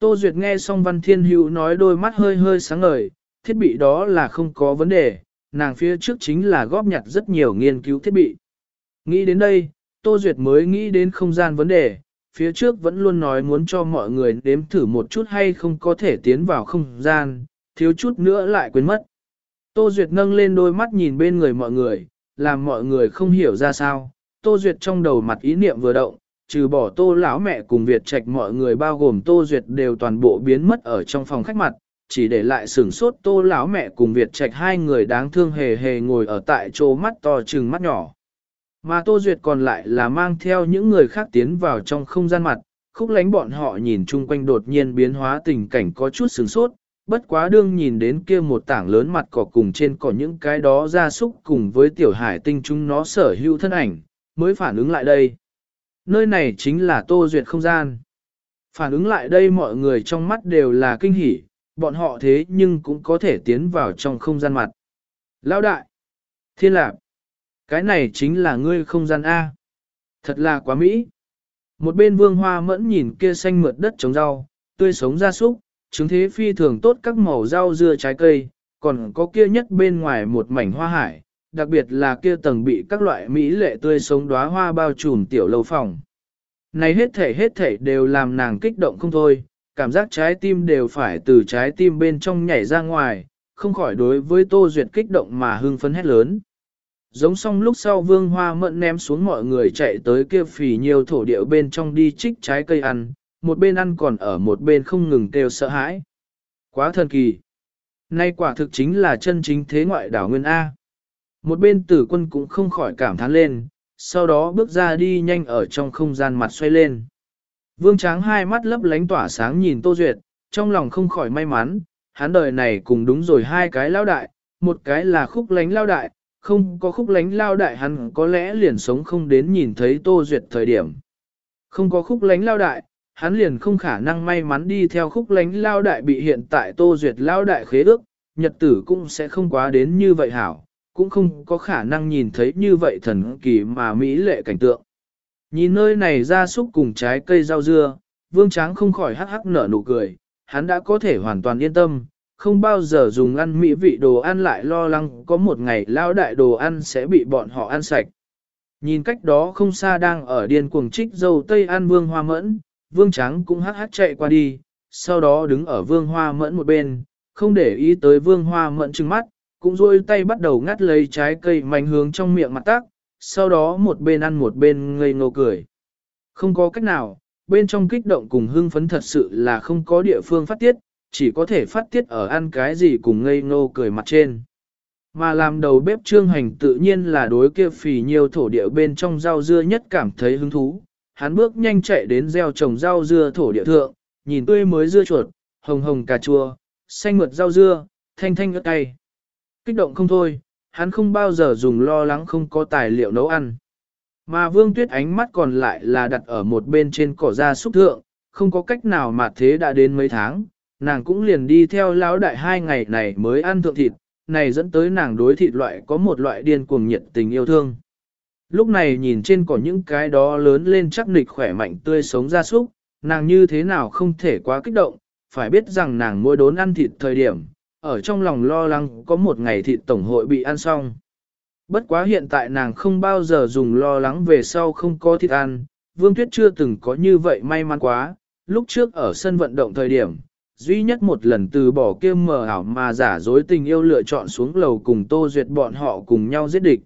Tô Duyệt nghe xong Văn Thiên Hữu nói đôi mắt hơi hơi sáng ngời, thiết bị đó là không có vấn đề, nàng phía trước chính là góp nhặt rất nhiều nghiên cứu thiết bị. Nghĩ đến đây, Tô Duyệt mới nghĩ đến không gian vấn đề, phía trước vẫn luôn nói muốn cho mọi người đếm thử một chút hay không có thể tiến vào không gian, thiếu chút nữa lại quên mất. Tô Duyệt nâng lên đôi mắt nhìn bên người mọi người, làm mọi người không hiểu ra sao. Tô Duyệt trong đầu mặt ý niệm vừa động, trừ bỏ Tô lão mẹ cùng Việt Trạch mọi người bao gồm Tô Duyệt đều toàn bộ biến mất ở trong phòng khách mặt, chỉ để lại sửng sốt Tô lão mẹ cùng Việt Trạch hai người đáng thương hề hề ngồi ở tại chỗ mắt to trừng mắt nhỏ. Mà Tô Duyệt còn lại là mang theo những người khác tiến vào trong không gian mặt, khúc lánh bọn họ nhìn chung quanh đột nhiên biến hóa tình cảnh có chút sửng sốt, bất quá đương nhìn đến kia một tảng lớn mặt cỏ cùng trên cỏ những cái đó ra súc cùng với tiểu hải tinh chúng nó sở hữu thân ảnh, mới phản ứng lại đây. Nơi này chính là Tô Duyệt không gian. Phản ứng lại đây mọi người trong mắt đều là kinh hỉ, bọn họ thế nhưng cũng có thể tiến vào trong không gian mặt. Lão đại! Thiên lạc! Cái này chính là ngươi không gian A. Thật là quá mỹ. Một bên vương hoa mẫn nhìn kia xanh mượt đất trồng rau, tươi sống ra súc, chứng thế phi thường tốt các màu rau dưa trái cây, còn có kia nhất bên ngoài một mảnh hoa hải, đặc biệt là kia tầng bị các loại mỹ lệ tươi sống đóa hoa bao trùm tiểu lâu phòng. Này hết thể hết thể đều làm nàng kích động không thôi, cảm giác trái tim đều phải từ trái tim bên trong nhảy ra ngoài, không khỏi đối với Tô Duyệt kích động mà hưng phấn hét lớn. Giống xong lúc sau vương hoa mận ném xuống mọi người chạy tới kia phì nhiều thổ điệu bên trong đi trích trái cây ăn, một bên ăn còn ở một bên không ngừng kêu sợ hãi. Quá thần kỳ. Nay quả thực chính là chân chính thế ngoại đảo Nguyên A. Một bên tử quân cũng không khỏi cảm thán lên, sau đó bước ra đi nhanh ở trong không gian mặt xoay lên. Vương Tráng hai mắt lấp lánh tỏa sáng nhìn Tô Duyệt, trong lòng không khỏi may mắn, hắn đời này cùng đúng rồi hai cái lao đại, một cái là khúc lánh lao đại, không có khúc lánh lao đại hắn có lẽ liền sống không đến nhìn thấy Tô Duyệt thời điểm. Không có khúc lánh lao đại, hắn liền không khả năng may mắn đi theo khúc lánh lao đại bị hiện tại Tô Duyệt lao đại khế ước, nhật tử cũng sẽ không quá đến như vậy hảo, cũng không có khả năng nhìn thấy như vậy thần kỳ mà mỹ lệ cảnh tượng. Nhìn nơi này ra súc cùng trái cây rau dưa, vương tráng không khỏi hắc hắc nở nụ cười, hắn đã có thể hoàn toàn yên tâm, không bao giờ dùng ăn mỹ vị đồ ăn lại lo lắng có một ngày lao đại đồ ăn sẽ bị bọn họ ăn sạch. Nhìn cách đó không xa đang ở điên cuồng trích dâu tây ăn vương hoa mẫn, vương trắng cũng hắc hắc chạy qua đi, sau đó đứng ở vương hoa mẫn một bên, không để ý tới vương hoa mẫn trừng mắt, cũng rôi tay bắt đầu ngắt lấy trái cây mạnh hướng trong miệng mặt tác, sau đó một bên ăn một bên ngây ngô cười. Không có cách nào, bên trong kích động cùng hưng phấn thật sự là không có địa phương phát tiết, chỉ có thể phát tiết ở ăn cái gì cùng ngây ngô cười mặt trên. Mà làm đầu bếp trương hành tự nhiên là đối kia phì nhiều thổ địa bên trong rau dưa nhất cảm thấy hứng thú. Hắn bước nhanh chạy đến gieo trồng rau dưa thổ địa thượng, nhìn tươi mới dưa chuột, hồng hồng cà chua, xanh mượt rau dưa, thanh thanh ớt cay. Kích động không thôi, hắn không bao giờ dùng lo lắng không có tài liệu nấu ăn. Mà vương tuyết ánh mắt còn lại là đặt ở một bên trên cỏ da xúc thượng, không có cách nào mà thế đã đến mấy tháng, nàng cũng liền đi theo lão đại hai ngày này mới ăn thượng thịt, này dẫn tới nàng đối thịt loại có một loại điên cuồng nhiệt tình yêu thương. Lúc này nhìn trên cỏ những cái đó lớn lên chắc nịch khỏe mạnh tươi sống ra súc, nàng như thế nào không thể quá kích động, phải biết rằng nàng mỗi đốn ăn thịt thời điểm, ở trong lòng lo lắng có một ngày thịt tổng hội bị ăn xong. Bất quá hiện tại nàng không bao giờ dùng lo lắng về sau không có thịt ăn, Vương Tuyết chưa từng có như vậy may mắn quá, lúc trước ở sân vận động thời điểm, duy nhất một lần từ bỏ kia mờ ảo mà giả dối tình yêu lựa chọn xuống lầu cùng Tô Duyệt bọn họ cùng nhau giết địch.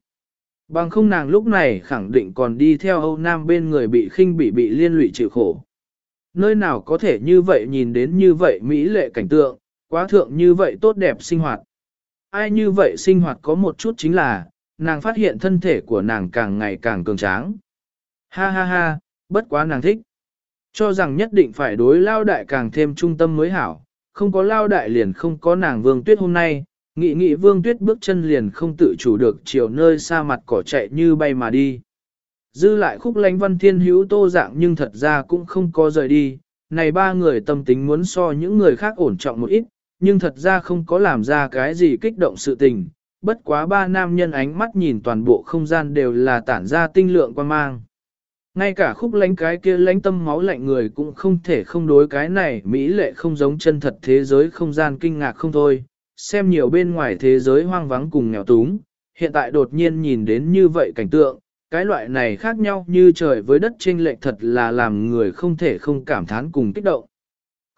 Bằng không nàng lúc này khẳng định còn đi theo Âu Nam bên người bị khinh bị bị liên lụy chịu khổ. Nơi nào có thể như vậy nhìn đến như vậy mỹ lệ cảnh tượng, quá thượng như vậy tốt đẹp sinh hoạt. Ai như vậy sinh hoạt có một chút chính là, nàng phát hiện thân thể của nàng càng ngày càng cường tráng. Ha ha ha, bất quá nàng thích. Cho rằng nhất định phải đối lao đại càng thêm trung tâm mới hảo, không có lao đại liền không có nàng vương tuyết hôm nay, nghị nghị vương tuyết bước chân liền không tự chủ được chiều nơi xa mặt cỏ chạy như bay mà đi. Dư lại khúc lánh văn thiên hữu tô dạng nhưng thật ra cũng không có rời đi, này ba người tâm tính muốn so những người khác ổn trọng một ít, nhưng thật ra không có làm ra cái gì kích động sự tình, bất quá ba nam nhân ánh mắt nhìn toàn bộ không gian đều là tản ra tinh lượng quan mang. Ngay cả khúc lánh cái kia lánh tâm máu lạnh người cũng không thể không đối cái này Mỹ lệ không giống chân thật thế giới không gian kinh ngạc không thôi, xem nhiều bên ngoài thế giới hoang vắng cùng nghèo túng, hiện tại đột nhiên nhìn đến như vậy cảnh tượng, cái loại này khác nhau như trời với đất chênh lệch thật là làm người không thể không cảm thán cùng kích động.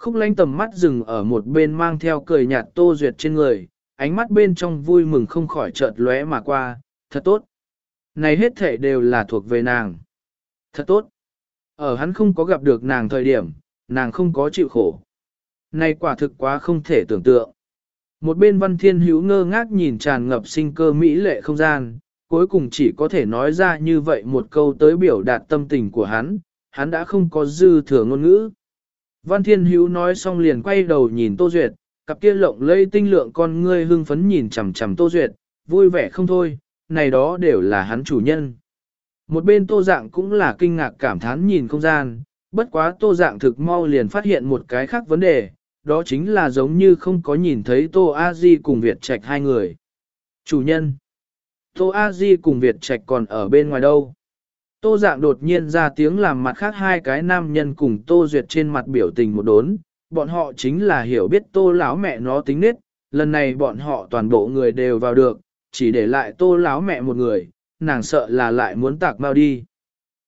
Khúc lánh tầm mắt dừng ở một bên mang theo cười nhạt tô duyệt trên người, ánh mắt bên trong vui mừng không khỏi chợt lóe mà qua, thật tốt. Này hết thể đều là thuộc về nàng. Thật tốt. Ở hắn không có gặp được nàng thời điểm, nàng không có chịu khổ. Này quả thực quá không thể tưởng tượng. Một bên văn thiên hữu ngơ ngác nhìn tràn ngập sinh cơ mỹ lệ không gian, cuối cùng chỉ có thể nói ra như vậy một câu tới biểu đạt tâm tình của hắn, hắn đã không có dư thừa ngôn ngữ. Văn thiên hữu nói xong liền quay đầu nhìn Tô Duyệt, cặp kia lộng lây tinh lượng con ngươi hưng phấn nhìn chằm chằm Tô Duyệt, vui vẻ không thôi, này đó đều là hắn chủ nhân. Một bên Tô Dạng cũng là kinh ngạc cảm thán nhìn không gian, bất quá Tô Dạng thực mau liền phát hiện một cái khác vấn đề, đó chính là giống như không có nhìn thấy Tô A Di cùng Việt Trạch hai người. Chủ nhân, Tô A Di cùng Việt Trạch còn ở bên ngoài đâu? Tô Dạng đột nhiên ra tiếng làm mặt khác hai cái nam nhân cùng Tô Duyệt trên mặt biểu tình một đốn, bọn họ chính là hiểu biết Tô lão mẹ nó tính nết, lần này bọn họ toàn bộ người đều vào được, chỉ để lại Tô lão mẹ một người, nàng sợ là lại muốn tạc mau đi.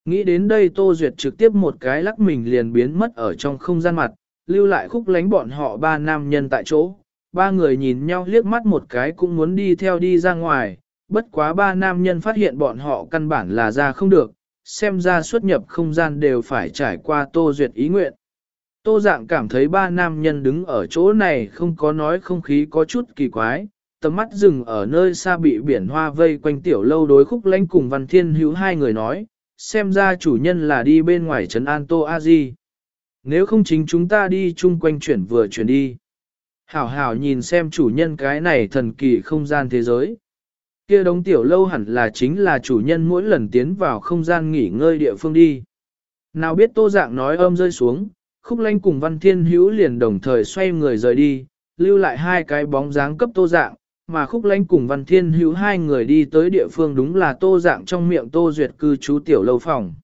Nghĩ đến đây Tô Duyệt trực tiếp một cái lắc mình liền biến mất ở trong không gian mặt, lưu lại khúc lánh bọn họ ba nam nhân tại chỗ. Ba người nhìn nhau liếc mắt một cái cũng muốn đi theo đi ra ngoài, bất quá ba nam nhân phát hiện bọn họ căn bản là ra không được, xem ra xuất nhập không gian đều phải trải qua Tô Duyệt ý nguyện. Tô dạng cảm thấy ba nam nhân đứng ở chỗ này không có nói không khí có chút kỳ quái, tầm mắt dừng ở nơi xa bị biển hoa vây quanh tiểu lâu đối khúc lãnh cùng văn thiên hữu hai người nói, xem ra chủ nhân là đi bên ngoài trấn An Tô A Di. Nếu không chính chúng ta đi chung quanh chuyển vừa chuyển đi. Hảo hảo nhìn xem chủ nhân cái này thần kỳ không gian thế giới. Kia đống tiểu lâu hẳn là chính là chủ nhân mỗi lần tiến vào không gian nghỉ ngơi địa phương đi. Nào biết tô dạng nói âm rơi xuống, khúc lanh cùng văn thiên hữu liền đồng thời xoay người rời đi, lưu lại hai cái bóng dáng cấp tô dạng, mà khúc lanh cùng văn thiên hữu hai người đi tới địa phương đúng là tô dạng trong miệng tô duyệt cư trú tiểu lâu phòng.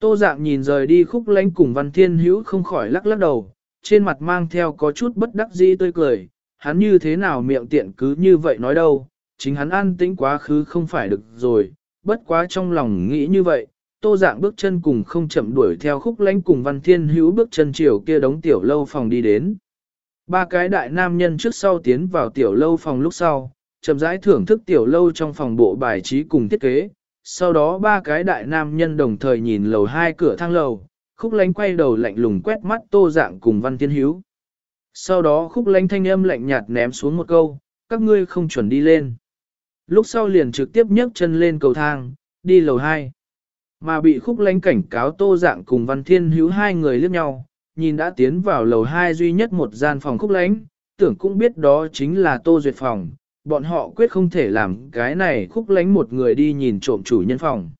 Tô dạng nhìn rời đi khúc lanh cùng văn thiên hữu không khỏi lắc lắc đầu, trên mặt mang theo có chút bất đắc dĩ tươi cười, hắn như thế nào miệng tiện cứ như vậy nói đâu, chính hắn an tĩnh quá khứ không phải được rồi, bất quá trong lòng nghĩ như vậy, tô dạng bước chân cùng không chậm đuổi theo khúc lánh cùng văn thiên hữu bước chân chiều kia đóng tiểu lâu phòng đi đến. Ba cái đại nam nhân trước sau tiến vào tiểu lâu phòng lúc sau, chậm rãi thưởng thức tiểu lâu trong phòng bộ bài trí cùng thiết kế. Sau đó ba cái đại nam nhân đồng thời nhìn lầu hai cửa thang lầu, khúc lánh quay đầu lạnh lùng quét mắt tô dạng cùng văn thiên hữu. Sau đó khúc lánh thanh âm lạnh nhạt ném xuống một câu, các ngươi không chuẩn đi lên. Lúc sau liền trực tiếp nhấc chân lên cầu thang, đi lầu hai. Mà bị khúc lánh cảnh cáo tô dạng cùng văn thiên hữu hai người liếc nhau, nhìn đã tiến vào lầu 2 duy nhất một gian phòng khúc lánh, tưởng cũng biết đó chính là Tô Duyệt phòng, bọn họ quyết không thể làm cái này khúc lánh một người đi nhìn trộm chủ nhân phòng.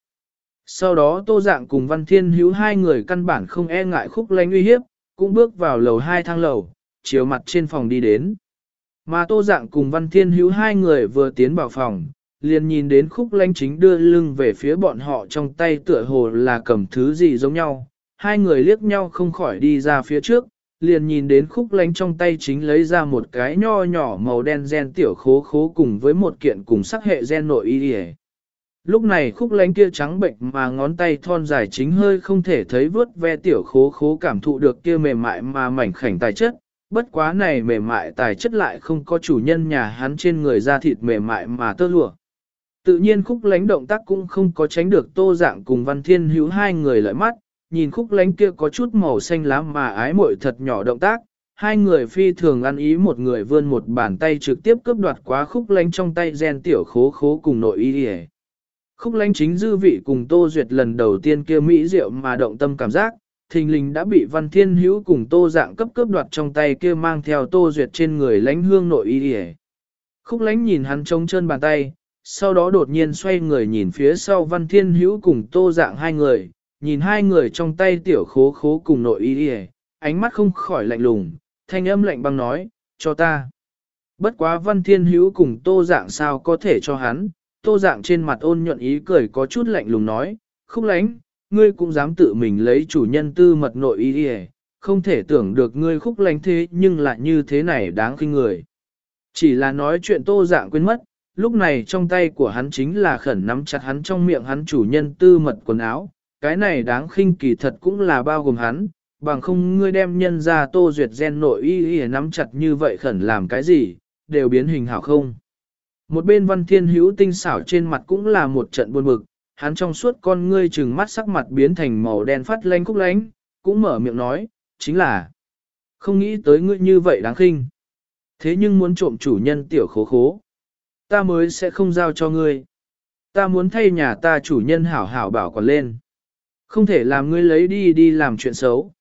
Sau đó Tô Dạng cùng Văn Thiên Hữu hai người căn bản không e ngại khúc lánh uy hiếp, cũng bước vào lầu 2 thang lầu, chiều mặt trên phòng đi đến. Mà Tô Dạng cùng Văn Thiên Hữu hai người vừa tiến vào phòng, liền nhìn đến khúc lanh chính đưa lưng về phía bọn họ trong tay tựa hồ là cầm thứ gì giống nhau, hai người liếc nhau không khỏi đi ra phía trước, liền nhìn đến khúc lánh trong tay chính lấy ra một cái nho nhỏ màu đen gen tiểu khố khố cùng với một kiện cùng sắc hệ gen nội y đi. Lúc này khúc lánh kia trắng bệnh mà ngón tay thon dài chính hơi không thể thấy vớt ve tiểu khố khố cảm thụ được kia mềm mại mà mảnh khảnh tài chất, bất quá này mềm mại tài chất lại không có chủ nhân nhà hắn trên người da thịt mềm mại mà tơ lụa. Tự nhiên khúc lánh động tác cũng không có tránh được tô dạng cùng văn thiên hữu hai người lợi mắt, nhìn khúc lánh kia có chút màu xanh lá mà ái muội thật nhỏ động tác, hai người phi thường ăn ý một người vươn một bàn tay trực tiếp cướp đoạt quá khúc lánh trong tay gen tiểu khố khố cùng nội y hề. Khúc lánh chính dư vị cùng Tô Duyệt lần đầu tiên kia mỹ diệu mà động tâm cảm giác, thình lình đã bị Văn Thiên Hữu cùng Tô Dạng cấp cướp đoạt trong tay kia mang theo Tô Duyệt trên người lánh hương nội y ỉa. Khúc lánh nhìn hắn trông chân bàn tay, sau đó đột nhiên xoay người nhìn phía sau Văn Thiên Hữu cùng Tô Dạng hai người, nhìn hai người trong tay tiểu khố khố cùng nội y ỉa, ánh mắt không khỏi lạnh lùng, thanh âm lạnh băng nói, cho ta. Bất quá văn thiên hữu cùng tô dạng sao có thể cho hắn, tô dạng trên mặt ôn nhuận ý cười có chút lạnh lùng nói, khúc lánh, ngươi cũng dám tự mình lấy chủ nhân tư mật nội ý đi không thể tưởng được ngươi khúc lánh thế nhưng lại như thế này đáng khinh người. Chỉ là nói chuyện tô dạng quên mất, lúc này trong tay của hắn chính là khẩn nắm chặt hắn trong miệng hắn chủ nhân tư mật quần áo, cái này đáng khinh kỳ thật cũng là bao gồm hắn, bằng không ngươi đem nhân ra tô duyệt gen nội y y nắm chặt như vậy khẩn làm cái gì, đều biến hình hảo không. Một bên văn thiên hữu tinh xảo trên mặt cũng là một trận buồn bực, hắn trong suốt con ngươi trừng mắt sắc mặt biến thành màu đen phát lanh cúc lánh, cũng mở miệng nói, chính là không nghĩ tới ngươi như vậy đáng khinh. Thế nhưng muốn trộm chủ nhân tiểu khố khố, ta mới sẽ không giao cho ngươi. Ta muốn thay nhà ta chủ nhân hảo hảo bảo còn lên. Không thể làm ngươi lấy đi đi làm chuyện xấu.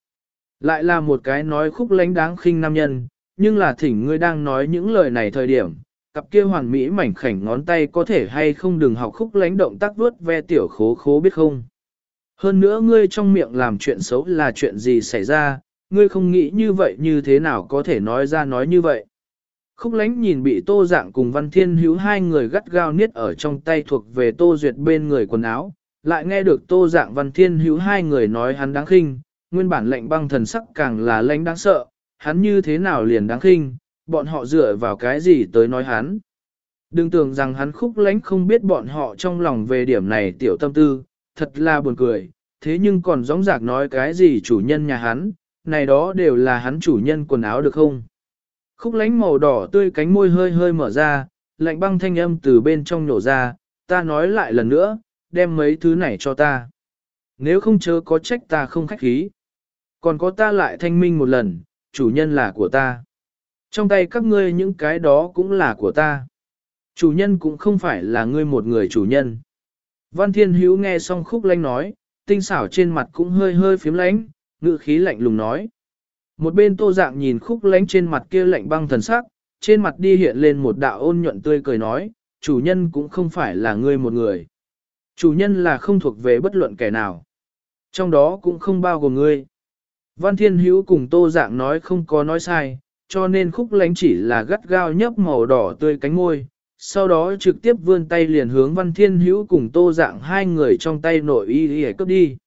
Lại là một cái nói khúc lánh đáng khinh nam nhân, nhưng là thỉnh ngươi đang nói những lời này thời điểm, cặp kia hoàn mỹ mảnh khảnh ngón tay có thể hay không đừng học khúc lánh động tác vuốt ve tiểu khố khố biết không. Hơn nữa ngươi trong miệng làm chuyện xấu là chuyện gì xảy ra, ngươi không nghĩ như vậy như thế nào có thể nói ra nói như vậy. Khúc lánh nhìn bị tô dạng cùng văn thiên hữu hai người gắt gao niết ở trong tay thuộc về tô duyệt bên người quần áo, lại nghe được tô dạng văn thiên hữu hai người nói hắn đáng khinh, nguyên bản lệnh băng thần sắc càng là lãnh đáng sợ, hắn như thế nào liền đáng khinh, bọn họ dựa vào cái gì tới nói hắn. Đừng tưởng rằng hắn khúc lánh không biết bọn họ trong lòng về điểm này tiểu tâm tư, thật là buồn cười, thế nhưng còn gióng giạc nói cái gì chủ nhân nhà hắn, này đó đều là hắn chủ nhân quần áo được không? Khúc lánh màu đỏ tươi cánh môi hơi hơi mở ra, lạnh băng thanh âm từ bên trong nhổ ra, ta nói lại lần nữa, đem mấy thứ này cho ta. Nếu không chớ có trách ta không khách khí. Còn có ta lại thanh minh một lần, chủ nhân là của ta. Trong tay các ngươi những cái đó cũng là của ta. Chủ nhân cũng không phải là ngươi một người chủ nhân. Văn Thiên Hữu nghe xong khúc lanh nói, tinh xảo trên mặt cũng hơi hơi phím lánh, ngữ khí lạnh lùng nói. Một bên tô dạng nhìn khúc lánh trên mặt kia lạnh băng thần sắc, trên mặt đi hiện lên một đạo ôn nhuận tươi cười nói, chủ nhân cũng không phải là ngươi một người. Chủ nhân là không thuộc về bất luận kẻ nào. Trong đó cũng không bao gồm ngươi. Văn Thiên Hữu cùng Tô Dạng nói không có nói sai, cho nên khúc lánh chỉ là gắt gao nhấp màu đỏ tươi cánh môi, sau đó trực tiếp vươn tay liền hướng Văn Thiên Hữu cùng Tô Dạng hai người trong tay nội y y cướp đi.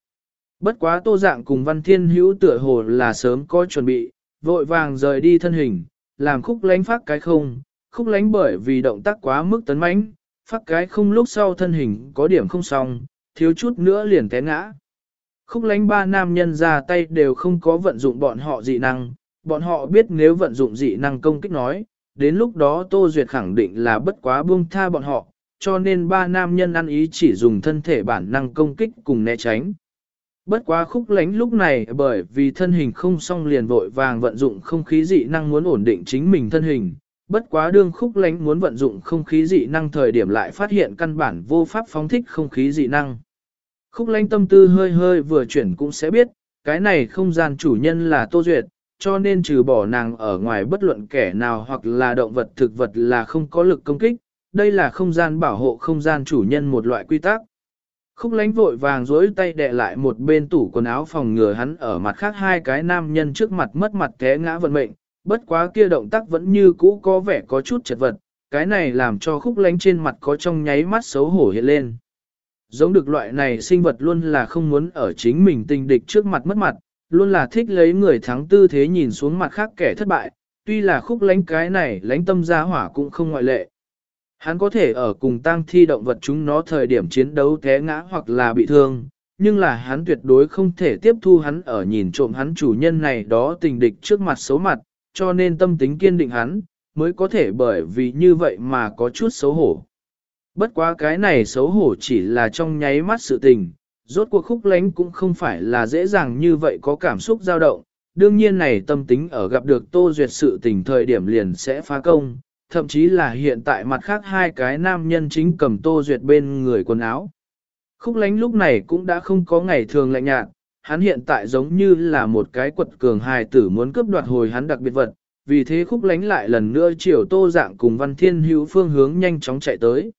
Bất quá Tô Dạng cùng Văn Thiên Hữu tựa hồ là sớm có chuẩn bị, vội vàng rời đi thân hình, làm khúc lánh phát cái không, khúc lánh bởi vì động tác quá mức tấn mãnh, phát cái không lúc sau thân hình có điểm không xong, thiếu chút nữa liền té ngã. Khúc lánh ba nam nhân ra tay đều không có vận dụng bọn họ dị năng, bọn họ biết nếu vận dụng dị năng công kích nói, đến lúc đó Tô Duyệt khẳng định là bất quá buông tha bọn họ, cho nên ba nam nhân ăn ý chỉ dùng thân thể bản năng công kích cùng né tránh. Bất quá khúc lánh lúc này bởi vì thân hình không xong liền vội vàng vận dụng không khí dị năng muốn ổn định chính mình thân hình. Bất quá đương khúc lánh muốn vận dụng không khí dị năng thời điểm lại phát hiện căn bản vô pháp phóng thích không khí dị năng. Khúc lánh tâm tư hơi hơi vừa chuyển cũng sẽ biết, cái này không gian chủ nhân là Tô Duyệt, cho nên trừ bỏ nàng ở ngoài bất luận kẻ nào hoặc là động vật thực vật là không có lực công kích, đây là không gian bảo hộ không gian chủ nhân một loại quy tắc. Khúc lánh vội vàng dối tay đè lại một bên tủ quần áo phòng ngừa hắn ở mặt khác hai cái nam nhân trước mặt mất mặt té ngã vận mệnh, bất quá kia động tác vẫn như cũ có vẻ có chút chật vật, cái này làm cho khúc lánh trên mặt có trong nháy mắt xấu hổ hiện lên. Giống được loại này sinh vật luôn là không muốn ở chính mình tình địch trước mặt mất mặt, luôn là thích lấy người thắng tư thế nhìn xuống mặt khác kẻ thất bại, tuy là khúc lánh cái này lánh tâm gia hỏa cũng không ngoại lệ. Hắn có thể ở cùng tang thi động vật chúng nó thời điểm chiến đấu té ngã hoặc là bị thương, nhưng là hắn tuyệt đối không thể tiếp thu hắn ở nhìn trộm hắn chủ nhân này đó tình địch trước mặt xấu mặt, cho nên tâm tính kiên định hắn, mới có thể bởi vì như vậy mà có chút xấu hổ. Bất quá cái này xấu hổ chỉ là trong nháy mắt sự tình, rốt cuộc khúc lánh cũng không phải là dễ dàng như vậy có cảm xúc dao động, đương nhiên này tâm tính ở gặp được tô duyệt sự tình thời điểm liền sẽ phá công, thậm chí là hiện tại mặt khác hai cái nam nhân chính cầm tô duyệt bên người quần áo. Khúc lánh lúc này cũng đã không có ngày thường lạnh nhạt, hắn hiện tại giống như là một cái quật cường hài tử muốn cướp đoạt hồi hắn đặc biệt vật, vì thế khúc lánh lại lần nữa chiều tô dạng cùng văn thiên hữu phương hướng nhanh chóng chạy tới.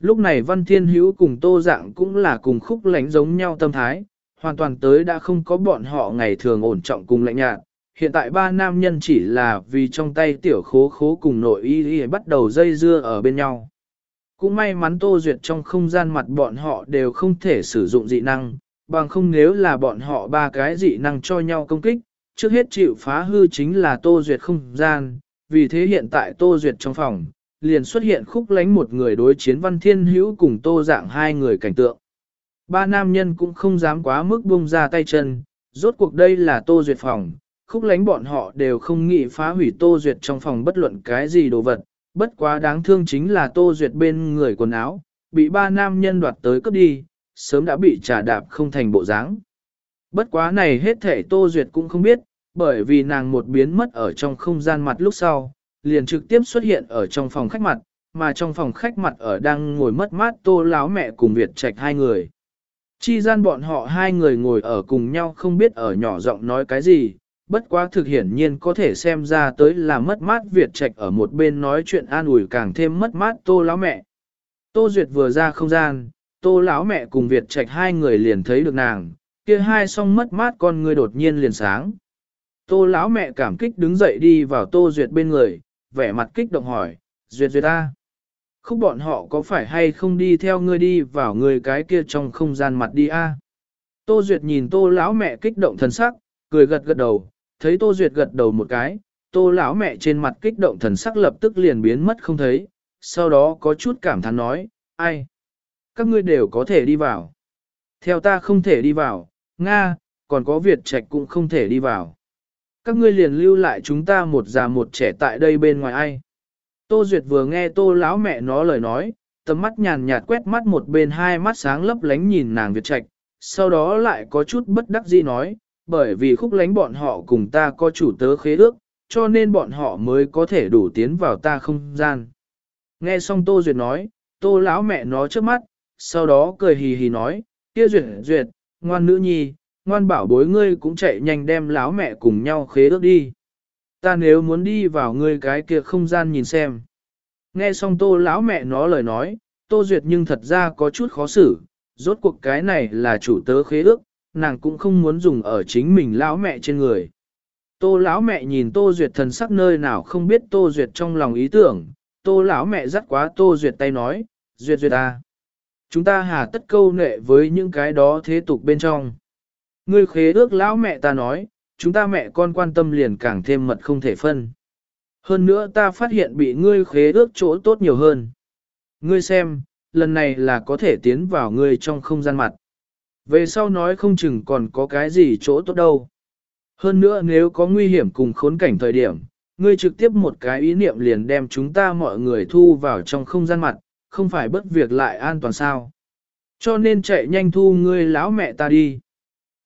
Lúc này văn thiên hữu cùng tô dạng cũng là cùng khúc lánh giống nhau tâm thái, hoàn toàn tới đã không có bọn họ ngày thường ổn trọng cùng lạnh nhạt, hiện tại ba nam nhân chỉ là vì trong tay tiểu khố khố cùng nội y y bắt đầu dây dưa ở bên nhau. Cũng may mắn Tô Duyệt trong không gian mặt bọn họ đều không thể sử dụng dị năng, bằng không nếu là bọn họ ba cái dị năng cho nhau công kích, trước hết chịu phá hư chính là Tô Duyệt không gian, vì thế hiện tại Tô Duyệt trong phòng, liền xuất hiện khúc lánh một người đối chiến văn thiên hữu cùng Tô dạng hai người cảnh tượng. Ba nam nhân cũng không dám quá mức buông ra tay chân, rốt cuộc đây là Tô Duyệt phòng, khúc lánh bọn họ đều không nghĩ phá hủy Tô Duyệt trong phòng bất luận cái gì đồ vật, bất quá đáng thương chính là Tô Duyệt bên người quần áo, bị ba nam nhân đoạt tới cướp đi, sớm đã bị trả đạp không thành bộ dáng. Bất quá này hết thể Tô Duyệt cũng không biết, bởi vì nàng một biến mất ở trong không gian mặt lúc sau, liền trực tiếp xuất hiện ở trong phòng khách mặt, mà trong phòng khách mặt ở đang ngồi mất mát Tô láo mẹ cùng Việt Trạch hai người. Chi gian bọn họ hai người ngồi ở cùng nhau không biết ở nhỏ giọng nói cái gì, bất quá thực hiển nhiên có thể xem ra tới là mất mát Việt Trạch ở một bên nói chuyện an ủi càng thêm mất mát Tô láo mẹ. Tô Duyệt vừa ra không gian, Tô láo mẹ cùng Việt Trạch hai người liền thấy được nàng, kia hai song mất mát con người đột nhiên liền sáng. Tô láo mẹ cảm kích đứng dậy đi vào Tô Duyệt bên người, vẻ mặt kích động hỏi, Duyệt Duyệt ta. Khúc bọn họ có phải hay không đi theo ngươi đi vào người cái kia trong không gian mặt đi a? Tô Duyệt nhìn Tô lão mẹ kích động thần sắc, cười gật gật đầu, thấy Tô Duyệt gật đầu một cái, Tô lão mẹ trên mặt kích động thần sắc lập tức liền biến mất không thấy, sau đó có chút cảm thán nói, ai? Các ngươi đều có thể đi vào. Theo ta không thể đi vào, Nga, còn có Việt Trạch cũng không thể đi vào. Các ngươi liền lưu lại chúng ta một già một trẻ tại đây bên ngoài ai. Tô Duyệt vừa nghe tô lão mẹ nó lời nói, tầm mắt nhàn nhạt quét mắt một bên hai mắt sáng lấp lánh nhìn nàng Việt Trạch, sau đó lại có chút bất đắc dĩ nói, bởi vì khúc lánh bọn họ cùng ta có chủ tớ khế ước, cho nên bọn họ mới có thể đủ tiến vào ta không gian. Nghe xong Tô Duyệt nói, Tô lão mẹ nó trước mắt, sau đó cười hì hì nói, kia Duyệt Duyệt, ngoan nữ nhi, ngoan bảo bối ngươi cũng chạy nhanh đem lão mẹ cùng nhau khế ước đi. Ta nếu muốn đi vào ngươi cái kia không gian nhìn xem. Nghe xong tô lão mẹ nó lời nói, tô duyệt nhưng thật ra có chút khó xử, rốt cuộc cái này là chủ tớ khế ước, nàng cũng không muốn dùng ở chính mình lão mẹ trên người. Tô lão mẹ nhìn Tô Duyệt thần sắc nơi nào không biết Tô Duyệt trong lòng ý tưởng, Tô lão mẹ dắt quá Tô Duyệt tay nói, "Duyệt Duyệt à, chúng ta hà tất câu nệ với những cái đó thế tục bên trong." Ngươi khế ước lão mẹ ta nói, chúng ta mẹ con quan tâm liền càng thêm mật không thể phân. Hơn nữa ta phát hiện bị ngươi khế ước chỗ tốt nhiều hơn. Ngươi xem, lần này là có thể tiến vào ngươi trong không gian mặt. Về sau nói không chừng còn có cái gì chỗ tốt đâu. Hơn nữa nếu có nguy hiểm cùng khốn cảnh thời điểm, ngươi trực tiếp một cái ý niệm liền đem chúng ta mọi người thu vào trong không gian mặt, không phải bất việc lại an toàn sao. Cho nên chạy nhanh thu ngươi lão mẹ ta đi.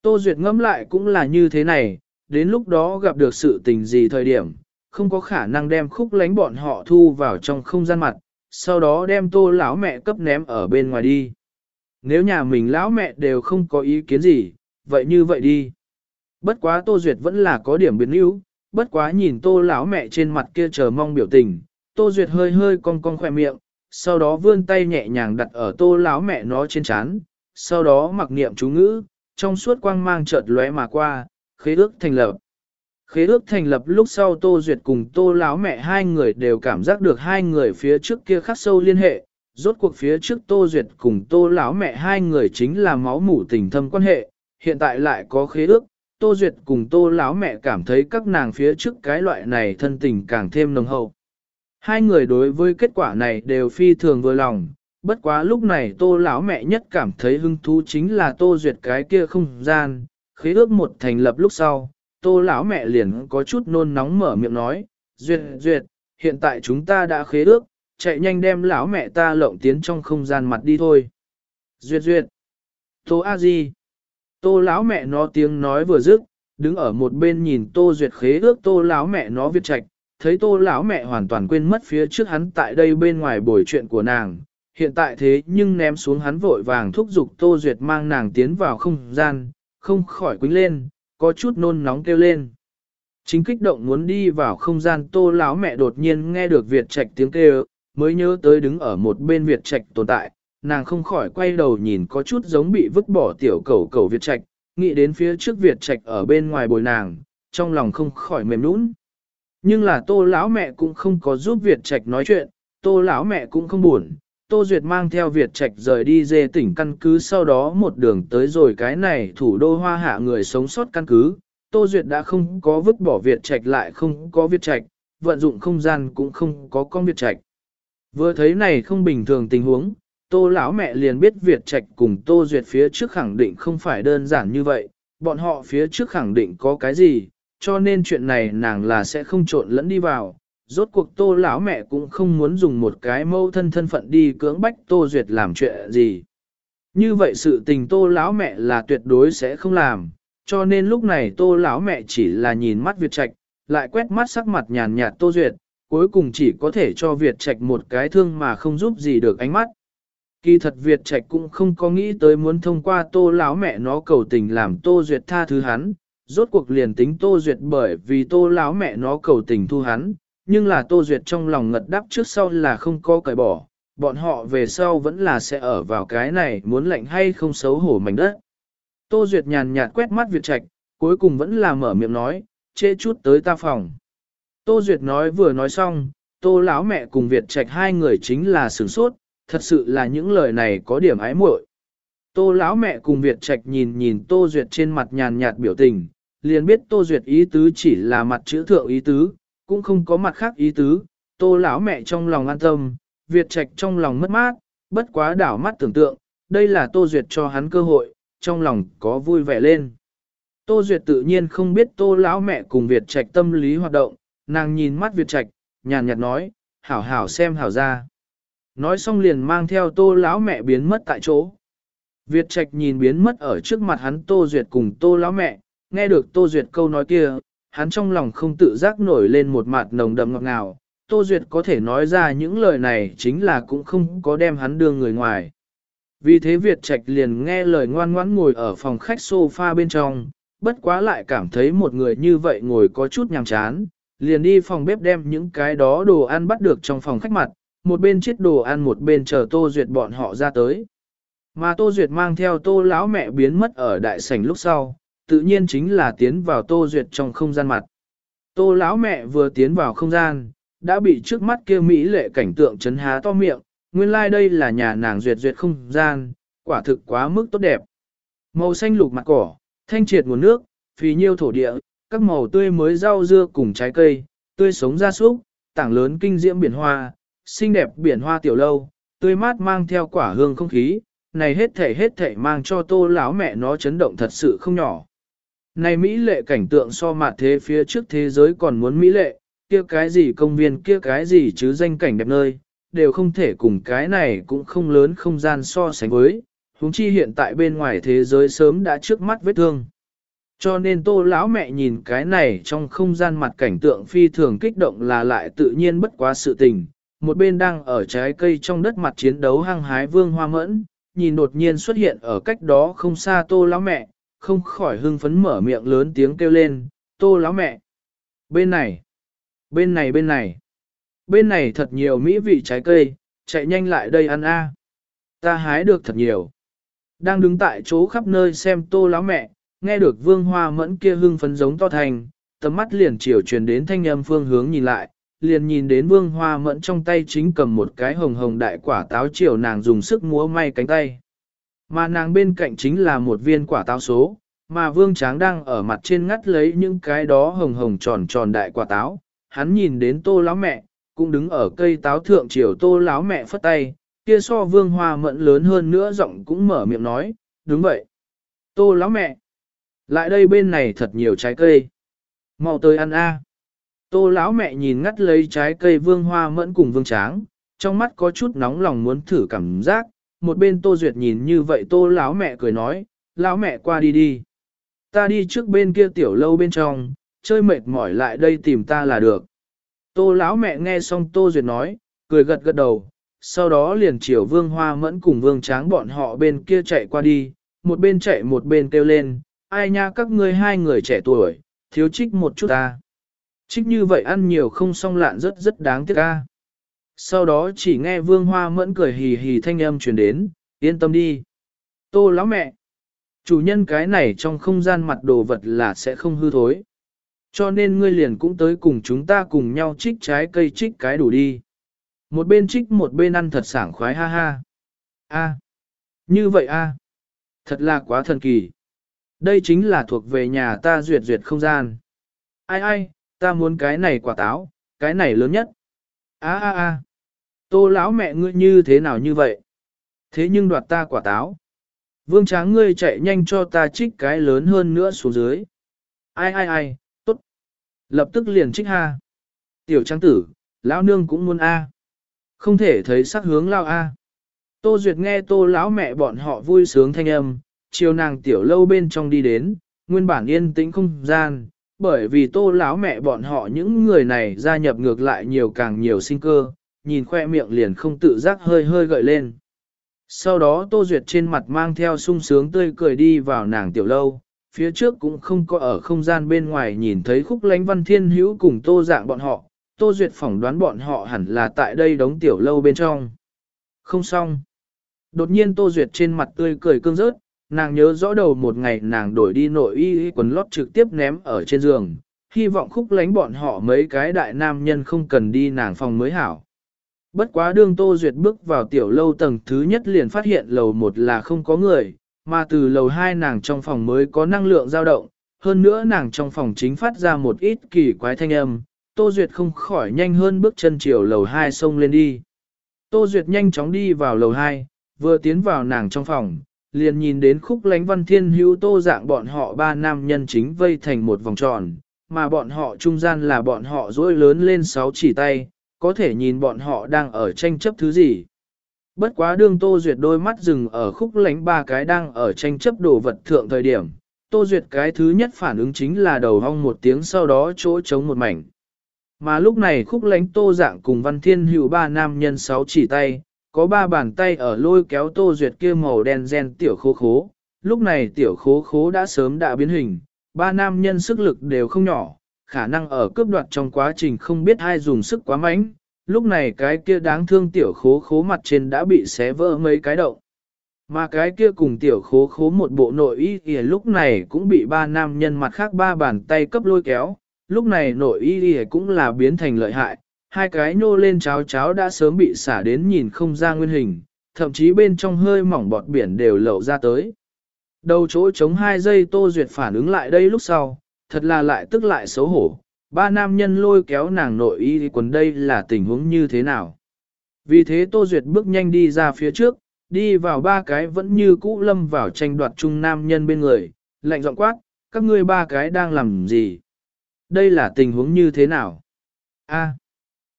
Tô Duyệt ngẫm lại cũng là như thế này, đến lúc đó gặp được sự tình gì thời điểm, không có khả năng đem khúc lánh bọn họ thu vào trong không gian mặt, sau đó đem tô lão mẹ cấp ném ở bên ngoài đi. Nếu nhà mình lão mẹ đều không có ý kiến gì, vậy như vậy đi. Bất quá Tô Duyệt vẫn là có điểm biến yếu, bất quá nhìn tô lão mẹ trên mặt kia chờ mong biểu tình, Tô Duyệt hơi hơi cong cong khỏe miệng, sau đó vươn tay nhẹ nhàng đặt ở tô lão mẹ nó trên chán, sau đó mặc niệm chú ngữ, trong suốt quang mang chợt lóe mà qua, khế ước thành lập. Khế ước thành lập lúc sau Tô Duyệt cùng Tô Láo mẹ hai người đều cảm giác được hai người phía trước kia khắc sâu liên hệ, rốt cuộc phía trước Tô Duyệt cùng Tô Láo mẹ hai người chính là máu mủ tình thâm quan hệ, hiện tại lại có khế ước, Tô Duyệt cùng Tô Láo mẹ cảm thấy các nàng phía trước cái loại này thân tình càng thêm nồng hậu. Hai người đối với kết quả này đều phi thường vừa lòng, bất quá lúc này tô lão mẹ nhất cảm thấy hứng thú chính là tô duyệt cái kia không gian, khế ước một thành lập lúc sau, tô lão mẹ liền có chút nôn nóng mở miệng nói, duyệt duyệt, hiện tại chúng ta đã khế ước, chạy nhanh đem lão mẹ ta lộng tiến trong không gian mặt đi thôi. Duyệt duyệt, tô a di, tô lão mẹ nó tiếng nói vừa dứt, đứng ở một bên nhìn tô duyệt khế ước tô lão mẹ nó viết trạch, thấy tô lão mẹ hoàn toàn quên mất phía trước hắn tại đây bên ngoài buổi chuyện của nàng hiện tại thế nhưng ném xuống hắn vội vàng thúc giục Tô Duyệt mang nàng tiến vào không gian, không khỏi quính lên, có chút nôn nóng kêu lên. Chính kích động muốn đi vào không gian Tô lão mẹ đột nhiên nghe được Việt Trạch tiếng kêu, mới nhớ tới đứng ở một bên Việt Trạch tồn tại, nàng không khỏi quay đầu nhìn có chút giống bị vứt bỏ tiểu cầu cầu Việt Trạch, nghĩ đến phía trước Việt Trạch ở bên ngoài bồi nàng, trong lòng không khỏi mềm nũng. Nhưng là Tô lão mẹ cũng không có giúp Việt Trạch nói chuyện, Tô lão mẹ cũng không buồn, Tô Duyệt mang theo Việt Trạch rời đi dê tỉnh căn cứ sau đó một đường tới rồi cái này thủ đô hoa hạ người sống sót căn cứ. Tô Duyệt đã không có vứt bỏ Việt Trạch lại không có Việt Trạch, vận dụng không gian cũng không có con Việt Trạch. Vừa thấy này không bình thường tình huống, Tô lão mẹ liền biết Việt Trạch cùng Tô Duyệt phía trước khẳng định không phải đơn giản như vậy, bọn họ phía trước khẳng định có cái gì, cho nên chuyện này nàng là sẽ không trộn lẫn đi vào. Rốt cuộc Tô lão mẹ cũng không muốn dùng một cái mâu thân thân phận đi cưỡng bách Tô Duyệt làm chuyện gì. Như vậy sự tình Tô lão mẹ là tuyệt đối sẽ không làm, cho nên lúc này Tô lão mẹ chỉ là nhìn mắt Việt Trạch, lại quét mắt sắc mặt nhàn nhạt Tô Duyệt, cuối cùng chỉ có thể cho Việt Trạch một cái thương mà không giúp gì được ánh mắt. Kỳ thật Việt Trạch cũng không có nghĩ tới muốn thông qua tô lão mẹ nó cầu tình làm tô duyệt tha thứ hắn, rốt cuộc liền tính tô duyệt bởi vì tô lão mẹ nó cầu tình thu hắn, nhưng là tô duyệt trong lòng ngật đáp trước sau là không có cởi bỏ, bọn họ về sau vẫn là sẽ ở vào cái này muốn lạnh hay không xấu hổ mảnh đất. Tô duyệt nhàn nhạt quét mắt Việt Trạch, cuối cùng vẫn là mở miệng nói, chê chút tới ta phòng. Tô duyệt nói vừa nói xong, tô lão mẹ cùng Việt Trạch hai người chính là sửng sốt, thật sự là những lời này có điểm ái muội. Tô lão mẹ cùng Việt Trạch nhìn nhìn Tô Duyệt trên mặt nhàn nhạt biểu tình, liền biết Tô Duyệt ý tứ chỉ là mặt chữ thượng ý tứ, cũng không có mặt khác ý tứ. Tô lão mẹ trong lòng an tâm, Việt Trạch trong lòng mất mát, bất quá đảo mắt tưởng tượng, đây là Tô Duyệt cho hắn cơ hội, trong lòng có vui vẻ lên. Tô Duyệt tự nhiên không biết Tô lão mẹ cùng Việt Trạch tâm lý hoạt động, nàng nhìn mắt Việt Trạch, nhàn nhạt nói, hảo hảo xem hảo ra. Nói xong liền mang theo tô lão mẹ biến mất tại chỗ. Việt Trạch nhìn biến mất ở trước mặt hắn Tô Duyệt cùng Tô lão mẹ, nghe được Tô Duyệt câu nói kia, hắn trong lòng không tự giác nổi lên một mặt nồng đậm ngọt ngào. Tô Duyệt có thể nói ra những lời này chính là cũng không có đem hắn đưa người ngoài. Vì thế Việt Trạch liền nghe lời ngoan ngoãn ngồi ở phòng khách sofa bên trong, bất quá lại cảm thấy một người như vậy ngồi có chút nhàm chán, liền đi phòng bếp đem những cái đó đồ ăn bắt được trong phòng khách mặt, một bên chiết đồ ăn một bên chờ Tô Duyệt bọn họ ra tới. Mà Tô Duyệt mang theo Tô lão mẹ biến mất ở đại sảnh lúc sau, tự nhiên chính là tiến vào Tô Duyệt trong không gian mặt. Tô lão mẹ vừa tiến vào không gian, đã bị trước mắt kia mỹ lệ cảnh tượng chấn há to miệng, nguyên lai like đây là nhà nàng duyệt duyệt không gian, quả thực quá mức tốt đẹp. Màu xanh lục mặt cỏ, thanh triệt nguồn nước, phì nhiêu thổ địa, các màu tươi mới rau dưa cùng trái cây, tươi sống gia súc, tảng lớn kinh diễm biển hoa, xinh đẹp biển hoa tiểu lâu, tươi mát mang theo quả hương không khí, này hết thể hết thể mang cho tô lão mẹ nó chấn động thật sự không nhỏ. Này Mỹ lệ cảnh tượng so mặt thế phía trước thế giới còn muốn Mỹ lệ, kia cái gì công viên kia cái gì chứ danh cảnh đẹp nơi, đều không thể cùng cái này cũng không lớn không gian so sánh với, huống chi hiện tại bên ngoài thế giới sớm đã trước mắt vết thương. Cho nên tô lão mẹ nhìn cái này trong không gian mặt cảnh tượng phi thường kích động là lại tự nhiên bất quá sự tình, một bên đang ở trái cây trong đất mặt chiến đấu hăng hái vương hoa mẫn, nhìn đột nhiên xuất hiện ở cách đó không xa tô lão mẹ, không khỏi hưng phấn mở miệng lớn tiếng kêu lên, tô lão mẹ. Bên này, bên này bên này, bên này thật nhiều mỹ vị trái cây, chạy nhanh lại đây ăn a. Ta hái được thật nhiều. Đang đứng tại chỗ khắp nơi xem tô lão mẹ, nghe được vương hoa mẫn kia hưng phấn giống to thành, tầm mắt liền chiều truyền đến thanh âm phương hướng nhìn lại, liền nhìn đến vương hoa mẫn trong tay chính cầm một cái hồng hồng đại quả táo chiều nàng dùng sức múa may cánh tay. Mà nàng bên cạnh chính là một viên quả táo số, mà vương tráng đang ở mặt trên ngắt lấy những cái đó hồng hồng tròn tròn đại quả táo. Hắn nhìn đến tô lão mẹ, cũng đứng ở cây táo thượng chiều tô lão mẹ phất tay, kia so vương hoa mẫn lớn hơn nữa giọng cũng mở miệng nói, đúng vậy. Tô lão mẹ, lại đây bên này thật nhiều trái cây. mau tới ăn a. Tô lão mẹ nhìn ngắt lấy trái cây vương hoa mẫn cùng vương tráng, trong mắt có chút nóng lòng muốn thử cảm giác, một bên tô duyệt nhìn như vậy tô lão mẹ cười nói, lão mẹ qua đi đi. Ta đi trước bên kia tiểu lâu bên trong, chơi mệt mỏi lại đây tìm ta là được. Tô lão mẹ nghe xong tô duyệt nói, cười gật gật đầu, sau đó liền chiều vương hoa mẫn cùng vương tráng bọn họ bên kia chạy qua đi, một bên chạy một bên kêu lên, ai nha các ngươi hai người trẻ tuổi, thiếu trích một chút ta. Trích như vậy ăn nhiều không xong lạn rất rất đáng tiếc ca. Sau đó chỉ nghe vương hoa mẫn cười hì hì thanh âm truyền đến, yên tâm đi. Tô lão mẹ. Chủ nhân cái này trong không gian mặt đồ vật là sẽ không hư thối. Cho nên ngươi liền cũng tới cùng chúng ta cùng nhau trích trái cây trích cái đủ đi. Một bên trích một bên ăn thật sảng khoái ha ha. A. Như vậy a. Thật là quá thần kỳ. Đây chính là thuộc về nhà ta duyệt duyệt không gian. Ai ai, ta muốn cái này quả táo, cái này lớn nhất. A a a. Tô lão mẹ ngươi như thế nào như vậy? Thế nhưng đoạt ta quả táo. Vương tráng ngươi chạy nhanh cho ta trích cái lớn hơn nữa xuống dưới. Ai ai ai, tốt. Lập tức liền trích ha. Tiểu tráng tử, lão nương cũng muốn A. Không thể thấy sắc hướng lao A. Tô Duyệt nghe tô lão mẹ bọn họ vui sướng thanh âm, chiều nàng tiểu lâu bên trong đi đến, nguyên bản yên tĩnh không gian, bởi vì tô lão mẹ bọn họ những người này gia nhập ngược lại nhiều càng nhiều sinh cơ, nhìn khoe miệng liền không tự giác hơi hơi gợi lên. Sau đó Tô Duyệt trên mặt mang theo sung sướng tươi cười đi vào nàng tiểu lâu, phía trước cũng không có ở không gian bên ngoài nhìn thấy khúc lánh văn thiên hữu cùng Tô dạng bọn họ, Tô Duyệt phỏng đoán bọn họ hẳn là tại đây đóng tiểu lâu bên trong. Không xong. Đột nhiên Tô Duyệt trên mặt tươi cười cương rớt, nàng nhớ rõ đầu một ngày nàng đổi đi nội y quần lót trực tiếp ném ở trên giường, hy vọng khúc lánh bọn họ mấy cái đại nam nhân không cần đi nàng phòng mới hảo. Bất quá đương Tô Duyệt bước vào tiểu lâu tầng thứ nhất liền phát hiện lầu một là không có người, mà từ lầu hai nàng trong phòng mới có năng lượng dao động, hơn nữa nàng trong phòng chính phát ra một ít kỳ quái thanh âm, Tô Duyệt không khỏi nhanh hơn bước chân chiều lầu hai xông lên đi. Tô Duyệt nhanh chóng đi vào lầu hai, vừa tiến vào nàng trong phòng, liền nhìn đến khúc lánh văn thiên hữu tô dạng bọn họ ba nam nhân chính vây thành một vòng tròn, mà bọn họ trung gian là bọn họ dối lớn lên sáu chỉ tay, có thể nhìn bọn họ đang ở tranh chấp thứ gì. Bất quá đương Tô Duyệt đôi mắt dừng ở khúc lánh ba cái đang ở tranh chấp đồ vật thượng thời điểm, Tô Duyệt cái thứ nhất phản ứng chính là đầu hong một tiếng sau đó chỗ trống một mảnh. Mà lúc này khúc lánh Tô dạng cùng Văn Thiên hữu ba nam nhân sáu chỉ tay, có ba bàn tay ở lôi kéo Tô Duyệt kia màu đen gen tiểu khố khố. Lúc này tiểu khố khố đã sớm đã biến hình, ba nam nhân sức lực đều không nhỏ, khả năng ở cướp đoạt trong quá trình không biết ai dùng sức quá mạnh, lúc này cái kia đáng thương tiểu khố khố mặt trên đã bị xé vỡ mấy cái động. Mà cái kia cùng tiểu khố khố một bộ nội y thì lúc này cũng bị ba nam nhân mặt khác ba bàn tay cấp lôi kéo, lúc này nội y thì cũng là biến thành lợi hại, hai cái nô lên cháo cháo đã sớm bị xả đến nhìn không ra nguyên hình, thậm chí bên trong hơi mỏng bọt biển đều lậu ra tới. Đầu chỗ chống hai giây tô duyệt phản ứng lại đây lúc sau, thật là lại tức lại xấu hổ, ba nam nhân lôi kéo nàng nội y quần đây là tình huống như thế nào. Vì thế Tô Duyệt bước nhanh đi ra phía trước, đi vào ba cái vẫn như cũ lâm vào tranh đoạt chung nam nhân bên người, lạnh giọng quát, các ngươi ba cái đang làm gì? Đây là tình huống như thế nào? A,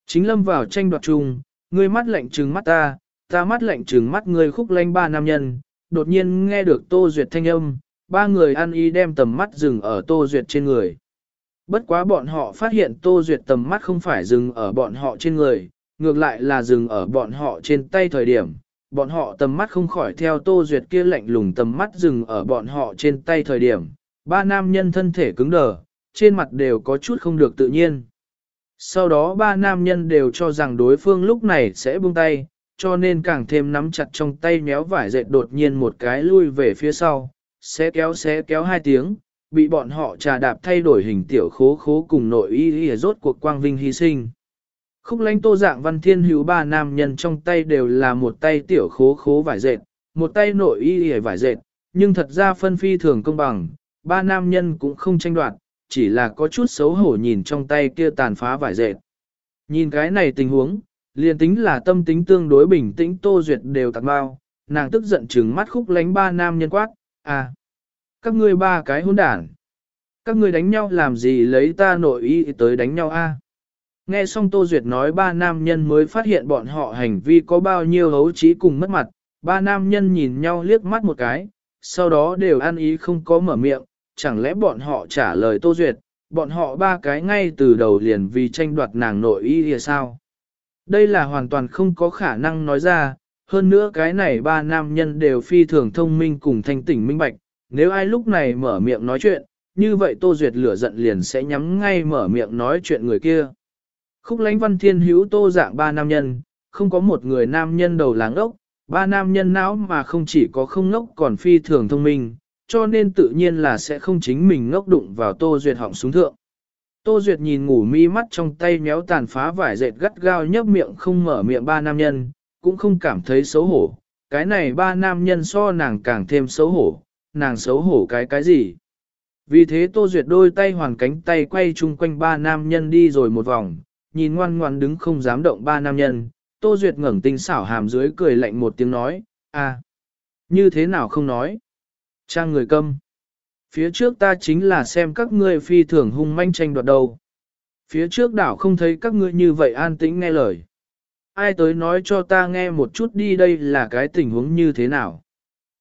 chính lâm vào tranh đoạt chung, ngươi mắt lạnh trừng mắt ta, ta mắt lạnh trừng mắt ngươi khúc lanh ba nam nhân, đột nhiên nghe được Tô Duyệt thanh âm, ba người ăn y đem tầm mắt dừng ở Tô Duyệt trên người. Bất quá bọn họ phát hiện Tô Duyệt tầm mắt không phải dừng ở bọn họ trên người, ngược lại là dừng ở bọn họ trên tay thời điểm. Bọn họ tầm mắt không khỏi theo Tô Duyệt kia lạnh lùng tầm mắt dừng ở bọn họ trên tay thời điểm. Ba nam nhân thân thể cứng đờ, trên mặt đều có chút không được tự nhiên. Sau đó ba nam nhân đều cho rằng đối phương lúc này sẽ buông tay, cho nên càng thêm nắm chặt trong tay méo vải dệt đột nhiên một cái lui về phía sau, sẽ kéo sẽ kéo hai tiếng, bị bọn họ trà đạp thay đổi hình tiểu khố khố cùng nội y y rốt cuộc quang vinh hy sinh. Khúc lãnh tô dạng văn thiên hữu ba nam nhân trong tay đều là một tay tiểu khố khố vải dệt, một tay nội y y vải dệt, nhưng thật ra phân phi thường công bằng, ba nam nhân cũng không tranh đoạt, chỉ là có chút xấu hổ nhìn trong tay kia tàn phá vải dệt. Nhìn cái này tình huống, liền tính là tâm tính tương đối bình tĩnh tô duyệt đều tạc bao, nàng tức giận trừng mắt khúc lánh ba nam nhân quát, à các ngươi ba cái hỗn đản. Các ngươi đánh nhau làm gì lấy ta nội y tới đánh nhau a? Nghe xong Tô Duyệt nói ba nam nhân mới phát hiện bọn họ hành vi có bao nhiêu hấu trí cùng mất mặt, ba nam nhân nhìn nhau liếc mắt một cái, sau đó đều ăn ý không có mở miệng, chẳng lẽ bọn họ trả lời Tô Duyệt, bọn họ ba cái ngay từ đầu liền vì tranh đoạt nàng nội y thì sao? Đây là hoàn toàn không có khả năng nói ra, hơn nữa cái này ba nam nhân đều phi thường thông minh cùng thanh tỉnh minh bạch, nếu ai lúc này mở miệng nói chuyện, như vậy Tô Duyệt lửa giận liền sẽ nhắm ngay mở miệng nói chuyện người kia. Khúc lánh văn thiên hữu tô dạng ba nam nhân, không có một người nam nhân đầu láng ốc, ba nam nhân não mà không chỉ có không ngốc còn phi thường thông minh, cho nên tự nhiên là sẽ không chính mình ngốc đụng vào Tô Duyệt họng xuống thượng. Tô Duyệt nhìn ngủ mi mắt trong tay méo tàn phá vải dệt gắt gao nhấp miệng không mở miệng ba nam nhân, cũng không cảm thấy xấu hổ. Cái này ba nam nhân so nàng càng thêm xấu hổ, nàng xấu hổ cái cái gì. Vì thế Tô Duyệt đôi tay hoàn cánh tay quay chung quanh ba nam nhân đi rồi một vòng, nhìn ngoan ngoan đứng không dám động ba nam nhân. Tô Duyệt ngẩng tinh xảo hàm dưới cười lạnh một tiếng nói, à, như thế nào không nói. Trang người câm. Phía trước ta chính là xem các ngươi phi thường hung manh tranh đoạt đầu. Phía trước đảo không thấy các ngươi như vậy an tĩnh nghe lời. Ai tới nói cho ta nghe một chút đi đây là cái tình huống như thế nào.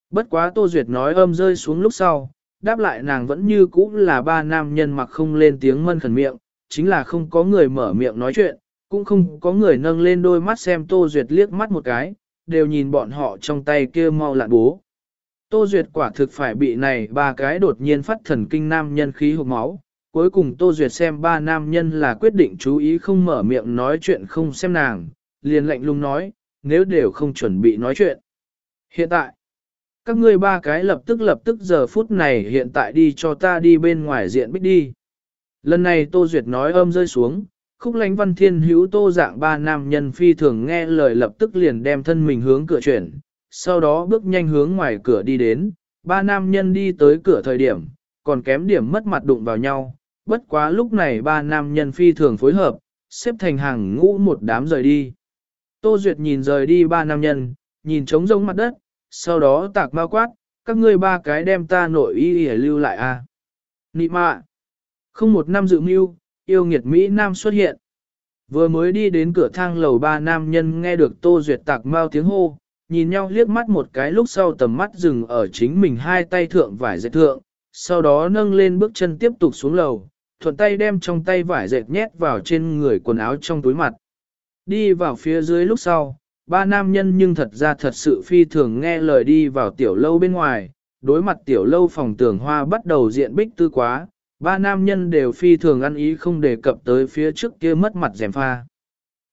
Bất quá Tô Duyệt nói âm rơi xuống lúc sau, đáp lại nàng vẫn như cũ là ba nam nhân mặc không lên tiếng mân khẩn miệng, chính là không có người mở miệng nói chuyện, cũng không có người nâng lên đôi mắt xem Tô Duyệt liếc mắt một cái, đều nhìn bọn họ trong tay kia mau lạn bố. Tô Duyệt quả thực phải bị này ba cái đột nhiên phát thần kinh nam nhân khí hộp máu. Cuối cùng Tô Duyệt xem ba nam nhân là quyết định chú ý không mở miệng nói chuyện không xem nàng, liền lạnh lùng nói, nếu đều không chuẩn bị nói chuyện. Hiện tại, các ngươi ba cái lập tức lập tức giờ phút này hiện tại đi cho ta đi bên ngoài diện bích đi. Lần này Tô Duyệt nói âm rơi xuống, khúc lánh văn thiên hữu tô dạng ba nam nhân phi thường nghe lời lập tức liền đem thân mình hướng cửa chuyển, sau đó bước nhanh hướng ngoài cửa đi đến, ba nam nhân đi tới cửa thời điểm, còn kém điểm mất mặt đụng vào nhau, bất quá lúc này ba nam nhân phi thường phối hợp, xếp thành hàng ngũ một đám rời đi. Tô Duyệt nhìn rời đi ba nam nhân, nhìn trống rỗng mặt đất, sau đó tạc bao quát, các ngươi ba cái đem ta nội y y lưu lại a. À? Nị mạ! Không một năm dự mưu, yêu nghiệt Mỹ Nam xuất hiện. Vừa mới đi đến cửa thang lầu ba nam nhân nghe được Tô Duyệt tạc mau tiếng hô, nhìn nhau liếc mắt một cái lúc sau tầm mắt dừng ở chính mình hai tay thượng vải dệt thượng, sau đó nâng lên bước chân tiếp tục xuống lầu, thuận tay đem trong tay vải dệt nhét vào trên người quần áo trong túi mặt. Đi vào phía dưới lúc sau, ba nam nhân nhưng thật ra thật sự phi thường nghe lời đi vào tiểu lâu bên ngoài, đối mặt tiểu lâu phòng tường hoa bắt đầu diện bích tư quá, ba nam nhân đều phi thường ăn ý không đề cập tới phía trước kia mất mặt dèm pha.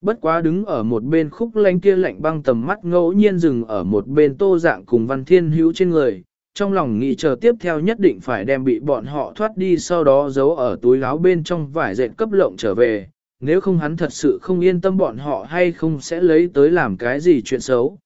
Bất quá đứng ở một bên khúc lanh kia lạnh băng tầm mắt ngẫu nhiên dừng ở một bên tô dạng cùng văn thiên hữu trên người, trong lòng nghĩ chờ tiếp theo nhất định phải đem bị bọn họ thoát đi sau đó giấu ở túi áo bên trong vải dệt cấp lộng trở về, nếu không hắn thật sự không yên tâm bọn họ hay không sẽ lấy tới làm cái gì chuyện xấu.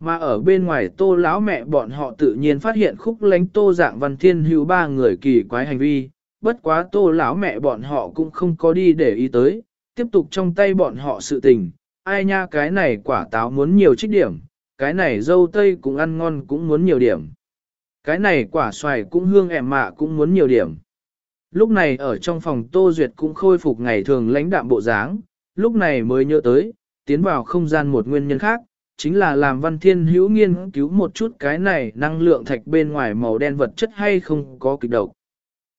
Mà ở bên ngoài tô lão mẹ bọn họ tự nhiên phát hiện khúc lánh tô dạng văn thiên hữu ba người kỳ quái hành vi, bất quá tô lão mẹ bọn họ cũng không có đi để ý tới, tiếp tục trong tay bọn họ sự tình, ai nha cái này quả táo muốn nhiều trích điểm, cái này dâu tây cũng ăn ngon cũng muốn nhiều điểm. Cái này quả xoài cũng hương ẻm mạ cũng muốn nhiều điểm. Lúc này ở trong phòng Tô Duyệt cũng khôi phục ngày thường lãnh đạm bộ dáng, lúc này mới nhớ tới, tiến vào không gian một nguyên nhân khác, chính là làm văn thiên hữu nghiên cứu một chút cái này năng lượng thạch bên ngoài màu đen vật chất hay không có kịch độc.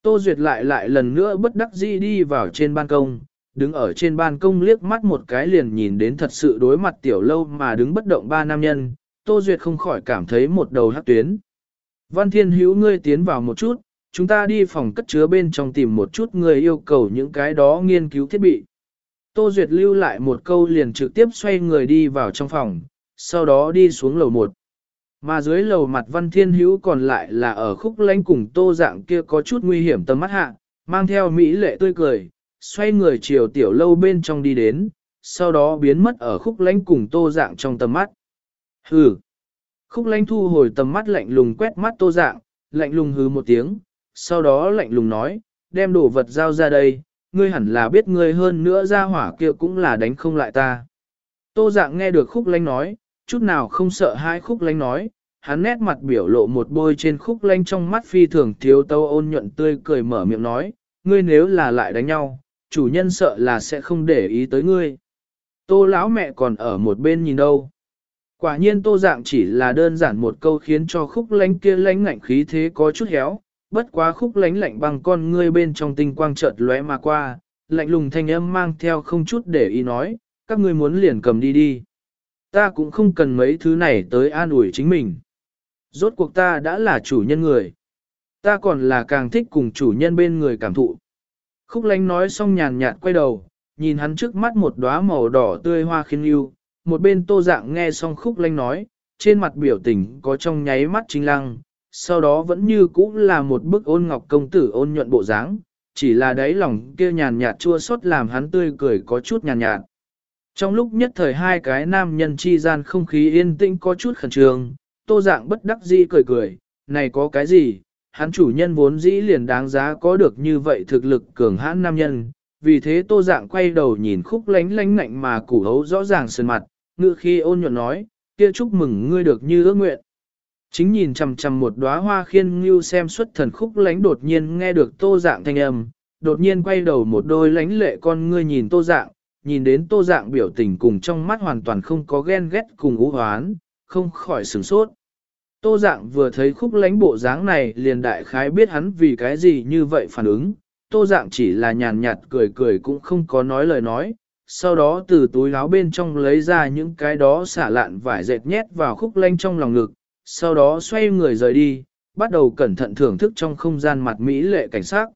Tô Duyệt lại lại lần nữa bất đắc dĩ đi vào trên ban công, đứng ở trên ban công liếc mắt một cái liền nhìn đến thật sự đối mặt tiểu lâu mà đứng bất động ba nam nhân, Tô Duyệt không khỏi cảm thấy một đầu hắc tuyến. Văn Thiên Hữu ngươi tiến vào một chút, chúng ta đi phòng cất chứa bên trong tìm một chút người yêu cầu những cái đó nghiên cứu thiết bị. Tô Duyệt lưu lại một câu liền trực tiếp xoay người đi vào trong phòng, sau đó đi xuống lầu một. Mà dưới lầu mặt Văn Thiên Hữu còn lại là ở khúc lánh cùng tô dạng kia có chút nguy hiểm tầm mắt hạ, mang theo Mỹ lệ tươi cười, xoay người chiều tiểu lâu bên trong đi đến, sau đó biến mất ở khúc lánh cùng tô dạng trong tầm mắt. Hừ! Khúc lánh thu hồi tầm mắt lạnh lùng quét mắt tô dạng, lạnh lùng hừ một tiếng, sau đó lạnh lùng nói, đem đồ vật giao ra đây, ngươi hẳn là biết ngươi hơn nữa ra hỏa kia cũng là đánh không lại ta. Tô dạng nghe được khúc lánh nói, chút nào không sợ hai khúc lánh nói, hắn nét mặt biểu lộ một bôi trên khúc lanh trong mắt phi thường thiếu tâu ôn nhuận tươi cười mở miệng nói, ngươi nếu là lại đánh nhau, chủ nhân sợ là sẽ không để ý tới ngươi. Tô lão mẹ còn ở một bên nhìn đâu. Quả nhiên tô dạng chỉ là đơn giản một câu khiến cho khúc lánh kia lánh ngạnh khí thế có chút héo, bất quá khúc lánh lạnh bằng con ngươi bên trong tinh quang chợt lóe mà qua, lạnh lùng thanh âm mang theo không chút để ý nói, các ngươi muốn liền cầm đi đi. Ta cũng không cần mấy thứ này tới an ủi chính mình. Rốt cuộc ta đã là chủ nhân người. Ta còn là càng thích cùng chủ nhân bên người cảm thụ. Khúc lánh nói xong nhàn nhạt quay đầu, nhìn hắn trước mắt một đóa màu đỏ tươi hoa khiến yêu, một bên tô dạng nghe xong khúc lánh nói, trên mặt biểu tình có trong nháy mắt chính lăng, sau đó vẫn như cũ là một bức ôn ngọc công tử ôn nhuận bộ dáng, chỉ là đáy lòng kia nhàn nhạt chua xót làm hắn tươi cười có chút nhàn nhạt. Trong lúc nhất thời hai cái nam nhân chi gian không khí yên tĩnh có chút khẩn trương, tô dạng bất đắc dĩ cười cười, này có cái gì, hắn chủ nhân vốn dĩ liền đáng giá có được như vậy thực lực cường hãn nam nhân, vì thế tô dạng quay đầu nhìn khúc lánh lánh ngạnh mà củ hấu rõ ràng sơn mặt, ngự khi ôn nhuận nói, kia chúc mừng ngươi được như ước nguyện. Chính nhìn chằm chằm một đóa hoa khiên ngưu xem xuất thần khúc lánh đột nhiên nghe được tô dạng thanh âm, đột nhiên quay đầu một đôi lánh lệ con ngươi nhìn tô dạng, nhìn đến tô dạng biểu tình cùng trong mắt hoàn toàn không có ghen ghét cùng ú hoán, không khỏi sửng sốt. Tô dạng vừa thấy khúc lánh bộ dáng này liền đại khái biết hắn vì cái gì như vậy phản ứng, tô dạng chỉ là nhàn nhạt cười cười cũng không có nói lời nói, sau đó từ túi áo bên trong lấy ra những cái đó xả lạn vải dệt nhét vào khúc lánh trong lòng ngực, sau đó xoay người rời đi, bắt đầu cẩn thận thưởng thức trong không gian mặt Mỹ lệ cảnh sát.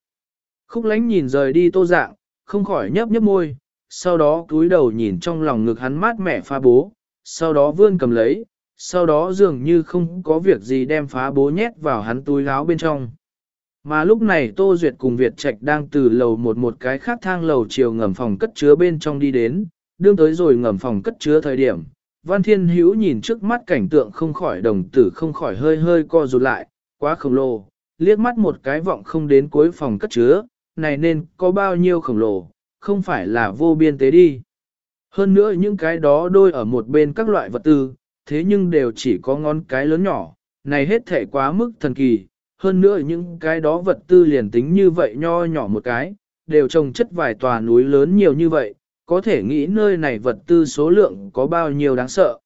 Khúc lánh nhìn rời đi tô dạng, không khỏi nhấp nhấp môi, sau đó cúi đầu nhìn trong lòng ngực hắn mát mẻ pha bố, sau đó vươn cầm lấy, sau đó dường như không có việc gì đem phá bố nhét vào hắn túi áo bên trong. Mà lúc này Tô Duyệt cùng Việt Trạch đang từ lầu một một cái khác thang lầu chiều ngầm phòng cất chứa bên trong đi đến, đương tới rồi ngầm phòng cất chứa thời điểm. Văn Thiên Hữu nhìn trước mắt cảnh tượng không khỏi đồng tử không khỏi hơi hơi co rụt lại, quá khổng lồ, liếc mắt một cái vọng không đến cuối phòng cất chứa, này nên có bao nhiêu khổng lồ, không phải là vô biên tế đi. Hơn nữa những cái đó đôi ở một bên các loại vật tư, thế nhưng đều chỉ có ngón cái lớn nhỏ, này hết thể quá mức thần kỳ, hơn nữa những cái đó vật tư liền tính như vậy nho nhỏ một cái, đều trồng chất vài tòa núi lớn nhiều như vậy, có thể nghĩ nơi này vật tư số lượng có bao nhiêu đáng sợ.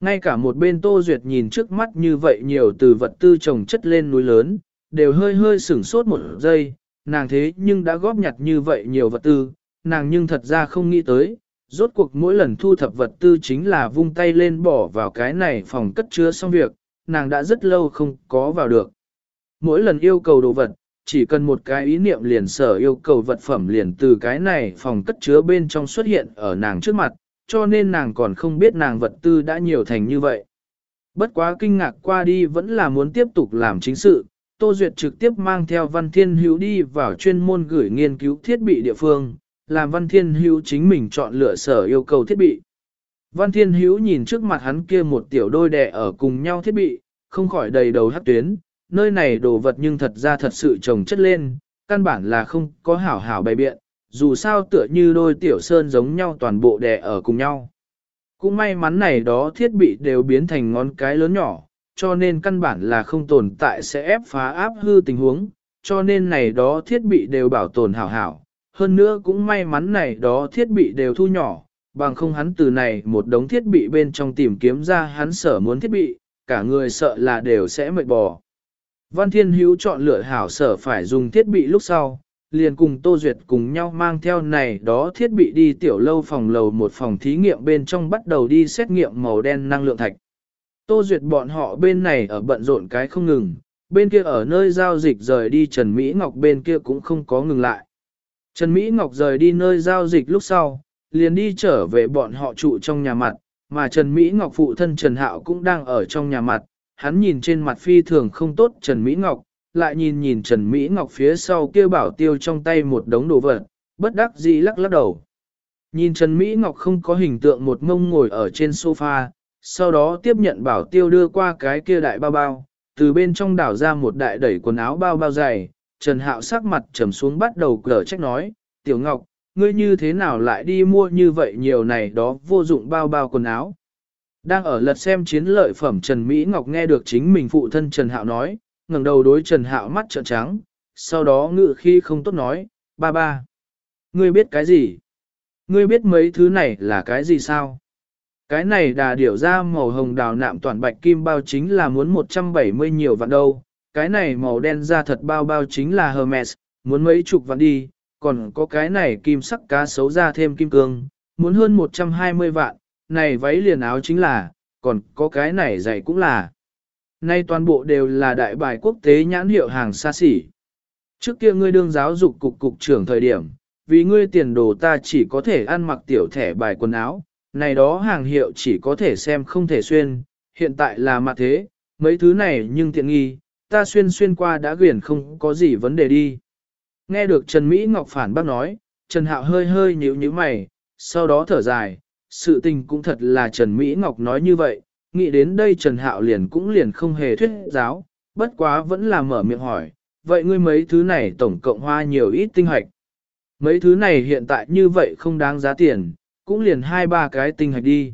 Ngay cả một bên Tô Duyệt nhìn trước mắt như vậy nhiều từ vật tư trồng chất lên núi lớn, đều hơi hơi sửng sốt một giây, nàng thế nhưng đã góp nhặt như vậy nhiều vật tư, nàng nhưng thật ra không nghĩ tới, rốt cuộc mỗi lần thu thập vật tư chính là vung tay lên bỏ vào cái này phòng cất chứa xong việc, nàng đã rất lâu không có vào được. Mỗi lần yêu cầu đồ vật, chỉ cần một cái ý niệm liền sở yêu cầu vật phẩm liền từ cái này phòng cất chứa bên trong xuất hiện ở nàng trước mặt, cho nên nàng còn không biết nàng vật tư đã nhiều thành như vậy. Bất quá kinh ngạc qua đi vẫn là muốn tiếp tục làm chính sự, Tô Duyệt trực tiếp mang theo Văn Thiên Hữu đi vào chuyên môn gửi nghiên cứu thiết bị địa phương, làm Văn Thiên Hữu chính mình chọn lựa sở yêu cầu thiết bị. Văn Thiên Hữu nhìn trước mặt hắn kia một tiểu đôi đẻ ở cùng nhau thiết bị, không khỏi đầy đầu hát tuyến, nơi này đồ vật nhưng thật ra thật sự trồng chất lên, căn bản là không có hảo hảo bày biện, dù sao tựa như đôi tiểu sơn giống nhau toàn bộ đẻ ở cùng nhau. Cũng may mắn này đó thiết bị đều biến thành ngón cái lớn nhỏ, cho nên căn bản là không tồn tại sẽ ép phá áp hư tình huống, cho nên này đó thiết bị đều bảo tồn hảo hảo, hơn nữa cũng may mắn này đó thiết bị đều thu nhỏ, bằng không hắn từ này một đống thiết bị bên trong tìm kiếm ra hắn sở muốn thiết bị, cả người sợ là đều sẽ mệt bò. Văn Thiên Hữu chọn lựa hảo sở phải dùng thiết bị lúc sau, liền cùng Tô Duyệt cùng nhau mang theo này đó thiết bị đi tiểu lâu phòng lầu một phòng thí nghiệm bên trong bắt đầu đi xét nghiệm màu đen năng lượng thạch. Tô Duyệt bọn họ bên này ở bận rộn cái không ngừng, bên kia ở nơi giao dịch rời đi Trần Mỹ Ngọc bên kia cũng không có ngừng lại. Trần Mỹ Ngọc rời đi nơi giao dịch lúc sau, liền đi trở về bọn họ trụ trong nhà mặt, mà Trần Mỹ Ngọc phụ thân Trần Hạo cũng đang ở trong nhà mặt, hắn nhìn trên mặt phi thường không tốt Trần Mỹ Ngọc, lại nhìn nhìn Trần Mỹ Ngọc phía sau kia bảo tiêu trong tay một đống đồ vật, bất đắc dĩ lắc lắc đầu. Nhìn Trần Mỹ Ngọc không có hình tượng một mông ngồi ở trên sofa, sau đó tiếp nhận bảo tiêu đưa qua cái kia đại bao bao, từ bên trong đảo ra một đại đẩy quần áo bao bao dày, Trần Hạo sắc mặt trầm xuống bắt đầu cờ trách nói, Tiểu Ngọc, ngươi như thế nào lại đi mua như vậy nhiều này đó vô dụng bao bao quần áo. Đang ở lật xem chiến lợi phẩm Trần Mỹ Ngọc nghe được chính mình phụ thân Trần Hạo nói, ngẩng đầu đối Trần Hạo mắt trợn trắng, sau đó ngự khi không tốt nói, ba ba. Ngươi biết cái gì? Ngươi biết mấy thứ này là cái gì sao? Cái này đà điểu ra màu hồng đào nạm toàn bạch kim bao chính là muốn 170 nhiều vạn đâu, cái này màu đen ra thật bao bao chính là Hermes, muốn mấy chục vạn đi, còn có cái này kim sắc cá sấu ra thêm kim cương, muốn hơn 120 vạn, này váy liền áo chính là, còn có cái này giày cũng là. Nay toàn bộ đều là đại bài quốc tế nhãn hiệu hàng xa xỉ. Trước kia ngươi đương giáo dục cục cục trưởng thời điểm, vì ngươi tiền đồ ta chỉ có thể ăn mặc tiểu thẻ bài quần áo, này đó hàng hiệu chỉ có thể xem không thể xuyên, hiện tại là mặt thế, mấy thứ này nhưng tiện nghi, ta xuyên xuyên qua đã quyển không có gì vấn đề đi. Nghe được Trần Mỹ Ngọc phản bác nói, Trần Hạo hơi hơi nhíu nhíu mày, sau đó thở dài, sự tình cũng thật là Trần Mỹ Ngọc nói như vậy, nghĩ đến đây Trần Hạo liền cũng liền không hề thuyết giáo, bất quá vẫn là mở miệng hỏi, vậy ngươi mấy thứ này tổng cộng hoa nhiều ít tinh hạch. Mấy thứ này hiện tại như vậy không đáng giá tiền, cũng liền hai ba cái tinh hạch đi.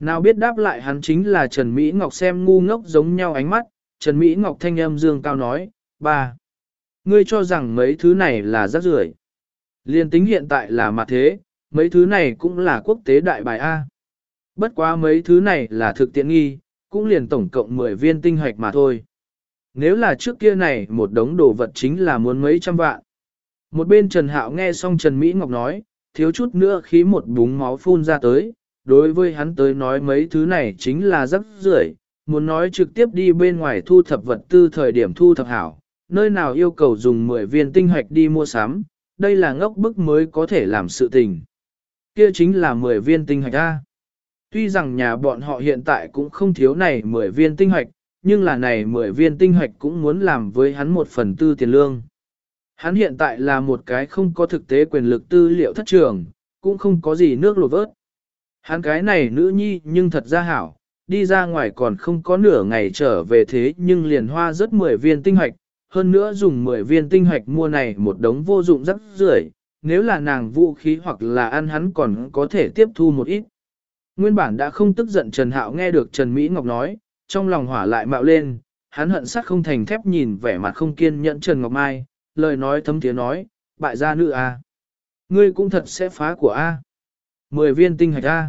Nào biết đáp lại hắn chính là Trần Mỹ Ngọc xem ngu ngốc giống nhau ánh mắt, Trần Mỹ Ngọc thanh âm dương cao nói, ba, ngươi cho rằng mấy thứ này là rác rưởi. Liên tính hiện tại là mặt thế, mấy thứ này cũng là quốc tế đại bài A. Bất quá mấy thứ này là thực tiện nghi, cũng liền tổng cộng 10 viên tinh hoạch mà thôi. Nếu là trước kia này một đống đồ vật chính là muốn mấy trăm vạn. Một bên Trần Hạo nghe xong Trần Mỹ Ngọc nói, thiếu chút nữa khí một búng máu phun ra tới, đối với hắn tới nói mấy thứ này chính là rất rưởi, muốn nói trực tiếp đi bên ngoài thu thập vật tư thời điểm thu thập hảo, nơi nào yêu cầu dùng 10 viên tinh hoạch đi mua sắm, đây là ngốc bức mới có thể làm sự tình. Kia chính là 10 viên tinh hoạch A. Tuy rằng nhà bọn họ hiện tại cũng không thiếu này 10 viên tinh hoạch, nhưng là này 10 viên tinh hoạch cũng muốn làm với hắn một phần tư tiền lương. Hắn hiện tại là một cái không có thực tế quyền lực tư liệu thất trường, cũng không có gì nước lột vớt. Hắn cái này nữ nhi nhưng thật ra hảo, đi ra ngoài còn không có nửa ngày trở về thế nhưng liền hoa rất 10 viên tinh hoạch, hơn nữa dùng 10 viên tinh hoạch mua này một đống vô dụng rất rưởi, nếu là nàng vũ khí hoặc là ăn hắn còn có thể tiếp thu một ít. Nguyên bản đã không tức giận Trần Hạo nghe được Trần Mỹ Ngọc nói, trong lòng hỏa lại mạo lên, hắn hận sắc không thành thép nhìn vẻ mặt không kiên nhẫn Trần Ngọc Mai, lời nói thấm tiếng nói, bại gia nữ a, Ngươi cũng thật sẽ phá của a. Mười viên tinh hạch a.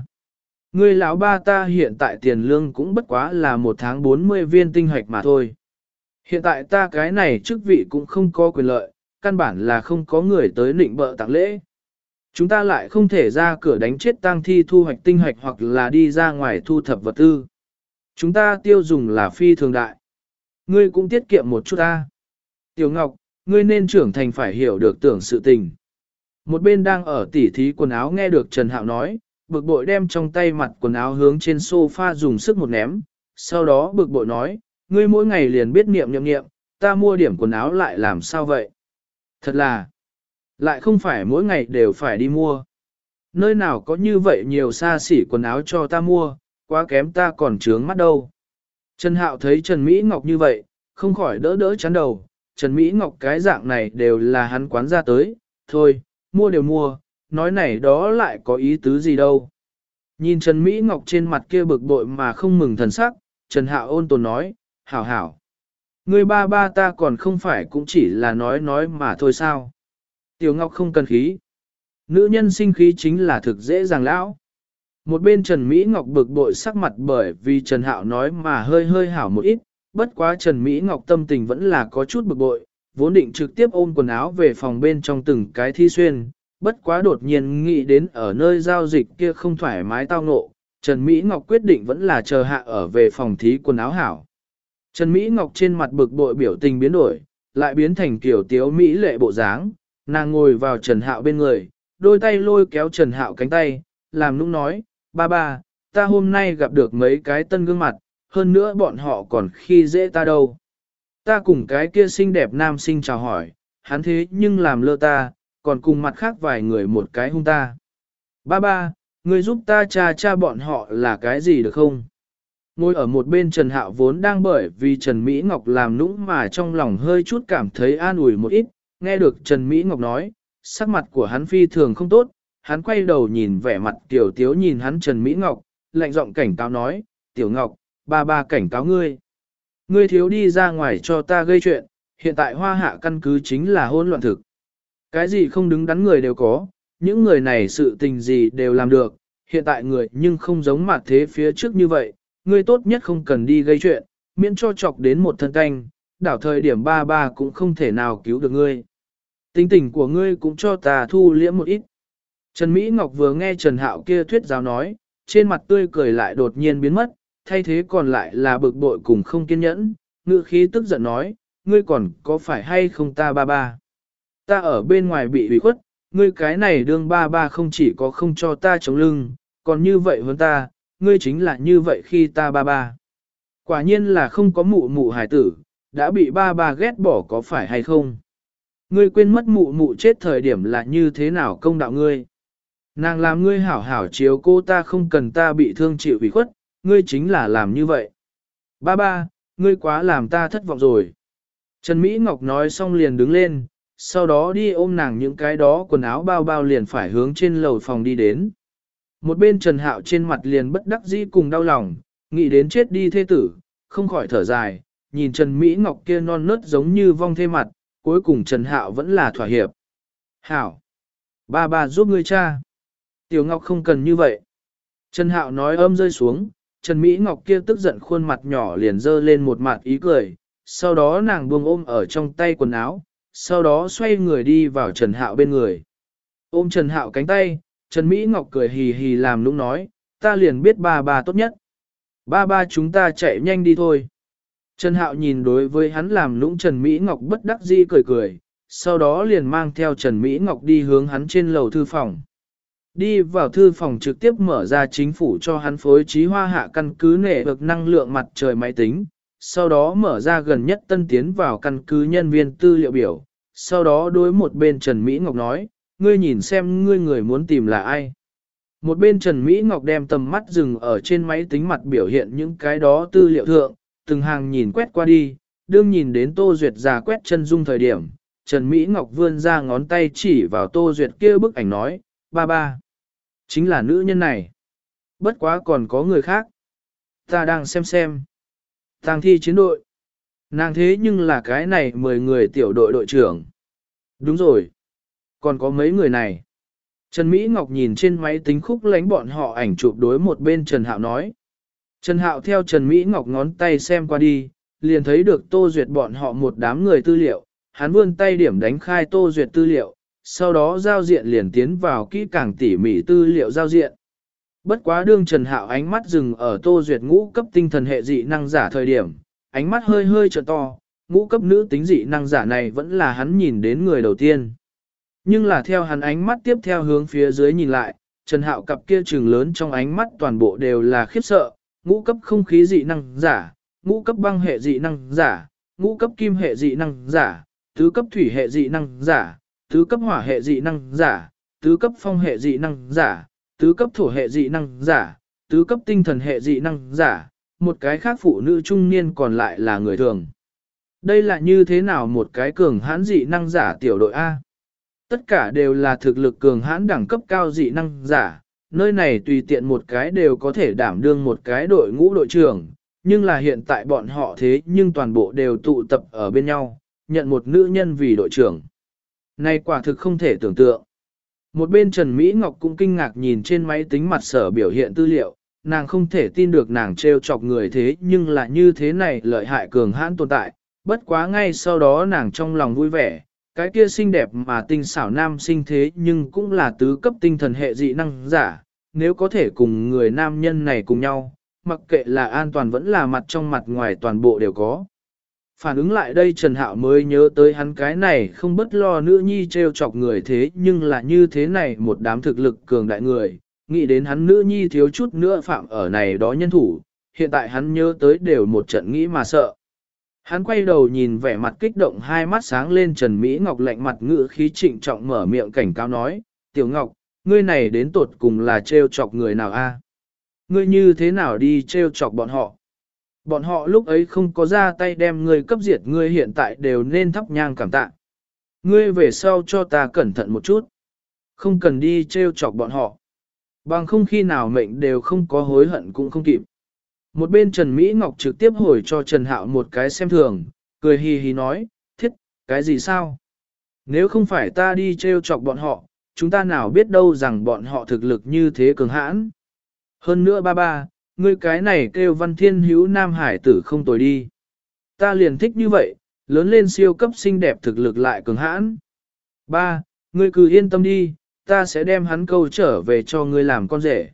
Ngươi lão ba ta hiện tại tiền lương cũng bất quá là một tháng 40 viên tinh hạch mà thôi. Hiện tại ta cái này chức vị cũng không có quyền lợi, căn bản là không có người tới định bợ tặng lễ. Chúng ta lại không thể ra cửa đánh chết tang thi thu hoạch tinh hoạch hoặc là đi ra ngoài thu thập vật tư. Chúng ta tiêu dùng là phi thường đại. Ngươi cũng tiết kiệm một chút ta. Tiểu Ngọc, ngươi nên trưởng thành phải hiểu được tưởng sự tình. Một bên đang ở tỉ thí quần áo nghe được Trần Hạo nói, bực bội đem trong tay mặt quần áo hướng trên sofa dùng sức một ném, sau đó bực bội nói, ngươi mỗi ngày liền biết niệm niệm niệm, ta mua điểm quần áo lại làm sao vậy? Thật là, lại không phải mỗi ngày đều phải đi mua. Nơi nào có như vậy nhiều xa xỉ quần áo cho ta mua, quá kém ta còn trướng mắt đâu. Trần Hạo thấy Trần Mỹ Ngọc như vậy, không khỏi đỡ đỡ chán đầu, Trần Mỹ Ngọc cái dạng này đều là hắn quán ra tới, thôi, mua đều mua, nói này đó lại có ý tứ gì đâu. Nhìn Trần Mỹ Ngọc trên mặt kia bực bội mà không mừng thần sắc, Trần Hạo ôn tồn nói, hảo hảo. Người ba ba ta còn không phải cũng chỉ là nói nói mà thôi sao. Tiểu Ngọc không cần khí. Nữ nhân sinh khí chính là thực dễ dàng lão. Một bên Trần Mỹ Ngọc bực bội sắc mặt bởi vì Trần Hạo nói mà hơi hơi hảo một ít, bất quá Trần Mỹ Ngọc tâm tình vẫn là có chút bực bội, vốn định trực tiếp ôm quần áo về phòng bên trong từng cái thi xuyên, bất quá đột nhiên nghĩ đến ở nơi giao dịch kia không thoải mái tao ngộ, Trần Mỹ Ngọc quyết định vẫn là chờ hạ ở về phòng thí quần áo hảo. Trần Mỹ Ngọc trên mặt bực bội biểu tình biến đổi, lại biến thành kiểu tiếu Mỹ lệ bộ dáng, nàng ngồi vào Trần Hạo bên người, đôi tay lôi kéo Trần Hạo cánh tay, làm nũng nói, ba ba, ta hôm nay gặp được mấy cái tân gương mặt, hơn nữa bọn họ còn khi dễ ta đâu. Ta cùng cái kia xinh đẹp nam sinh chào hỏi, hắn thế nhưng làm lơ ta, còn cùng mặt khác vài người một cái hung ta. Ba ba, người giúp ta cha cha bọn họ là cái gì được không? Ngồi ở một bên Trần Hạo vốn đang bởi vì Trần Mỹ Ngọc làm nũng mà trong lòng hơi chút cảm thấy an ủi một ít, nghe được Trần Mỹ Ngọc nói, sắc mặt của hắn phi thường không tốt, hắn quay đầu nhìn vẻ mặt tiểu tiếu nhìn hắn Trần Mỹ Ngọc, lạnh giọng cảnh cáo nói, tiểu Ngọc, ba ba cảnh cáo ngươi. Ngươi thiếu đi ra ngoài cho ta gây chuyện, hiện tại hoa hạ căn cứ chính là hôn loạn thực. Cái gì không đứng đắn người đều có, những người này sự tình gì đều làm được, hiện tại người nhưng không giống mặt thế phía trước như vậy, ngươi tốt nhất không cần đi gây chuyện, miễn cho chọc đến một thân canh, đảo thời điểm ba ba cũng không thể nào cứu được ngươi. Tính tình của ngươi cũng cho ta thu liễm một ít. Trần Mỹ Ngọc vừa nghe Trần Hạo kia thuyết giáo nói, trên mặt tươi cười lại đột nhiên biến mất, thay thế còn lại là bực bội cùng không kiên nhẫn, ngự khí tức giận nói, ngươi còn có phải hay không ta ba ba. Ta ở bên ngoài bị ủy khuất, ngươi cái này đương ba ba không chỉ có không cho ta chống lưng, còn như vậy hơn ta, ngươi chính là như vậy khi ta ba ba. Quả nhiên là không có mụ mụ hải tử, đã bị ba ba ghét bỏ có phải hay không. Ngươi quên mất mụ mụ chết thời điểm là như thế nào công đạo ngươi. Nàng làm ngươi hảo hảo chiếu cô ta không cần ta bị thương chịu ủy khuất, ngươi chính là làm như vậy. Ba ba, ngươi quá làm ta thất vọng rồi. Trần Mỹ Ngọc nói xong liền đứng lên, sau đó đi ôm nàng những cái đó quần áo bao bao liền phải hướng trên lầu phòng đi đến. Một bên Trần Hạo trên mặt liền bất đắc dĩ cùng đau lòng, nghĩ đến chết đi thê tử, không khỏi thở dài, nhìn Trần Mỹ Ngọc kia non nớt giống như vong thê mặt, cuối cùng Trần Hạo vẫn là thỏa hiệp. Hảo! Ba ba giúp ngươi cha. Tiểu Ngọc không cần như vậy. Trần Hạo nói âm rơi xuống, Trần Mỹ Ngọc kia tức giận khuôn mặt nhỏ liền dơ lên một mặt ý cười, sau đó nàng buông ôm ở trong tay quần áo, sau đó xoay người đi vào Trần Hạo bên người. Ôm Trần Hạo cánh tay, Trần Mỹ Ngọc cười hì hì làm lúc nói, ta liền biết ba ba tốt nhất. Ba ba chúng ta chạy nhanh đi thôi. Trần Hạo nhìn đối với hắn làm lũng Trần Mỹ Ngọc bất đắc dĩ cười cười, sau đó liền mang theo Trần Mỹ Ngọc đi hướng hắn trên lầu thư phòng. Đi vào thư phòng trực tiếp mở ra chính phủ cho hắn phối trí hoa hạ căn cứ nể được năng lượng mặt trời máy tính, sau đó mở ra gần nhất tân tiến vào căn cứ nhân viên tư liệu biểu, sau đó đối một bên Trần Mỹ Ngọc nói, ngươi nhìn xem ngươi người muốn tìm là ai. Một bên Trần Mỹ Ngọc đem tầm mắt dừng ở trên máy tính mặt biểu hiện những cái đó tư liệu thượng, từng hàng nhìn quét qua đi, đương nhìn đến Tô Duyệt già quét chân dung thời điểm, Trần Mỹ Ngọc vươn ra ngón tay chỉ vào Tô Duyệt kia bức ảnh nói, ba ba, chính là nữ nhân này. Bất quá còn có người khác. Ta đang xem xem. Tàng thi chiến đội. Nàng thế nhưng là cái này 10 người tiểu đội đội trưởng. Đúng rồi. Còn có mấy người này. Trần Mỹ Ngọc nhìn trên máy tính khúc lánh bọn họ ảnh chụp đối một bên Trần Hạo nói. Trần Hạo theo Trần Mỹ Ngọc ngón tay xem qua đi, liền thấy được Tô Duyệt bọn họ một đám người tư liệu, hắn vươn tay điểm đánh khai Tô Duyệt tư liệu, sau đó giao diện liền tiến vào kỹ càng tỉ mỉ tư liệu giao diện. Bất quá đương Trần Hạo ánh mắt dừng ở Tô Duyệt ngũ cấp tinh thần hệ dị năng giả thời điểm, ánh mắt hơi hơi trợ to, ngũ cấp nữ tính dị năng giả này vẫn là hắn nhìn đến người đầu tiên. Nhưng là theo hắn ánh mắt tiếp theo hướng phía dưới nhìn lại, Trần Hạo cặp kia trừng lớn trong ánh mắt toàn bộ đều là khiếp sợ, ngũ cấp không khí dị năng giả, ngũ cấp băng hệ dị năng giả, ngũ cấp kim hệ dị năng giả, tứ cấp thủy hệ dị năng giả, tứ cấp hỏa hệ dị năng giả, tứ cấp phong hệ dị năng giả, tứ cấp thổ hệ dị năng giả, tứ cấp tinh thần hệ dị năng giả, một cái khác phụ nữ trung niên còn lại là người thường. Đây là như thế nào một cái cường hãn dị năng giả tiểu đội A? Tất cả đều là thực lực cường hãn đẳng cấp cao dị năng giả, nơi này tùy tiện một cái đều có thể đảm đương một cái đội ngũ đội trưởng, nhưng là hiện tại bọn họ thế nhưng toàn bộ đều tụ tập ở bên nhau, nhận một nữ nhân vì đội trưởng. Này quả thực không thể tưởng tượng. Một bên Trần Mỹ Ngọc cũng kinh ngạc nhìn trên máy tính mặt sở biểu hiện tư liệu, nàng không thể tin được nàng trêu chọc người thế nhưng là như thế này lợi hại cường hãn tồn tại, bất quá ngay sau đó nàng trong lòng vui vẻ, cái kia xinh đẹp mà tinh xảo nam sinh thế nhưng cũng là tứ cấp tinh thần hệ dị năng giả, nếu có thể cùng người nam nhân này cùng nhau, mặc kệ là an toàn vẫn là mặt trong mặt ngoài toàn bộ đều có. Phản ứng lại đây Trần Hạo mới nhớ tới hắn cái này không bất lo nữ nhi trêu chọc người thế nhưng là như thế này một đám thực lực cường đại người, nghĩ đến hắn nữ nhi thiếu chút nữa phạm ở này đó nhân thủ, hiện tại hắn nhớ tới đều một trận nghĩ mà sợ. Hắn quay đầu nhìn vẻ mặt kích động hai mắt sáng lên Trần Mỹ Ngọc lạnh mặt ngữ khí trịnh trọng mở miệng cảnh cáo nói, Tiểu Ngọc, ngươi này đến tột cùng là trêu chọc người nào a? Ngươi như thế nào đi trêu chọc bọn họ? Bọn họ lúc ấy không có ra tay đem ngươi cấp diệt ngươi hiện tại đều nên thắp nhang cảm tạ. Ngươi về sau cho ta cẩn thận một chút. Không cần đi trêu chọc bọn họ. Bằng không khi nào mệnh đều không có hối hận cũng không kịp. Một bên Trần Mỹ Ngọc trực tiếp hồi cho Trần Hạo một cái xem thường, cười hì hì nói, thiết, cái gì sao? Nếu không phải ta đi trêu chọc bọn họ, chúng ta nào biết đâu rằng bọn họ thực lực như thế cường hãn. Hơn nữa ba ba, ngươi cái này kêu văn thiên hữu nam hải tử không tồi đi. Ta liền thích như vậy, lớn lên siêu cấp xinh đẹp thực lực lại cường hãn. Ba, ngươi cứ yên tâm đi, ta sẽ đem hắn câu trở về cho ngươi làm con rể.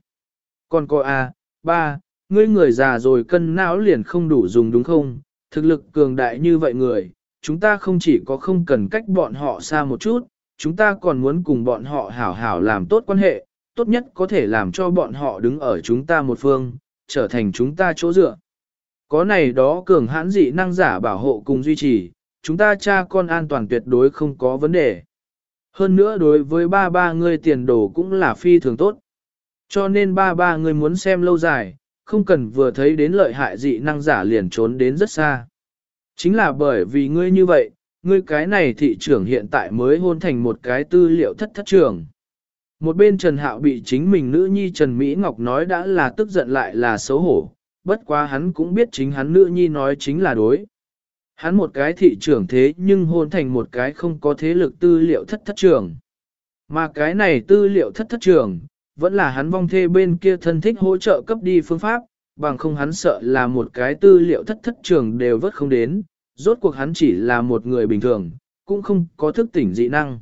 Còn cô à, ba, ngươi người già rồi cân não liền không đủ dùng đúng không? Thực lực cường đại như vậy người, chúng ta không chỉ có không cần cách bọn họ xa một chút, chúng ta còn muốn cùng bọn họ hảo hảo làm tốt quan hệ, tốt nhất có thể làm cho bọn họ đứng ở chúng ta một phương, trở thành chúng ta chỗ dựa. Có này đó cường hãn dị năng giả bảo hộ cùng duy trì, chúng ta cha con an toàn tuyệt đối không có vấn đề. Hơn nữa đối với ba ba ngươi tiền đồ cũng là phi thường tốt. Cho nên ba ba ngươi muốn xem lâu dài, không cần vừa thấy đến lợi hại dị năng giả liền trốn đến rất xa. Chính là bởi vì ngươi như vậy, ngươi cái này thị trưởng hiện tại mới hôn thành một cái tư liệu thất thất trưởng. Một bên Trần Hạo bị chính mình nữ nhi Trần Mỹ Ngọc nói đã là tức giận lại là xấu hổ, bất quá hắn cũng biết chính hắn nữ nhi nói chính là đối. Hắn một cái thị trưởng thế nhưng hôn thành một cái không có thế lực tư liệu thất thất trưởng. Mà cái này tư liệu thất thất trưởng, vẫn là hắn vong thê bên kia thân thích hỗ trợ cấp đi phương pháp, bằng không hắn sợ là một cái tư liệu thất thất trưởng đều vớt không đến, rốt cuộc hắn chỉ là một người bình thường, cũng không có thức tỉnh dị năng.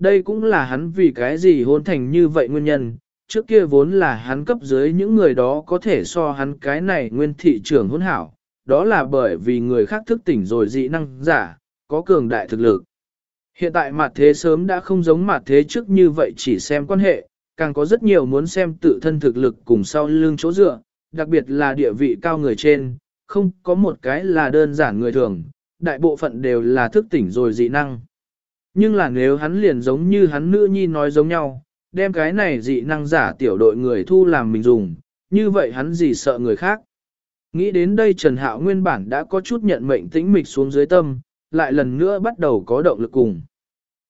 Đây cũng là hắn vì cái gì hôn thành như vậy nguyên nhân, trước kia vốn là hắn cấp dưới những người đó có thể so hắn cái này nguyên thị trưởng hôn hảo, đó là bởi vì người khác thức tỉnh rồi dị năng giả, có cường đại thực lực. Hiện tại mặt thế sớm đã không giống mặt thế trước như vậy chỉ xem quan hệ, càng có rất nhiều muốn xem tự thân thực lực cùng sau lưng chỗ dựa, đặc biệt là địa vị cao người trên, không có một cái là đơn giản người thường, đại bộ phận đều là thức tỉnh rồi dị năng. Nhưng là nếu hắn liền giống như hắn nữ nhi nói giống nhau, đem cái này dị năng giả tiểu đội người thu làm mình dùng, như vậy hắn gì sợ người khác. Nghĩ đến đây Trần Hạo nguyên bản đã có chút nhận mệnh tĩnh mịch xuống dưới tâm, lại lần nữa bắt đầu có động lực cùng.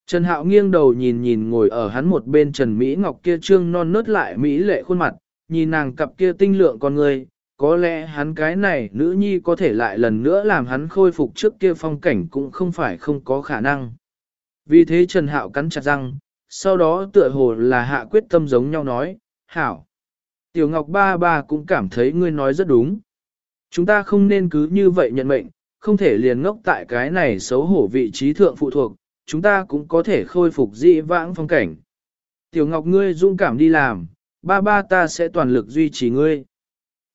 Trần Hạo nghiêng đầu nhìn nhìn ngồi ở hắn một bên Trần Mỹ Ngọc kia trương non nớt lại Mỹ lệ khuôn mặt, nhìn nàng cặp kia tinh lượng con người, có lẽ hắn cái này nữ nhi có thể lại lần nữa làm hắn khôi phục trước kia phong cảnh cũng không phải không có khả năng. Vì thế Trần Hạo cắn chặt răng, sau đó tựa hồ là hạ quyết tâm giống nhau nói, Hảo. Tiểu Ngọc ba ba cũng cảm thấy ngươi nói rất đúng. Chúng ta không nên cứ như vậy nhận mệnh, không thể liền ngốc tại cái này xấu hổ vị trí thượng phụ thuộc, chúng ta cũng có thể khôi phục dị vãng phong cảnh. Tiểu Ngọc ngươi dũng cảm đi làm, ba ba ta sẽ toàn lực duy trì ngươi.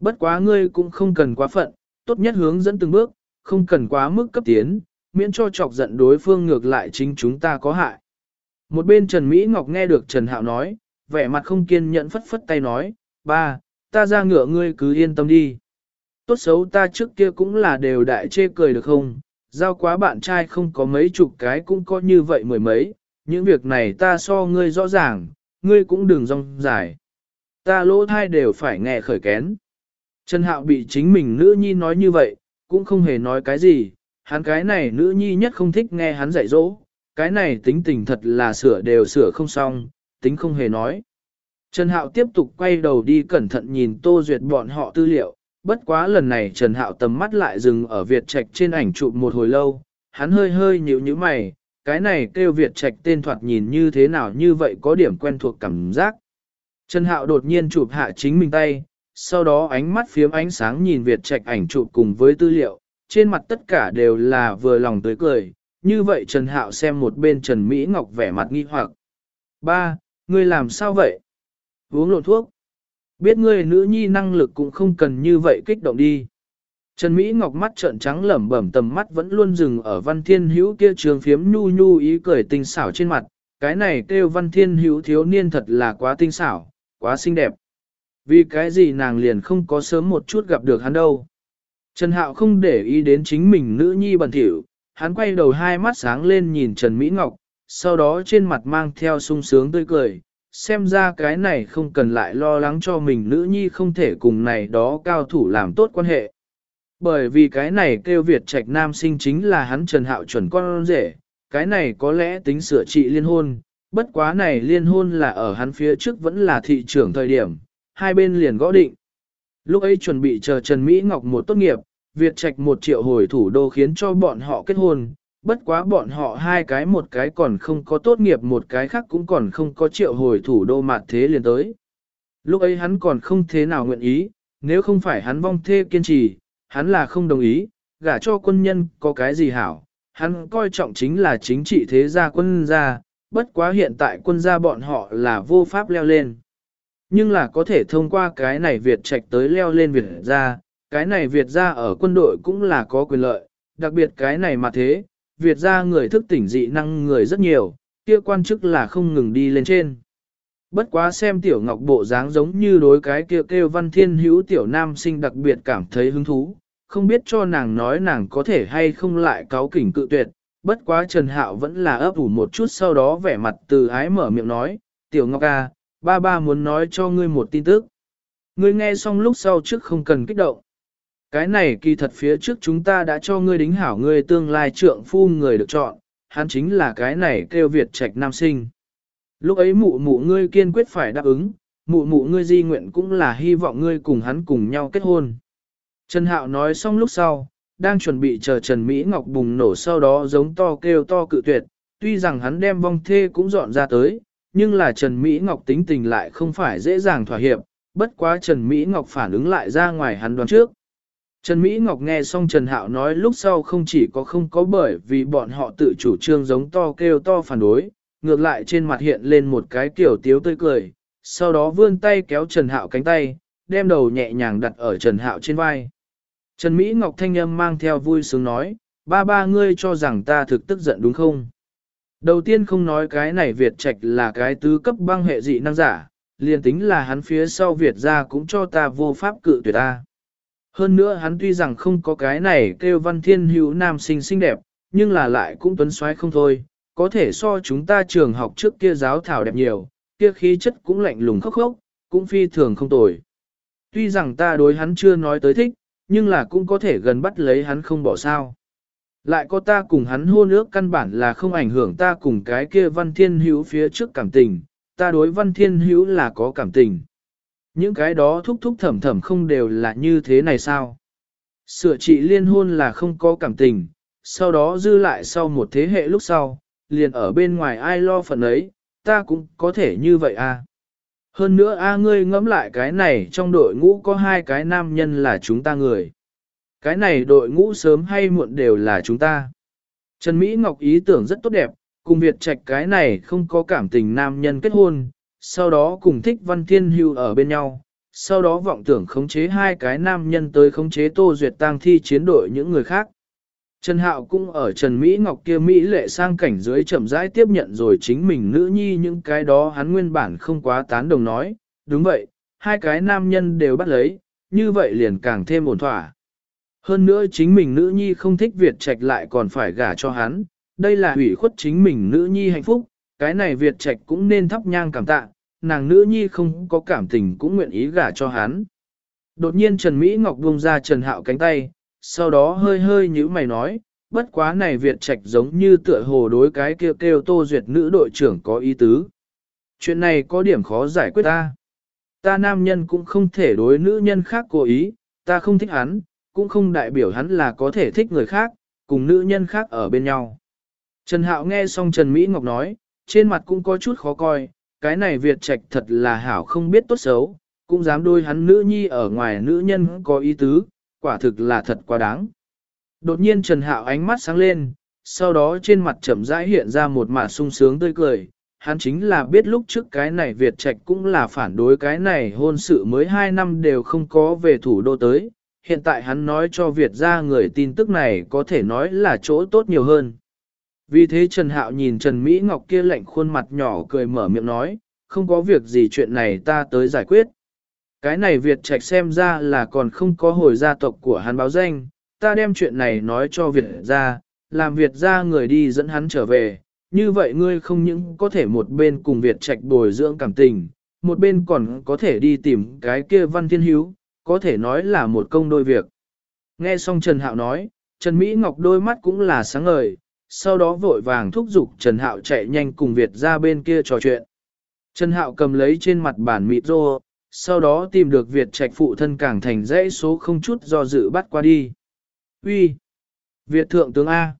Bất quá ngươi cũng không cần quá phận, tốt nhất hướng dẫn từng bước, không cần quá mức cấp tiến, miễn cho chọc giận đối phương ngược lại chính chúng ta có hại. Một bên Trần Mỹ Ngọc nghe được Trần Hạo nói, vẻ mặt không kiên nhẫn phất phất tay nói, ba, ta ra ngựa ngươi cứ yên tâm đi. Tốt xấu ta trước kia cũng là đều đại chê cười được không, giao quá bạn trai không có mấy chục cái cũng có như vậy mười mấy, những việc này ta so ngươi rõ ràng, ngươi cũng đừng rong dài. Ta lỗ thai đều phải nghe khởi kén. Trần Hạo bị chính mình nữ nhi nói như vậy, cũng không hề nói cái gì, hắn cái này nữ nhi nhất không thích nghe hắn dạy dỗ, cái này tính tình thật là sửa đều sửa không xong, tính không hề nói. Trần Hạo tiếp tục quay đầu đi cẩn thận nhìn Tô Duyệt bọn họ tư liệu, bất quá lần này Trần Hạo tầm mắt lại dừng ở Việt Trạch trên ảnh chụp một hồi lâu, hắn hơi hơi nhíu nhíu mày, cái này kêu Việt Trạch tên thoạt nhìn như thế nào như vậy có điểm quen thuộc cảm giác. Trần Hạo đột nhiên chụp hạ chính mình tay, sau đó ánh mắt phiếm ánh sáng nhìn Việt Trạch ảnh chụp cùng với tư liệu, trên mặt tất cả đều là vừa lòng tới cười. Như vậy Trần Hạo xem một bên Trần Mỹ Ngọc vẻ mặt nghi hoặc. Ba, ngươi làm sao vậy? Uống lộn thuốc. Biết ngươi nữ nhi năng lực cũng không cần như vậy kích động đi. Trần Mỹ Ngọc mắt trợn trắng lẩm bẩm tầm mắt vẫn luôn dừng ở văn thiên hữu kia trường phiếm nhu nhu ý cười tinh xảo trên mặt. Cái này kêu văn thiên hữu thiếu niên thật là quá tinh xảo, quá xinh đẹp. Vì cái gì nàng liền không có sớm một chút gặp được hắn đâu. Trần Hạo không để ý đến chính mình nữ nhi bẩn thỉu, hắn quay đầu hai mắt sáng lên nhìn Trần Mỹ Ngọc, sau đó trên mặt mang theo sung sướng tươi cười, xem ra cái này không cần lại lo lắng cho mình nữ nhi không thể cùng này đó cao thủ làm tốt quan hệ. Bởi vì cái này kêu Việt trạch nam sinh chính là hắn Trần Hạo chuẩn con rể, cái này có lẽ tính sửa trị liên hôn, bất quá này liên hôn là ở hắn phía trước vẫn là thị trưởng thời điểm, hai bên liền gõ định. Lúc ấy chuẩn bị chờ Trần Mỹ Ngọc một tốt nghiệp, Việt Trạch một triệu hồi thủ đô khiến cho bọn họ kết hôn, bất quá bọn họ hai cái một cái còn không có tốt nghiệp một cái khác cũng còn không có triệu hồi thủ đô mạt thế liền tới. Lúc ấy hắn còn không thế nào nguyện ý, nếu không phải hắn vong thê kiên trì, hắn là không đồng ý, gả cho quân nhân có cái gì hảo, hắn coi trọng chính là chính trị thế gia quân gia, bất quá hiện tại quân gia bọn họ là vô pháp leo lên. Nhưng là có thể thông qua cái này Việt trạch tới leo lên Việt gia, cái này Việt gia ở quân đội cũng là có quyền lợi, đặc biệt cái này mà thế, Việt gia người thức tỉnh dị năng người rất nhiều, kia quan chức là không ngừng đi lên trên. Bất quá xem tiểu ngọc bộ dáng giống như đối cái kia kêu, kêu văn thiên hữu tiểu nam sinh đặc biệt cảm thấy hứng thú, không biết cho nàng nói nàng có thể hay không lại cáo kỉnh cự tuyệt, bất quá Trần Hạo vẫn là ấp ủ một chút sau đó vẻ mặt từ ái mở miệng nói, Tiểu Ngọc à, ba ba muốn nói cho ngươi một tin tức. Ngươi nghe xong lúc sau trước không cần kích động. Cái này kỳ thật phía trước chúng ta đã cho ngươi đính hảo ngươi tương lai trượng phu người được chọn, hắn chính là cái này kêu Việt trạch nam sinh. Lúc ấy mụ mụ ngươi kiên quyết phải đáp ứng, mụ mụ ngươi di nguyện cũng là hy vọng ngươi cùng hắn cùng nhau kết hôn. Trần Hạo nói xong lúc sau, đang chuẩn bị chờ Trần Mỹ Ngọc bùng nổ sau đó giống to kêu to cự tuyệt, tuy rằng hắn đem vong thê cũng dọn ra tới, nhưng là Trần Mỹ Ngọc tính tình lại không phải dễ dàng thỏa hiệp, bất quá Trần Mỹ Ngọc phản ứng lại ra ngoài hắn đoán trước. Trần Mỹ Ngọc nghe xong Trần Hạo nói lúc sau không chỉ có không có bởi vì bọn họ tự chủ trương giống to kêu to phản đối, ngược lại trên mặt hiện lên một cái kiểu tiếu tươi cười, sau đó vươn tay kéo Trần Hạo cánh tay, đem đầu nhẹ nhàng đặt ở Trần Hạo trên vai. Trần Mỹ Ngọc thanh âm mang theo vui sướng nói, ba ba ngươi cho rằng ta thực tức giận đúng không? Đầu tiên không nói cái này Việt Trạch là cái tứ cấp băng hệ dị năng giả, liền tính là hắn phía sau Việt ra cũng cho ta vô pháp cự tuyệt ta. Hơn nữa hắn tuy rằng không có cái này kêu văn thiên hữu nam sinh xinh đẹp, nhưng là lại cũng tuấn xoáy không thôi, có thể so chúng ta trường học trước kia giáo thảo đẹp nhiều, kia khí chất cũng lạnh lùng khốc khốc, cũng phi thường không tồi. Tuy rằng ta đối hắn chưa nói tới thích, nhưng là cũng có thể gần bắt lấy hắn không bỏ sao. Lại có ta cùng hắn hôn ước căn bản là không ảnh hưởng ta cùng cái kia văn thiên hữu phía trước cảm tình, ta đối văn thiên hữu là có cảm tình. Những cái đó thúc thúc thẩm thẩm không đều là như thế này sao? Sửa trị liên hôn là không có cảm tình, sau đó dư lại sau một thế hệ lúc sau, liền ở bên ngoài ai lo phần ấy, ta cũng có thể như vậy à. Hơn nữa a ngươi ngẫm lại cái này trong đội ngũ có hai cái nam nhân là chúng ta người. Cái này đội ngũ sớm hay muộn đều là chúng ta. Trần Mỹ Ngọc ý tưởng rất tốt đẹp, cùng Việt Trạch cái này không có cảm tình nam nhân kết hôn, sau đó cùng thích Văn Thiên Hưu ở bên nhau, sau đó vọng tưởng khống chế hai cái nam nhân tới khống chế Tô Duyệt tang thi chiến đội những người khác. Trần Hạo cũng ở Trần Mỹ Ngọc kia Mỹ lệ sang cảnh dưới chậm rãi tiếp nhận rồi chính mình nữ nhi những cái đó hắn nguyên bản không quá tán đồng nói, đúng vậy, hai cái nam nhân đều bắt lấy, như vậy liền càng thêm ổn thỏa. Hơn nữa chính mình nữ nhi không thích Việt Trạch lại còn phải gả cho hắn, đây là hủy khuất chính mình nữ nhi hạnh phúc, cái này Việt Trạch cũng nên thắp nhang cảm tạ, nàng nữ nhi không có cảm tình cũng nguyện ý gả cho hắn. Đột nhiên Trần Mỹ Ngọc buông ra Trần Hạo cánh tay, sau đó hơi hơi như mày nói, bất quá này Việt Trạch giống như tựa hồ đối cái kêu kêu tô duyệt nữ đội trưởng có ý tứ. Chuyện này có điểm khó giải quyết ta. Ta nam nhân cũng không thể đối nữ nhân khác cố ý, ta không thích hắn, cũng không đại biểu hắn là có thể thích người khác, cùng nữ nhân khác ở bên nhau. Trần Hạo nghe xong Trần Mỹ Ngọc nói, trên mặt cũng có chút khó coi, cái này Việt Trạch thật là hảo không biết tốt xấu, cũng dám đôi hắn nữ nhi ở ngoài nữ nhân có ý tứ, quả thực là thật quá đáng. Đột nhiên Trần Hạo ánh mắt sáng lên, sau đó trên mặt chậm rãi hiện ra một mả sung sướng tươi cười. Hắn chính là biết lúc trước cái này Việt Trạch cũng là phản đối cái này hôn sự mới 2 năm đều không có về thủ đô tới. Hiện tại hắn nói cho Việt ra người tin tức này có thể nói là chỗ tốt nhiều hơn. Vì thế Trần Hạo nhìn Trần Mỹ Ngọc kia lạnh khuôn mặt nhỏ cười mở miệng nói, không có việc gì chuyện này ta tới giải quyết. Cái này Việt Trạch xem ra là còn không có hồi gia tộc của hắn báo danh, ta đem chuyện này nói cho Việt ra, làm Việt ra người đi dẫn hắn trở về, như vậy ngươi không những có thể một bên cùng Việt Trạch bồi dưỡng cảm tình, một bên còn có thể đi tìm cái kia Văn Thiên Hiếu, có thể nói là một công đôi việc. Nghe xong Trần Hạo nói, Trần Mỹ Ngọc đôi mắt cũng là sáng ngời, sau đó vội vàng thúc giục Trần Hạo chạy nhanh cùng Việt ra bên kia trò chuyện. Trần Hạo cầm lấy trên mặt bản mịt rô, sau đó tìm được Việt trạch phụ thân càng thành dãy số không chút do dự bắt qua đi. Uy, Việt thượng tướng A.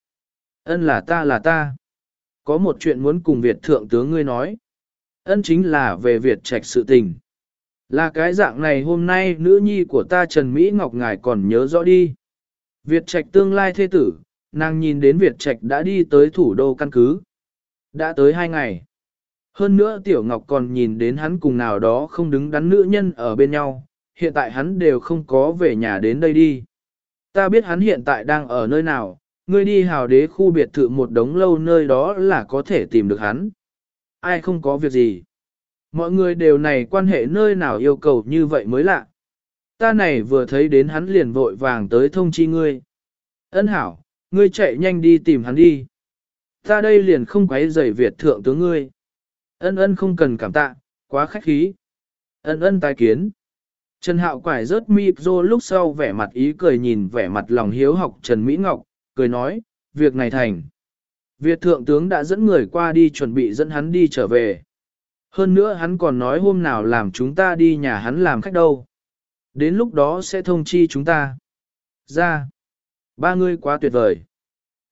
Ân là ta là ta. Có một chuyện muốn cùng Việt thượng tướng ngươi nói. Ân chính là về Việt trạch sự tình. Là cái dạng này hôm nay nữ nhi của ta Trần Mỹ Ngọc Ngài còn nhớ rõ đi. Việt trạch tương lai thế tử, nàng nhìn đến Việt trạch đã đi tới thủ đô căn cứ. Đã tới hai ngày. Hơn nữa Tiểu Ngọc còn nhìn đến hắn cùng nào đó không đứng đắn nữ nhân ở bên nhau, hiện tại hắn đều không có về nhà đến đây đi. Ta biết hắn hiện tại đang ở nơi nào, ngươi đi hào đế khu biệt thự một đống lâu nơi đó là có thể tìm được hắn. Ai không có việc gì. Mọi người đều này quan hệ nơi nào yêu cầu như vậy mới lạ. ta này vừa thấy đến hắn liền vội vàng tới thông chi ngươi. Ân hảo, ngươi chạy nhanh đi tìm hắn đi. Ta đây liền không quấy rầy Việt thượng tướng ngươi. Ân ân không cần cảm tạ, quá khách khí. Ân ân tái kiến. Trần Hạo quải rớt mịp rô lúc sau vẻ mặt ý cười nhìn vẻ mặt lòng hiếu học Trần Mỹ Ngọc, cười nói, việc này thành. Việt thượng tướng đã dẫn người qua đi chuẩn bị dẫn hắn đi trở về. Hơn nữa hắn còn nói hôm nào làm chúng ta đi nhà hắn làm khách đâu. Đến lúc đó sẽ thông chi chúng ta. Ra. Ba người quá tuyệt vời.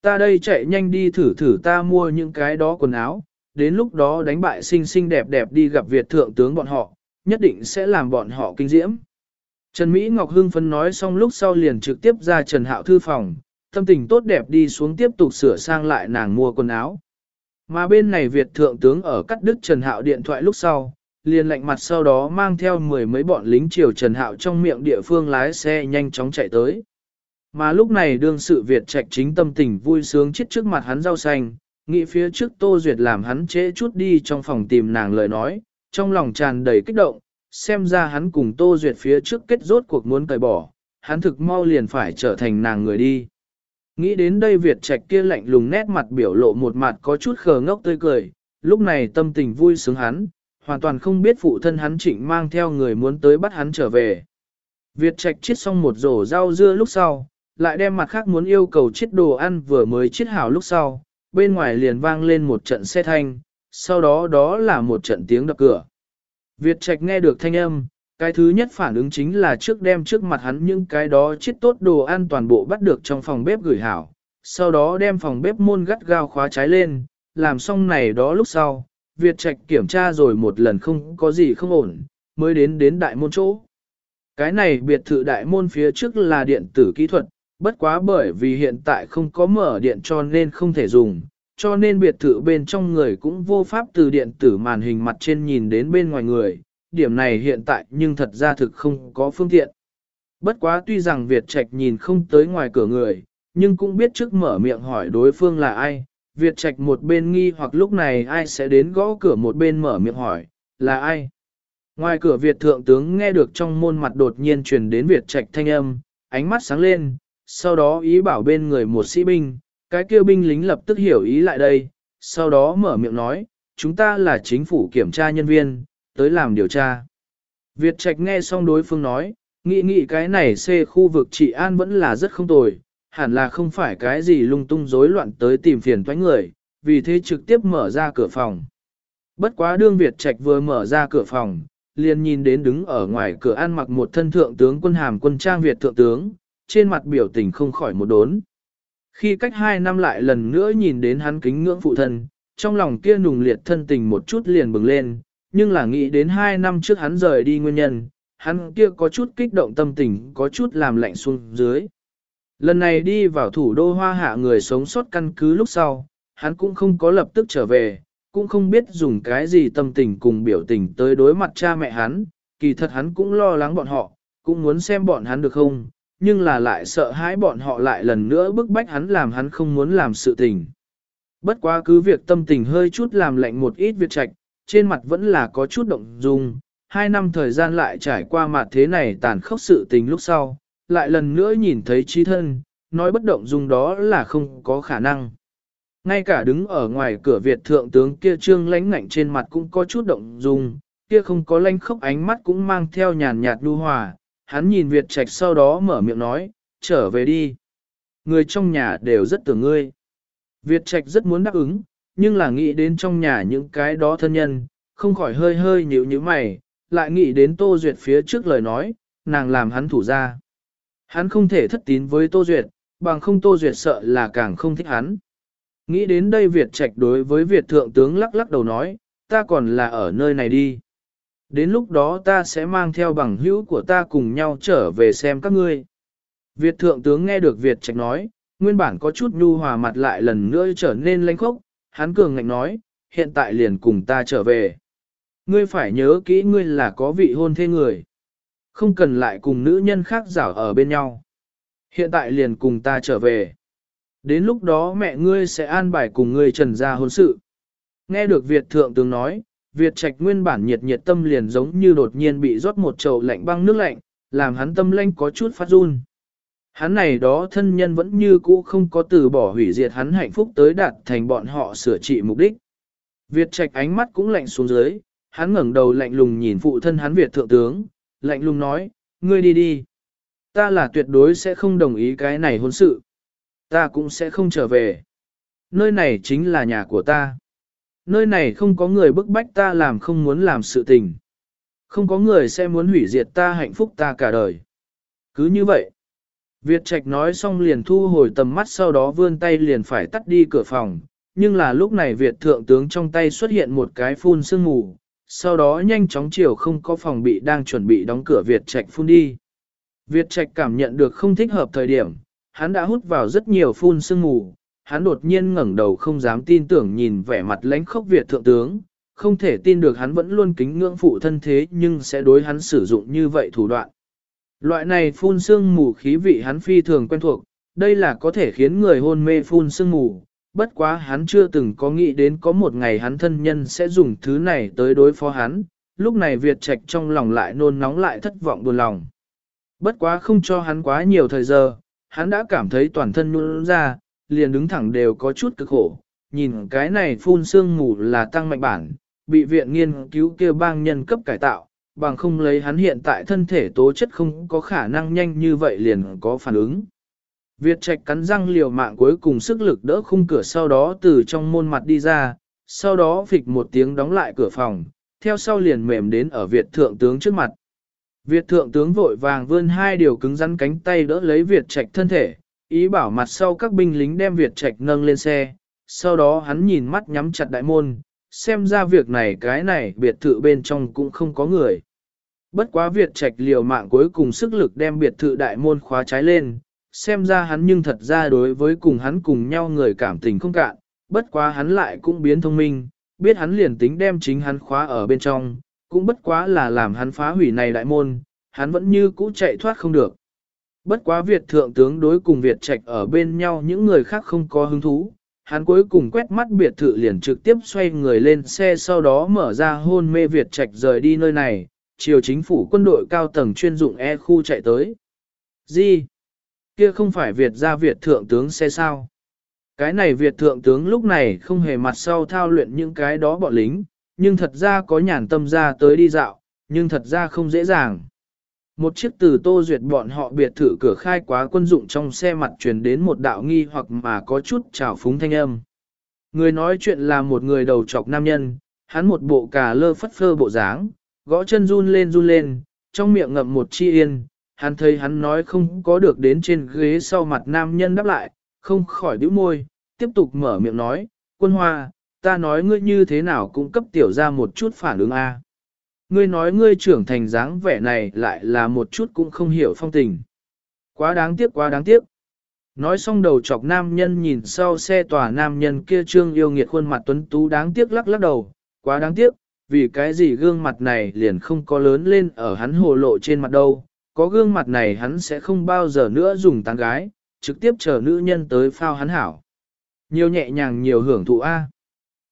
Ta đây chạy nhanh đi thử thử ta mua những cái đó quần áo. Đến lúc đó đánh bại xinh xinh đẹp đẹp đi gặp Việt thượng tướng bọn họ, nhất định sẽ làm bọn họ kinh diễm. Trần Mỹ Ngọc Hưng phấn nói xong lúc sau liền trực tiếp ra Trần Hạo thư phòng, tâm tình tốt đẹp đi xuống tiếp tục sửa sang lại nàng mua quần áo. Mà bên này Việt thượng tướng ở cắt đứt Trần Hạo điện thoại lúc sau, liền lạnh mặt sau đó mang theo mười mấy bọn lính triều Trần Hạo trong miệng địa phương lái xe nhanh chóng chạy tới. Mà lúc này đương sự Việt trạch chính tâm tình vui sướng chết trước mặt hắn rau xanh, nghĩ phía trước Tô Duyệt làm hắn trễ chút đi trong phòng tìm nàng lời nói, trong lòng tràn đầy kích động, xem ra hắn cùng Tô Duyệt phía trước kết rốt cuộc muốn cởi bỏ, hắn thực mau liền phải trở thành nàng người đi. Nghĩ đến đây Việt Trạch kia lạnh lùng nét mặt biểu lộ một mặt có chút khờ ngốc tươi cười, lúc này tâm tình vui sướng hắn, hoàn toàn không biết phụ thân hắn trịnh mang theo người muốn tới bắt hắn trở về. Việt Trạch chiết xong một rổ rau dưa lúc sau, lại đem mặt khác muốn yêu cầu chiết đồ ăn vừa mới chiết hảo lúc sau, bên ngoài liền vang lên một trận xe thanh, sau đó đó là một trận tiếng đập cửa. Việt Trạch nghe được thanh âm, cái thứ nhất phản ứng chính là trước đem trước mặt hắn những cái đó chết tốt đồ ăn toàn bộ bắt được trong phòng bếp gửi hảo, sau đó đem phòng bếp môn gắt gao khóa trái lên, làm xong này đó lúc sau, Việt Trạch kiểm tra rồi một lần không có gì không ổn, mới đến đến đại môn chỗ. Cái này biệt thự đại môn phía trước là điện tử kỹ thuật, bất quá bởi vì hiện tại không có mở điện cho nên không thể dùng, cho nên biệt thự bên trong người cũng vô pháp từ điện tử màn hình mặt trên nhìn đến bên ngoài người, điểm này hiện tại nhưng thật ra thực không có phương tiện. Bất quá tuy rằng Việt Trạch nhìn không tới ngoài cửa người, nhưng cũng biết trước mở miệng hỏi đối phương là ai. Việt Trạch một bên nghi hoặc lúc này ai sẽ đến gõ cửa một bên mở miệng hỏi, là ai? Ngoài cửa Việt Thượng tướng nghe được trong môn mặt đột nhiên truyền đến Việt Trạch thanh âm, ánh mắt sáng lên, sau đó ý bảo bên người một sĩ binh, cái kêu binh lính lập tức hiểu ý lại đây, sau đó mở miệng nói, chúng ta là chính phủ kiểm tra nhân viên, tới làm điều tra. Việt Trạch nghe xong đối phương nói, nghĩ nghĩ cái này C khu vực trị an vẫn là rất không tồi, hẳn là không phải cái gì lung tung rối loạn tới tìm phiền toái người, vì thế trực tiếp mở ra cửa phòng. Bất quá đương Việt Trạch vừa mở ra cửa phòng, liền nhìn đến đứng ở ngoài cửa ăn mặc một thân thượng tướng quân hàm quân trang Việt thượng tướng, trên mặt biểu tình không khỏi một đốn. Khi cách hai năm lại lần nữa nhìn đến hắn kính ngưỡng phụ thân, trong lòng kia nùng liệt thân tình một chút liền bừng lên, nhưng là nghĩ đến hai năm trước hắn rời đi nguyên nhân, hắn kia có chút kích động tâm tình, có chút làm lạnh xuống dưới. Lần này đi vào thủ đô hoa hạ người sống sót căn cứ lúc sau, hắn cũng không có lập tức trở về, cũng không biết dùng cái gì tâm tình cùng biểu tình tới đối mặt cha mẹ hắn, kỳ thật hắn cũng lo lắng bọn họ, cũng muốn xem bọn hắn được không, nhưng là lại sợ hãi bọn họ lại lần nữa bức bách hắn làm hắn không muốn làm sự tình. Bất quá cứ việc tâm tình hơi chút làm lạnh một ít việc trạch, trên mặt vẫn là có chút động dung, hai năm thời gian lại trải qua mặt thế này tàn khốc sự tình lúc sau, lại lần nữa nhìn thấy trí thân, nói bất động dung đó là không có khả năng. Ngay cả đứng ở ngoài cửa Việt thượng tướng kia trương lánh ngạnh trên mặt cũng có chút động dung, kia không có lánh khốc ánh mắt cũng mang theo nhàn nhạt đu hòa, hắn nhìn Việt Trạch sau đó mở miệng nói, trở về đi. Người trong nhà đều rất tưởng ngươi. Việt Trạch rất muốn đáp ứng, nhưng là nghĩ đến trong nhà những cái đó thân nhân, không khỏi hơi hơi nhíu nhíu mày, lại nghĩ đến Tô Duyệt phía trước lời nói, nàng làm hắn thủ ra. Hắn không thể thất tín với Tô Duyệt, bằng không Tô Duyệt sợ là càng không thích hắn. Nghĩ đến đây Việt Trạch đối với Việt Thượng tướng lắc lắc đầu nói, ta còn là ở nơi này đi. Đến lúc đó ta sẽ mang theo bằng hữu của ta cùng nhau trở về xem các ngươi. Việt Thượng tướng nghe được Việt Trạch nói, nguyên bản có chút nhu hòa mặt lại lần nữa trở nên lãnh khốc, hắn cường ngạnh nói, hiện tại liền cùng ta trở về. Ngươi phải nhớ kỹ ngươi là có vị hôn thê người. Không cần lại cùng nữ nhân khác giảo ở bên nhau. Hiện tại liền cùng ta trở về. Đến lúc đó mẹ ngươi sẽ an bài cùng ngươi trần ra hôn sự. Nghe được Việt Thượng tướng nói, Việt Trạch nguyên bản nhiệt nhiệt tâm liền giống như đột nhiên bị rót một chậu lạnh băng nước lạnh, làm hắn tâm lanh có chút phát run. Hắn này đó thân nhân vẫn như cũ không có từ bỏ hủy diệt hắn hạnh phúc tới đạt thành bọn họ sửa trị mục đích. Việt trạch ánh mắt cũng lạnh xuống dưới, hắn ngẩng đầu lạnh lùng nhìn phụ thân hắn Việt thượng tướng, lạnh lùng nói, ngươi đi đi. Ta là tuyệt đối sẽ không đồng ý cái này hôn sự. Ta cũng sẽ không trở về. Nơi này chính là nhà của ta. Nơi này không có người bức bách ta làm không muốn làm sự tình. Không có người sẽ muốn hủy diệt ta hạnh phúc ta cả đời. Cứ như vậy. Việt Trạch nói xong liền thu hồi tầm mắt sau đó vươn tay liền phải tắt đi cửa phòng, nhưng là lúc này Việt Thượng tướng trong tay xuất hiện một cái phun sương mù, sau đó nhanh chóng chiều không có phòng bị đang chuẩn bị đóng cửa Việt Trạch phun đi. Việt Trạch cảm nhận được không thích hợp thời điểm, hắn đã hút vào rất nhiều phun sương mù, hắn đột nhiên ngẩng đầu không dám tin tưởng nhìn vẻ mặt lãnh khốc Việt Thượng tướng, không thể tin được hắn vẫn luôn kính ngưỡng phụ thân thế nhưng sẽ đối hắn sử dụng như vậy thủ đoạn. Loại này phun sương mù khí vị hắn phi thường quen thuộc, đây là có thể khiến người hôn mê phun sương mù, bất quá hắn chưa từng có nghĩ đến có một ngày hắn thân nhân sẽ dùng thứ này tới đối phó hắn, lúc này Việt Trạch trong lòng lại nôn nóng lại thất vọng buồn lòng. Bất quá không cho hắn quá nhiều thời giờ, hắn đã cảm thấy toàn thân nôn ra, liền đứng thẳng đều có chút cực khổ, nhìn cái này phun sương mù là tăng mạnh bản, bị viện nghiên cứu kia bang nhân cấp cải tạo, bằng không lấy hắn hiện tại thân thể tố chất không có khả năng nhanh như vậy liền có phản ứng. Việt Trạch cắn răng liều mạng cuối cùng sức lực đỡ khung cửa sau đó từ trong môn mặt đi ra, sau đó phịch một tiếng đóng lại cửa phòng, theo sau liền mềm đến ở Việt Thượng tướng trước mặt. Việt Thượng tướng vội vàng vươn hai điều cứng rắn cánh tay đỡ lấy Việt Trạch thân thể, ý bảo mặt sau các binh lính đem Việt Trạch nâng lên xe, sau đó hắn nhìn mắt nhắm chặt đại môn, xem ra việc này cái này biệt thự bên trong cũng không có người. Bất quá Việt Trạch liều mạng cuối cùng sức lực đem biệt thự đại môn khóa trái lên, xem ra hắn nhưng thật ra đối với cùng hắn cùng nhau người cảm tình không cạn, bất quá hắn lại cũng biến thông minh, biết hắn liền tính đem chính hắn khóa ở bên trong, cũng bất quá là làm hắn phá hủy này đại môn, hắn vẫn như cũ chạy thoát không được. Bất quá Việt thượng tướng đối cùng Việt Trạch ở bên nhau những người khác không có hứng thú, hắn cuối cùng quét mắt biệt thự liền trực tiếp xoay người lên xe sau đó mở ra hôn mê Việt Trạch rời đi nơi này, chiều chính phủ quân đội cao tầng chuyên dụng E khu chạy tới. Gì? Kia không phải Việt ra Việt thượng tướng xe sao? Cái này Việt thượng tướng lúc này không hề mặt sau thao luyện những cái đó bọn lính, nhưng thật ra có nhàn tâm ra tới đi dạo, nhưng thật ra không dễ dàng. Một chiếc từ tô duyệt bọn họ biệt thự cửa khai quá quân dụng trong xe mặt truyền đến một đạo nghi hoặc mà có chút trào phúng thanh âm. Người nói chuyện là một người đầu trọc nam nhân, hắn một bộ cà lơ phất phơ bộ dáng, gõ chân run lên run lên, trong miệng ngậm một chi yên, hắn thấy hắn nói không có được đến trên ghế sau mặt nam nhân đáp lại, không khỏi bĩu môi, tiếp tục mở miệng nói, quân hoa, ta nói ngươi như thế nào cũng cấp tiểu ra một chút phản ứng a. Ngươi nói ngươi trưởng thành dáng vẻ này lại là một chút cũng không hiểu phong tình. Quá đáng tiếc quá đáng tiếc. Nói xong đầu chọc nam nhân nhìn sau xe tòa nam nhân kia trương yêu nghiệt khuôn mặt tuấn tú đáng tiếc lắc lắc đầu, quá đáng tiếc, vì cái gì gương mặt này liền không có lớn lên ở hắn hồ lộ trên mặt đâu, có gương mặt này hắn sẽ không bao giờ nữa dùng tán gái, trực tiếp chờ nữ nhân tới phao hắn hảo. Nhiều nhẹ nhàng nhiều hưởng thụ A.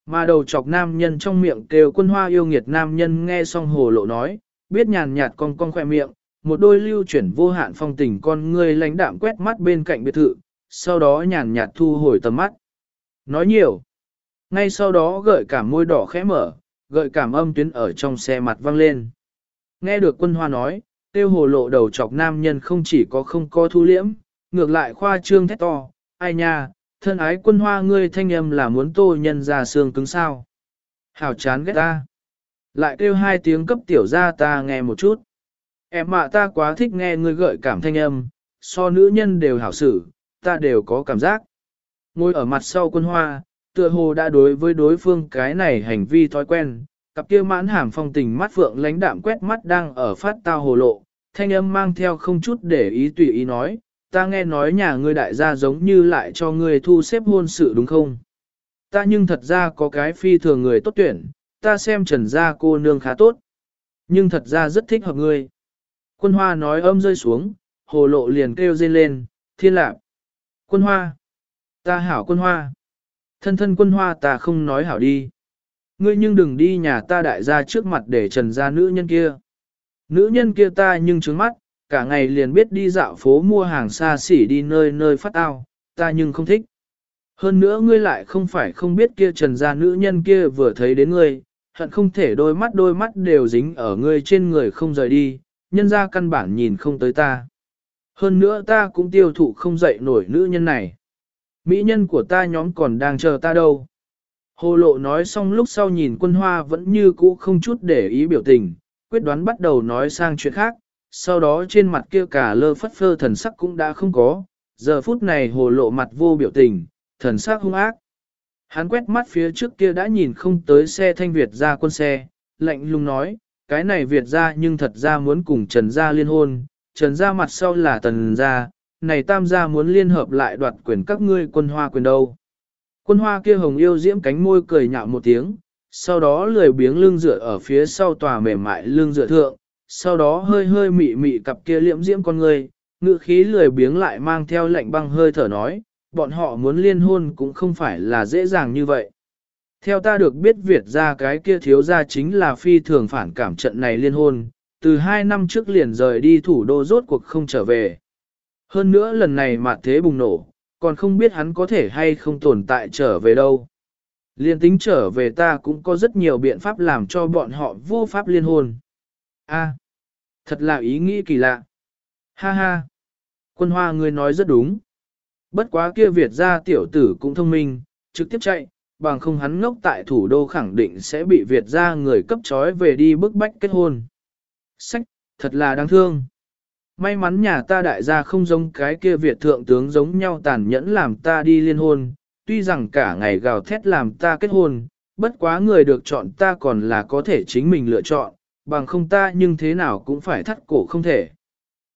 Mà đầu chọc nam nhân trong miệng kêu quân hoa yêu nghiệt nam nhân nghe xong hồ lộ nói, biết nhàn nhạt con con khoe miệng, một đôi lưu chuyển vô hạn phong tình con ngươi lãnh đạm quét mắt bên cạnh biệt thự, sau đó nhàn nhạt thu hồi tầm mắt. Nói nhiều. Ngay sau đó gợi cảm môi đỏ khẽ mở, gợi cảm âm tuyến ở trong xe mặt vang lên. Nghe được quân hoa nói, tiêu hồ lộ đầu chọc nam nhân không chỉ có không có thu liễm, ngược lại khoa trương thét to, ai nha, thân ái quân hoa ngươi thanh âm là muốn tô nhân ra xương cứng sao. Hảo chán ghét ta. Lại kêu hai tiếng cấp tiểu ra ta nghe một chút. Em mạ ta quá thích nghe ngươi gợi cảm thanh âm, so nữ nhân đều hảo xử, ta đều có cảm giác. Ngồi ở mặt sau quân hoa, tựa hồ đã đối với đối phương cái này hành vi thói quen, cặp kia mãn hàm phong tình mắt phượng lánh đạm quét mắt đang ở phát tao hồ lộ, thanh âm mang theo không chút để ý tùy ý nói, ta nghe nói nhà ngươi đại gia giống như lại cho ngươi thu xếp hôn sự đúng không? Ta nhưng thật ra có cái phi thường người tốt tuyển, ta xem trần gia cô nương khá tốt, nhưng thật ra rất thích hợp ngươi. Quân hoa nói âm rơi xuống, hồ lộ liền kêu dên lên, thiên lạc. Quân hoa, ta hảo quân hoa. Thân thân quân hoa ta không nói hảo đi. Ngươi nhưng đừng đi nhà ta đại gia trước mặt để trần gia nữ nhân kia. Nữ nhân kia ta nhưng trướng mắt, cả ngày liền biết đi dạo phố mua hàng xa xỉ đi nơi nơi phát ao, ta nhưng không thích. Hơn nữa ngươi lại không phải không biết kia trần gia nữ nhân kia vừa thấy đến ngươi, hận không thể đôi mắt đôi mắt đều dính ở ngươi trên người không rời đi, nhân ra căn bản nhìn không tới ta. Hơn nữa ta cũng tiêu thụ không dậy nổi nữ nhân này. Mỹ nhân của ta nhóm còn đang chờ ta đâu. Hồ lộ nói xong lúc sau nhìn quân hoa vẫn như cũ không chút để ý biểu tình, quyết đoán bắt đầu nói sang chuyện khác, sau đó trên mặt kia cả lơ phất phơ thần sắc cũng đã không có, giờ phút này hồ lộ mặt vô biểu tình, thần sắc hung ác. Hắn quét mắt phía trước kia đã nhìn không tới xe thanh Việt ra quân xe, lạnh lùng nói, cái này Việt ra nhưng thật ra muốn cùng Trần Gia liên hôn, Trần Gia mặt sau là Tần Gia, này Tam Gia muốn liên hợp lại đoạt quyền các ngươi quân hoa quyền đâu. Quân hoa kia hồng yêu diễm cánh môi cười nhạo một tiếng, sau đó lười biếng lưng dựa ở phía sau tòa mềm mại lưng dựa thượng, sau đó hơi hơi mị mị cặp kia liễm diễm con người, ngự khí lười biếng lại mang theo lệnh băng hơi thở nói, bọn họ muốn liên hôn cũng không phải là dễ dàng như vậy. Theo ta được biết Việt ra cái kia thiếu ra chính là phi thường phản cảm trận này liên hôn, từ hai năm trước liền rời đi thủ đô rốt cuộc không trở về. Hơn nữa lần này mà thế bùng nổ, còn không biết hắn có thể hay không tồn tại trở về đâu. Liên tính trở về ta cũng có rất nhiều biện pháp làm cho bọn họ vô pháp liên hôn. A, thật là ý nghĩ kỳ lạ. Ha ha, quân hoa người nói rất đúng. Bất quá kia Việt gia tiểu tử cũng thông minh, trực tiếp chạy, bằng không hắn ngốc tại thủ đô khẳng định sẽ bị Việt gia người cấp trói về đi bức bách kết hôn. Sách, thật là đáng thương. May mắn nhà ta đại gia không giống cái kia Việt thượng tướng giống nhau tàn nhẫn làm ta đi liên hôn, tuy rằng cả ngày gào thét làm ta kết hôn, bất quá người được chọn ta còn là có thể chính mình lựa chọn, bằng không ta nhưng thế nào cũng phải thắt cổ không thể.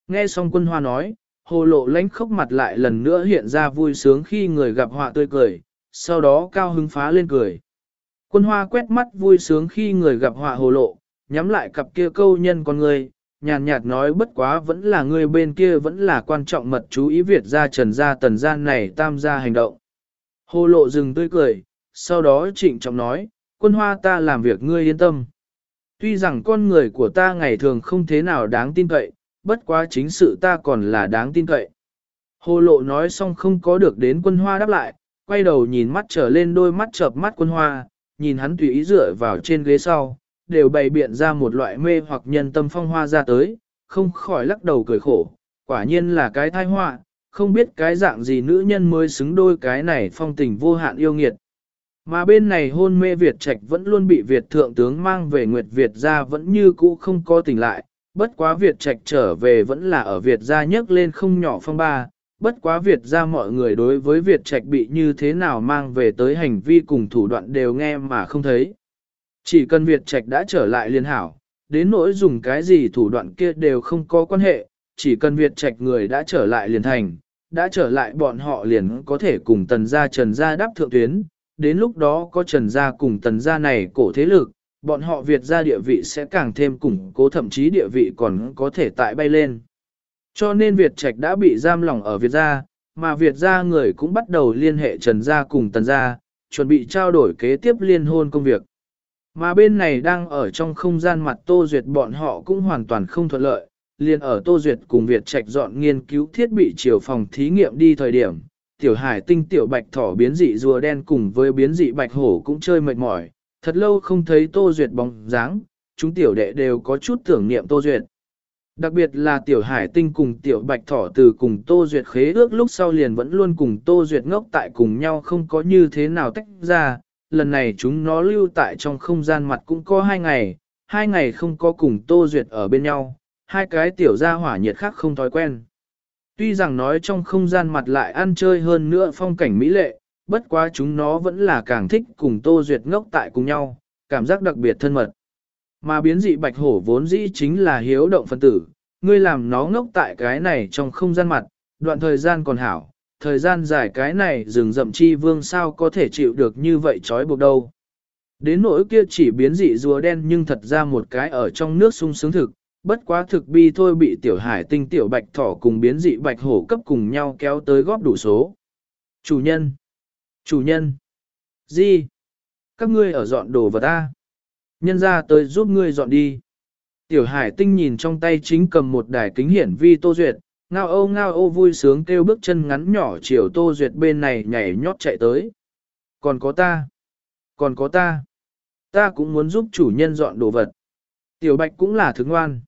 Nghe xong quân hoa nói, hồ lộ lánh khóc mặt lại lần nữa hiện ra vui sướng khi người gặp họa tươi cười, sau đó cao hứng phá lên cười. Quân hoa quét mắt vui sướng khi người gặp họa hồ lộ, nhắm lại cặp kia câu nhân con người, nhàn nhạt nói bất quá vẫn là người bên kia vẫn là quan trọng mật chú ý Việt ra trần ra tần gian này tam gia hành động. Hồ lộ dừng tươi cười, sau đó trịnh trọng nói, quân hoa ta làm việc ngươi yên tâm. Tuy rằng con người của ta ngày thường không thế nào đáng tin cậy, bất quá chính sự ta còn là đáng tin cậy. Hồ lộ nói xong không có được đến quân hoa đáp lại, quay đầu nhìn mắt trở lên đôi mắt chợp mắt quân hoa, nhìn hắn tùy ý dựa vào trên ghế sau, đều bày biện ra một loại mê hoặc nhân tâm phong hoa ra tới, không khỏi lắc đầu cười khổ, quả nhiên là cái thai họa, không biết cái dạng gì nữ nhân mới xứng đôi cái này phong tình vô hạn yêu nghiệt. Mà bên này hôn mê Việt Trạch vẫn luôn bị Việt thượng tướng mang về Nguyệt Việt ra vẫn như cũ không có tỉnh lại, bất quá Việt Trạch trở về vẫn là ở Việt gia nhấc lên không nhỏ phong ba, bất quá Việt gia mọi người đối với Việt Trạch bị như thế nào mang về tới hành vi cùng thủ đoạn đều nghe mà không thấy. Chỉ cần Việt Trạch đã trở lại liên hảo, đến nỗi dùng cái gì thủ đoạn kia đều không có quan hệ, chỉ cần Việt Trạch người đã trở lại liền thành, đã trở lại bọn họ liền có thể cùng tần gia trần gia đáp thượng tuyến, đến lúc đó có trần gia cùng tần gia này cổ thế lực, bọn họ Việt gia địa vị sẽ càng thêm củng cố thậm chí địa vị còn có thể tại bay lên. Cho nên Việt Trạch đã bị giam lỏng ở Việt gia, mà Việt gia người cũng bắt đầu liên hệ Trần gia cùng Tần gia, chuẩn bị trao đổi kế tiếp liên hôn công việc. Mà bên này đang ở trong không gian mặt Tô Duyệt bọn họ cũng hoàn toàn không thuận lợi, liền ở Tô Duyệt cùng Việt Trạch dọn nghiên cứu thiết bị chiều phòng thí nghiệm đi thời điểm. Tiểu hải tinh tiểu bạch thỏ biến dị rùa đen cùng với biến dị bạch hổ cũng chơi mệt mỏi, thật lâu không thấy Tô Duyệt bóng dáng, chúng tiểu đệ đều có chút tưởng niệm Tô Duyệt. Đặc biệt là tiểu hải tinh cùng tiểu bạch thỏ từ cùng Tô Duyệt khế ước lúc sau liền vẫn luôn cùng Tô Duyệt ngốc tại cùng nhau không có như thế nào tách ra, lần này chúng nó lưu tại trong không gian mặt cũng có hai ngày, hai ngày không có cùng Tô Duyệt ở bên nhau, hai cái tiểu gia hỏa nhiệt khác không thói quen. Tuy rằng nói trong không gian mặt lại ăn chơi hơn nữa phong cảnh mỹ lệ, bất quá chúng nó vẫn là càng thích cùng Tô Duyệt ngốc tại cùng nhau, cảm giác đặc biệt thân mật. Mà biến dị bạch hổ vốn dĩ chính là hiếu động phân tử, ngươi làm nó ngốc tại cái này trong không gian mặt, đoạn thời gian còn hảo, thời gian dài cái này rừng rậm chi vương sao có thể chịu được như vậy trói buộc đâu. Đến nỗi kia chỉ biến dị rùa đen nhưng thật ra một cái ở trong nước sung sướng thực, bất quá thực bi thôi bị tiểu hải tinh tiểu bạch thỏ cùng biến dị bạch hổ cấp cùng nhau kéo tới góp đủ số. Chủ nhân! Chủ nhân! di Các ngươi ở dọn đồ vật ta. Nhân ra tới giúp ngươi dọn đi. Tiểu hải tinh nhìn trong tay chính cầm một đài kính hiển vi tô duyệt, ngao ô ngao ô vui sướng kêu bước chân ngắn nhỏ chiều tô duyệt bên này nhảy nhót chạy tới. Còn có ta, còn có ta, ta cũng muốn giúp chủ nhân dọn đồ vật. Tiểu bạch cũng là thức ngoan.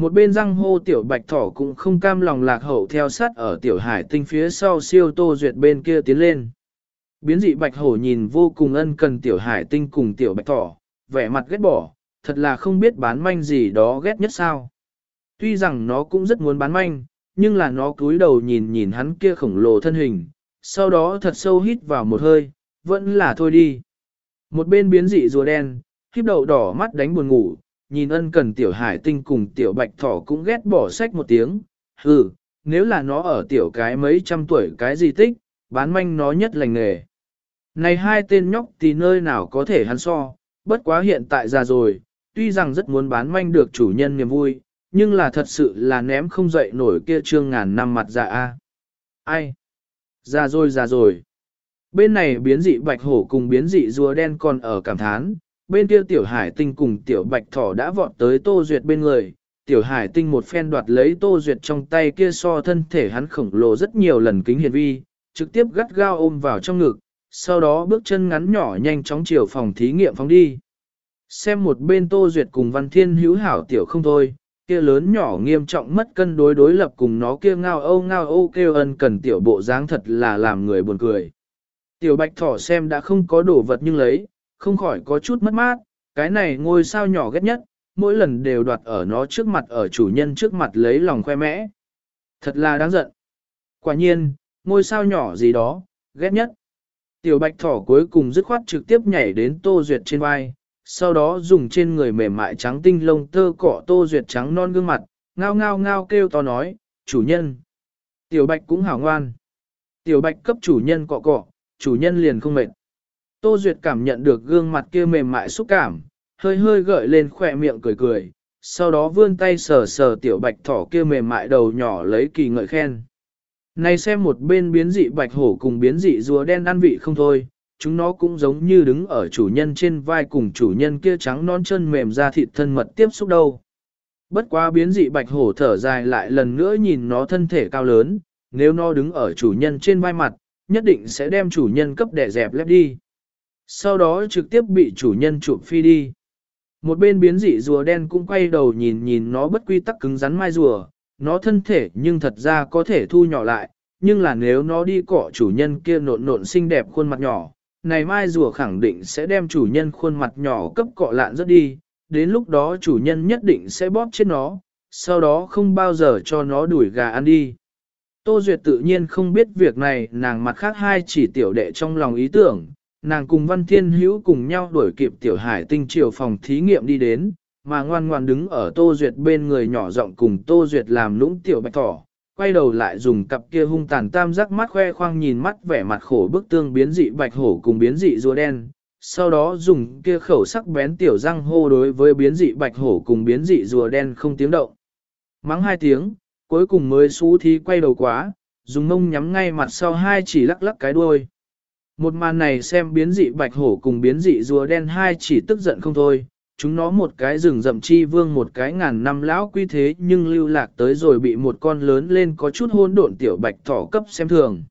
Một bên răng hô tiểu bạch thỏ cũng không cam lòng lạc hậu theo sát ở tiểu hải tinh phía sau siêu tô duyệt bên kia tiến lên. Biến dị bạch hổ nhìn vô cùng ân cần tiểu hải tinh cùng tiểu bạch thỏ, vẻ mặt ghét bỏ, thật là không biết bán manh gì đó ghét nhất sao. Tuy rằng nó cũng rất muốn bán manh, nhưng là nó cúi đầu nhìn nhìn hắn kia khổng lồ thân hình, sau đó thật sâu hít vào một hơi, vẫn là thôi đi. Một bên biến dị rùa đen, khiếp đầu đỏ mắt đánh buồn ngủ, nhìn ân cần tiểu hải tinh cùng tiểu bạch thỏ cũng ghét bỏ sách một tiếng, hừ, nếu là nó ở tiểu cái mấy trăm tuổi cái gì tích, bán manh nó nhất lành nghề. Này hai tên nhóc thì nơi nào có thể hắn so, bất quá hiện tại già rồi, tuy rằng rất muốn bán manh được chủ nhân niềm vui, nhưng là thật sự là ném không dậy nổi kia trương ngàn năm mặt dạ a. Ai? Già rồi già rồi. Bên này biến dị bạch hổ cùng biến dị rùa đen còn ở cảm thán, bên kia tiểu hải tinh cùng tiểu bạch thỏ đã vọt tới tô duyệt bên người. Tiểu hải tinh một phen đoạt lấy tô duyệt trong tay kia so thân thể hắn khổng lồ rất nhiều lần kính hiển vi, trực tiếp gắt gao ôm vào trong ngực, sau đó bước chân ngắn nhỏ nhanh chóng chiều phòng thí nghiệm phóng đi. Xem một bên Tô Duyệt cùng Văn Thiên hữu hảo tiểu không thôi, kia lớn nhỏ nghiêm trọng mất cân đối đối lập cùng nó kia ngao âu ngao âu kêu ân cần tiểu bộ dáng thật là làm người buồn cười. Tiểu bạch thỏ xem đã không có đồ vật nhưng lấy, không khỏi có chút mất mát, cái này ngôi sao nhỏ ghét nhất, mỗi lần đều đoạt ở nó trước mặt ở chủ nhân trước mặt lấy lòng khoe mẽ. Thật là đáng giận. Quả nhiên, ngôi sao nhỏ gì đó, ghét nhất. Tiểu bạch thỏ cuối cùng dứt khoát trực tiếp nhảy đến Tô Duyệt trên vai, sau đó dùng trên người mềm mại trắng tinh lông tơ cọ Tô Duyệt trắng non gương mặt, ngao ngao ngao kêu to nói, chủ nhân. Tiểu bạch cũng hảo ngoan. Tiểu bạch cấp chủ nhân cọ cọ, chủ nhân liền không mệt. Tô Duyệt cảm nhận được gương mặt kia mềm mại xúc cảm, hơi hơi gợi lên khỏe miệng cười cười, sau đó vươn tay sờ sờ tiểu bạch thỏ kia mềm mại đầu nhỏ lấy kỳ ngợi khen. Này xem một bên biến dị bạch hổ cùng biến dị rùa đen ăn vị không thôi, chúng nó cũng giống như đứng ở chủ nhân trên vai cùng chủ nhân kia trắng non chân mềm ra thịt thân mật tiếp xúc đâu. Bất quá biến dị bạch hổ thở dài lại lần nữa nhìn nó thân thể cao lớn, nếu nó đứng ở chủ nhân trên vai mặt, nhất định sẽ đem chủ nhân cấp đẻ dẹp lép đi. Sau đó trực tiếp bị chủ nhân chụp phi đi. Một bên biến dị rùa đen cũng quay đầu nhìn nhìn nó bất quy tắc cứng rắn mai rùa, nó thân thể nhưng thật ra có thể thu nhỏ lại, nhưng là nếu nó đi cọ chủ nhân kia nộn nộn xinh đẹp khuôn mặt nhỏ, này mai rùa khẳng định sẽ đem chủ nhân khuôn mặt nhỏ cấp cọ lạn rất đi, đến lúc đó chủ nhân nhất định sẽ bóp chết nó, sau đó không bao giờ cho nó đuổi gà ăn đi. Tô Duyệt tự nhiên không biết việc này nàng mặt khác hai chỉ tiểu đệ trong lòng ý tưởng, nàng cùng Văn Thiên Hữu cùng nhau đuổi kịp tiểu hải tinh triều phòng thí nghiệm đi đến, mà ngoan ngoan đứng ở Tô Duyệt bên người nhỏ giọng cùng Tô Duyệt làm lũng tiểu bạch thỏ, quay đầu lại dùng cặp kia hung tàn tam giác mắt khoe khoang nhìn mắt vẻ mặt khổ bức tương biến dị bạch hổ cùng biến dị rùa đen, sau đó dùng kia khẩu sắc bén tiểu răng hô đối với biến dị bạch hổ cùng biến dị rùa đen không tiếng động. Mắng hai tiếng, cuối cùng mới xú thí quay đầu quá, dùng mông nhắm ngay mặt sau hai chỉ lắc lắc cái đuôi. Một màn này xem biến dị bạch hổ cùng biến dị rùa đen hai chỉ tức giận không thôi, chúng nó một cái rừng rậm chi vương một cái ngàn năm lão quy thế nhưng lưu lạc tới rồi bị một con lớn lên có chút hôn độn tiểu bạch thỏ cấp xem thường.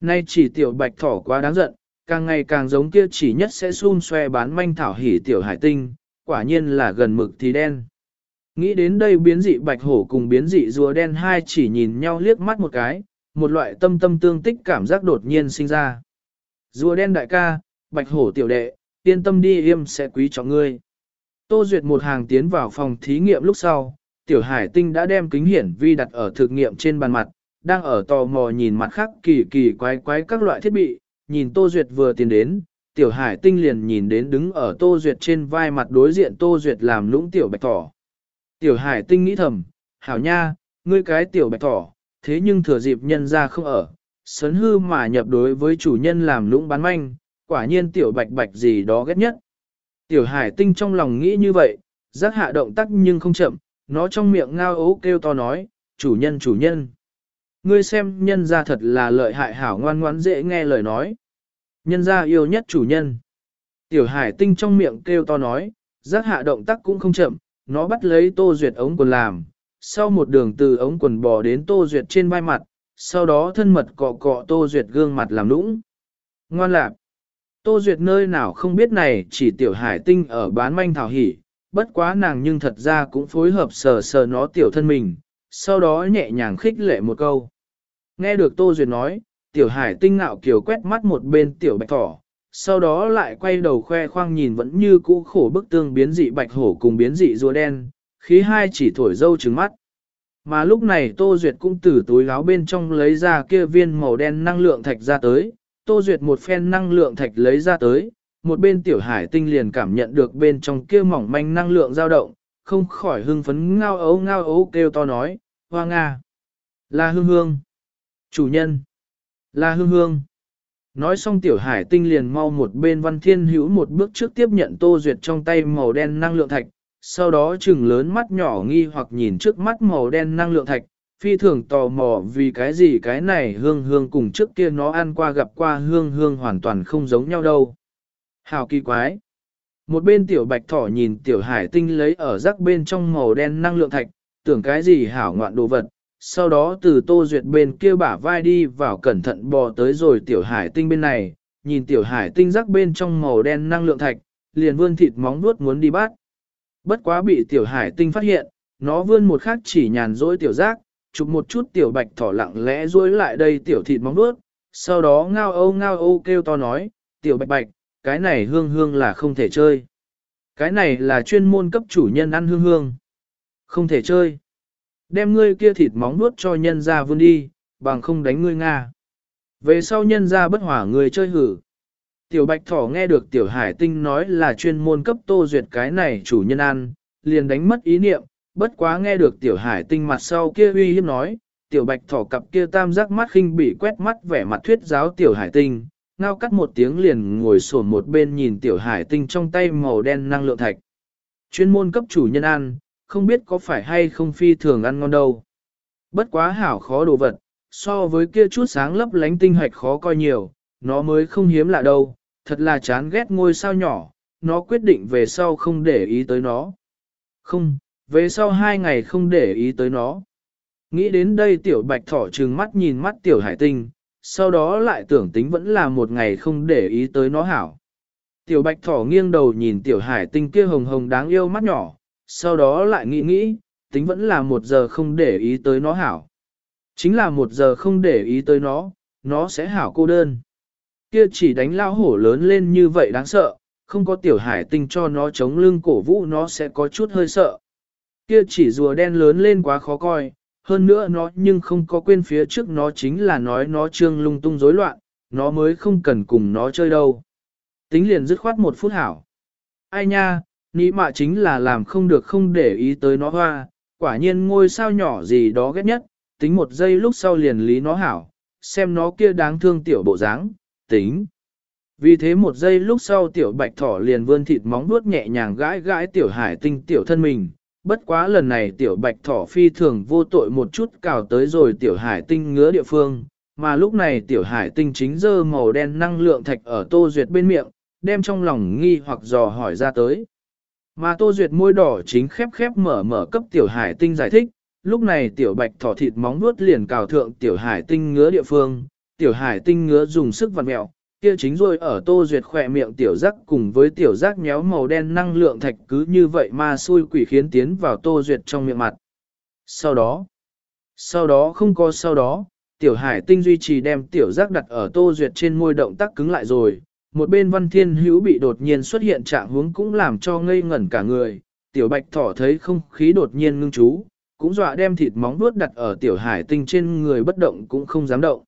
Nay chỉ tiểu bạch thỏ quá đáng giận, càng ngày càng giống kia chỉ nhất sẽ xun xoe bán manh thảo hỉ tiểu hải tinh, quả nhiên là gần mực thì đen. Nghĩ đến đây biến dị bạch hổ cùng biến dị rùa đen hai chỉ nhìn nhau liếc mắt một cái, một loại tâm tâm tương tích cảm giác đột nhiên sinh ra. Rùa đen đại ca, bạch hổ tiểu đệ, yên tâm đi im sẽ quý trọng ngươi. Tô Duyệt một hàng tiến vào phòng thí nghiệm lúc sau, tiểu hải tinh đã đem kính hiển vi đặt ở thực nghiệm trên bàn mặt, đang ở tò mò nhìn mặt khác kỳ kỳ quái quái các loại thiết bị, nhìn Tô Duyệt vừa tiến đến, tiểu hải tinh liền nhìn đến đứng ở Tô Duyệt trên vai mặt đối diện Tô Duyệt làm lũng tiểu bạch thỏ. Tiểu hải tinh nghĩ thầm, hảo nha, ngươi cái tiểu bạch thỏ, thế nhưng thừa dịp nhân ra không ở, sấn hư mà nhập đối với chủ nhân làm lũng bán manh, quả nhiên tiểu bạch bạch gì đó ghét nhất. Tiểu hải tinh trong lòng nghĩ như vậy, giác hạ động tác nhưng không chậm, nó trong miệng ngao ố kêu to nói, chủ nhân chủ nhân. Ngươi xem nhân ra thật là lợi hại hảo ngoan ngoãn dễ nghe lời nói. Nhân ra yêu nhất chủ nhân. Tiểu hải tinh trong miệng kêu to nói, giác hạ động tác cũng không chậm, nó bắt lấy Tô Duyệt ống quần làm, sau một đường từ ống quần bò đến Tô Duyệt trên vai mặt, sau đó thân mật cọ cọ Tô Duyệt gương mặt làm nũng. Ngoan lạc. Tô Duyệt nơi nào không biết này chỉ tiểu hải tinh ở bán manh thảo hỉ, bất quá nàng nhưng thật ra cũng phối hợp sờ sờ nó tiểu thân mình, sau đó nhẹ nhàng khích lệ một câu. Nghe được Tô Duyệt nói, tiểu hải tinh ngạo kiều quét mắt một bên tiểu bạch thỏ, sau đó lại quay đầu khoe khoang nhìn vẫn như cũ khổ bức tương biến dị bạch hổ cùng biến dị rùa đen, khí hai chỉ thổi dâu trứng mắt. Mà lúc này Tô Duyệt cũng từ túi gáo bên trong lấy ra kia viên màu đen năng lượng thạch ra tới, Tô Duyệt một phen năng lượng thạch lấy ra tới, một bên tiểu hải tinh liền cảm nhận được bên trong kia mỏng manh năng lượng dao động, không khỏi hưng phấn ngao ấu ngao ấu kêu to nói, hoa nga, là hương hương, chủ nhân, là hương hương. Nói xong tiểu hải tinh liền mau một bên văn thiên hữu một bước trước tiếp nhận tô duyệt trong tay màu đen năng lượng thạch, sau đó chừng lớn mắt nhỏ nghi hoặc nhìn trước mắt màu đen năng lượng thạch, phi thường tò mò vì cái gì cái này hương hương cùng trước kia nó ăn qua gặp qua hương hương hoàn toàn không giống nhau đâu. Hào kỳ quái. Một bên tiểu bạch thỏ nhìn tiểu hải tinh lấy ở rắc bên trong màu đen năng lượng thạch, tưởng cái gì hảo ngoạn đồ vật, sau đó từ tô duyệt bên kia bả vai đi vào cẩn thận bò tới rồi tiểu hải tinh bên này, nhìn tiểu hải tinh rắc bên trong màu đen năng lượng thạch, liền vươn thịt móng vuốt muốn đi bắt. Bất quá bị tiểu hải tinh phát hiện, nó vươn một khắc chỉ nhàn dối tiểu giác, chụp một chút tiểu bạch thỏ lặng lẽ dối lại đây tiểu thịt móng nuốt, sau đó ngao âu ngao âu kêu to nói, tiểu bạch bạch, cái này hương hương là không thể chơi. Cái này là chuyên môn cấp chủ nhân ăn hương hương. Không thể chơi. Đem ngươi kia thịt móng nuốt cho nhân ra vươn đi, bằng không đánh ngươi Nga. Về sau nhân ra bất hỏa người chơi hử. Tiểu bạch thỏ nghe được tiểu hải tinh nói là chuyên môn cấp tô duyệt cái này chủ nhân ăn, liền đánh mất ý niệm, bất quá nghe được tiểu hải tinh mặt sau kia uy hiếp nói, tiểu bạch thỏ cặp kia tam giác mắt khinh bị quét mắt vẻ mặt thuyết giáo tiểu hải tinh, ngao cắt một tiếng liền ngồi sổn một bên nhìn tiểu hải tinh trong tay màu đen năng lượng thạch. Chuyên môn cấp chủ nhân ăn, không biết có phải hay không phi thường ăn ngon đâu. Bất quá hảo khó đồ vật, so với kia chút sáng lấp lánh tinh hạch khó coi nhiều, nó mới không hiếm lạ đâu, thật là chán ghét ngôi sao nhỏ, nó quyết định về sau không để ý tới nó. Không, về sau hai ngày không để ý tới nó. Nghĩ đến đây tiểu bạch thỏ trừng mắt nhìn mắt tiểu hải tinh, sau đó lại tưởng tính vẫn là một ngày không để ý tới nó hảo. Tiểu bạch thỏ nghiêng đầu nhìn tiểu hải tinh kia hồng hồng đáng yêu mắt nhỏ, sau đó lại nghĩ nghĩ, tính vẫn là một giờ không để ý tới nó hảo. Chính là một giờ không để ý tới nó, nó sẽ hảo cô đơn. Kia chỉ đánh lao hổ lớn lên như vậy đáng sợ, không có tiểu hải tinh cho nó chống lưng cổ vũ nó sẽ có chút hơi sợ. Kia chỉ rùa đen lớn lên quá khó coi, hơn nữa nó nhưng không có quên phía trước nó chính là nói nó trương lung tung rối loạn, nó mới không cần cùng nó chơi đâu. Tính liền dứt khoát một phút hảo. Ai nha, nghĩ mạ chính là làm không được không để ý tới nó hoa, quả nhiên ngôi sao nhỏ gì đó ghét nhất, tính một giây lúc sau liền lý nó hảo, xem nó kia đáng thương tiểu bộ dáng, tính. Vì thế một giây lúc sau tiểu bạch thỏ liền vươn thịt móng vuốt nhẹ nhàng gãi gãi tiểu hải tinh tiểu thân mình, bất quá lần này tiểu bạch thỏ phi thường vô tội một chút cào tới rồi tiểu hải tinh ngứa địa phương, mà lúc này tiểu hải tinh chính dơ màu đen năng lượng thạch ở tô duyệt bên miệng, đem trong lòng nghi hoặc dò hỏi ra tới. Mà Tô Duyệt môi đỏ chính khép khép mở mở cấp tiểu hải tinh giải thích, lúc này tiểu bạch thỏ thịt móng vuốt liền cào thượng tiểu hải tinh ngứa địa phương, tiểu hải tinh ngứa dùng sức vặn mẹo, kia chính rồi ở Tô Duyệt khỏe miệng tiểu giác cùng với tiểu giác nhéo màu đen năng lượng thạch cứ như vậy mà xui quỷ khiến tiến vào Tô Duyệt trong miệng mặt. Sau đó, sau đó không có sau đó, tiểu hải tinh duy trì đem tiểu giác đặt ở Tô Duyệt trên môi động tác cứng lại rồi, một bên văn thiên hữu bị đột nhiên xuất hiện trạng huống cũng làm cho ngây ngẩn cả người, tiểu bạch thỏ thấy không khí đột nhiên ngưng chú, cũng dọa đem thịt móng vuốt đặt ở tiểu hải tinh trên người bất động cũng không dám động.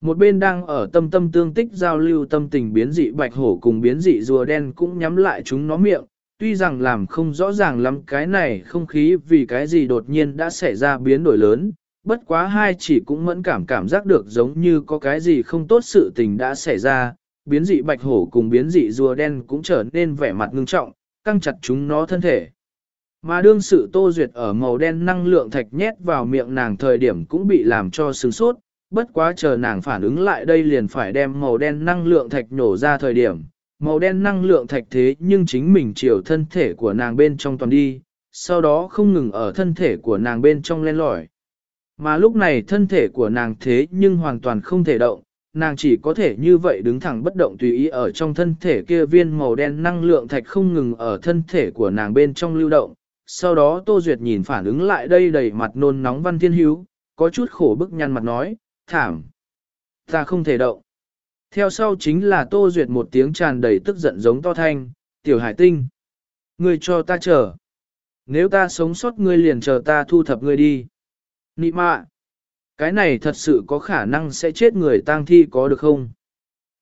Một bên đang ở tâm tâm tương tích giao lưu tâm tình biến dị bạch hổ cùng biến dị rùa đen cũng nhắm lại chúng nó miệng, tuy rằng làm không rõ ràng lắm cái này không khí vì cái gì đột nhiên đã xảy ra biến đổi lớn, bất quá hai chỉ cũng mẫn cảm cảm giác được giống như có cái gì không tốt sự tình đã xảy ra, biến dị bạch hổ cùng biến dị rùa đen cũng trở nên vẻ mặt ngưng trọng, căng chặt chúng nó thân thể. Mà đương sự tô duyệt ở màu đen năng lượng thạch nhét vào miệng nàng thời điểm cũng bị làm cho sừng sốt, bất quá chờ nàng phản ứng lại đây liền phải đem màu đen năng lượng thạch nổ ra thời điểm. Màu đen năng lượng thạch thế nhưng chính mình chiều thân thể của nàng bên trong toàn đi, sau đó không ngừng ở thân thể của nàng bên trong len lỏi. Mà lúc này thân thể của nàng thế nhưng hoàn toàn không thể động, nàng chỉ có thể như vậy đứng thẳng bất động tùy ý ở trong thân thể kia viên màu đen năng lượng thạch không ngừng ở thân thể của nàng bên trong lưu động. Sau đó Tô Duyệt nhìn phản ứng lại đây đầy mặt nôn nóng văn thiên hữu, có chút khổ bức nhăn mặt nói, thảm. Ta không thể động. Theo sau chính là Tô Duyệt một tiếng tràn đầy tức giận giống to thanh, tiểu hải tinh. Ngươi cho ta chờ. Nếu ta sống sót ngươi liền chờ ta thu thập ngươi đi. Nị mạ. Cái này thật sự có khả năng sẽ chết người tang thi có được không?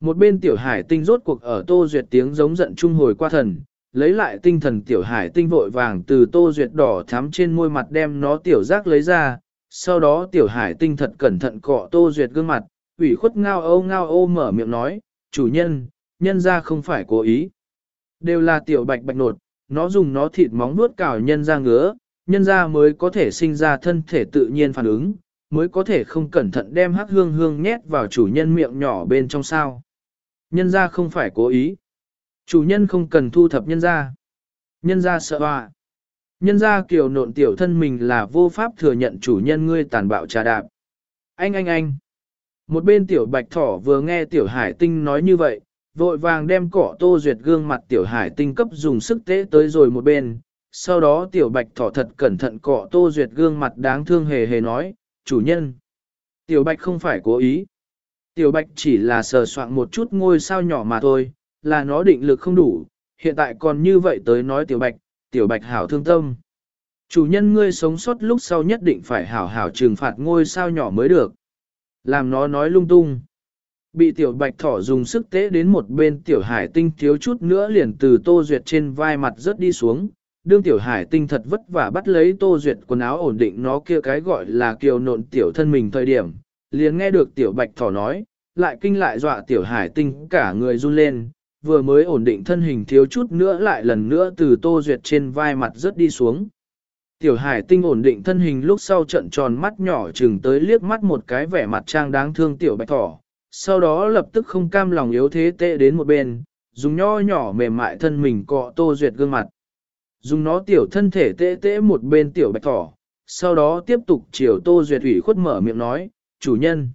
Một bên tiểu hải tinh rốt cuộc ở Tô Duyệt tiếng giống giận trung hồi qua thần, lấy lại tinh thần tiểu hải tinh vội vàng từ Tô Duyệt đỏ thắm trên môi mặt đem nó tiểu giác lấy ra, sau đó tiểu hải tinh thật cẩn thận cọ Tô Duyệt gương mặt, ủy khuất ngao ô ngao ô mở miệng nói, chủ nhân, nhân ra không phải cố ý. Đều là tiểu bạch bạch nột, nó dùng nó thịt móng nuốt cào nhân ra ngứa, nhân ra mới có thể sinh ra thân thể tự nhiên phản ứng, mới có thể không cẩn thận đem hắc hương hương nhét vào chủ nhân miệng nhỏ bên trong sao. Nhân ra không phải cố ý. Chủ nhân không cần thu thập nhân ra. Nhân ra sợ hòa. Nhân ra kiểu nộn tiểu thân mình là vô pháp thừa nhận chủ nhân ngươi tàn bạo trà đạp. Anh anh anh. Một bên tiểu bạch thỏ vừa nghe tiểu hải tinh nói như vậy, vội vàng đem cỏ tô duyệt gương mặt tiểu hải tinh cấp dùng sức tế tới rồi một bên. Sau đó tiểu bạch thỏ thật cẩn thận cọ tô duyệt gương mặt đáng thương hề hề nói, chủ nhân. Tiểu bạch không phải cố ý. Tiểu bạch chỉ là sờ soạn một chút ngôi sao nhỏ mà thôi, là nó định lực không đủ, hiện tại còn như vậy tới nói tiểu bạch, tiểu bạch hảo thương tâm. Chủ nhân ngươi sống sót lúc sau nhất định phải hảo hảo trừng phạt ngôi sao nhỏ mới được. Làm nó nói lung tung. Bị tiểu bạch thỏ dùng sức tế đến một bên tiểu hải tinh thiếu chút nữa liền từ tô duyệt trên vai mặt rớt đi xuống. Đương tiểu hải tinh thật vất vả bắt lấy tô duyệt quần áo ổn định nó kia cái gọi là kiều nộn tiểu thân mình thời điểm. Liền nghe được tiểu bạch thỏ nói, lại kinh lại dọa tiểu hải tinh cả người run lên, vừa mới ổn định thân hình thiếu chút nữa lại lần nữa từ tô duyệt trên vai mặt rớt đi xuống. Tiểu hải tinh ổn định thân hình lúc sau trận tròn mắt nhỏ chừng tới liếc mắt một cái vẻ mặt trang đáng thương tiểu bạch thỏ, sau đó lập tức không cam lòng yếu thế tệ đến một bên, dùng nho nhỏ mềm mại thân mình cọ tô duyệt gương mặt. Dùng nó tiểu thân thể tệ tệ một bên tiểu bạch thỏ, sau đó tiếp tục chiều tô duyệt ủy khuất mở miệng nói, chủ nhân.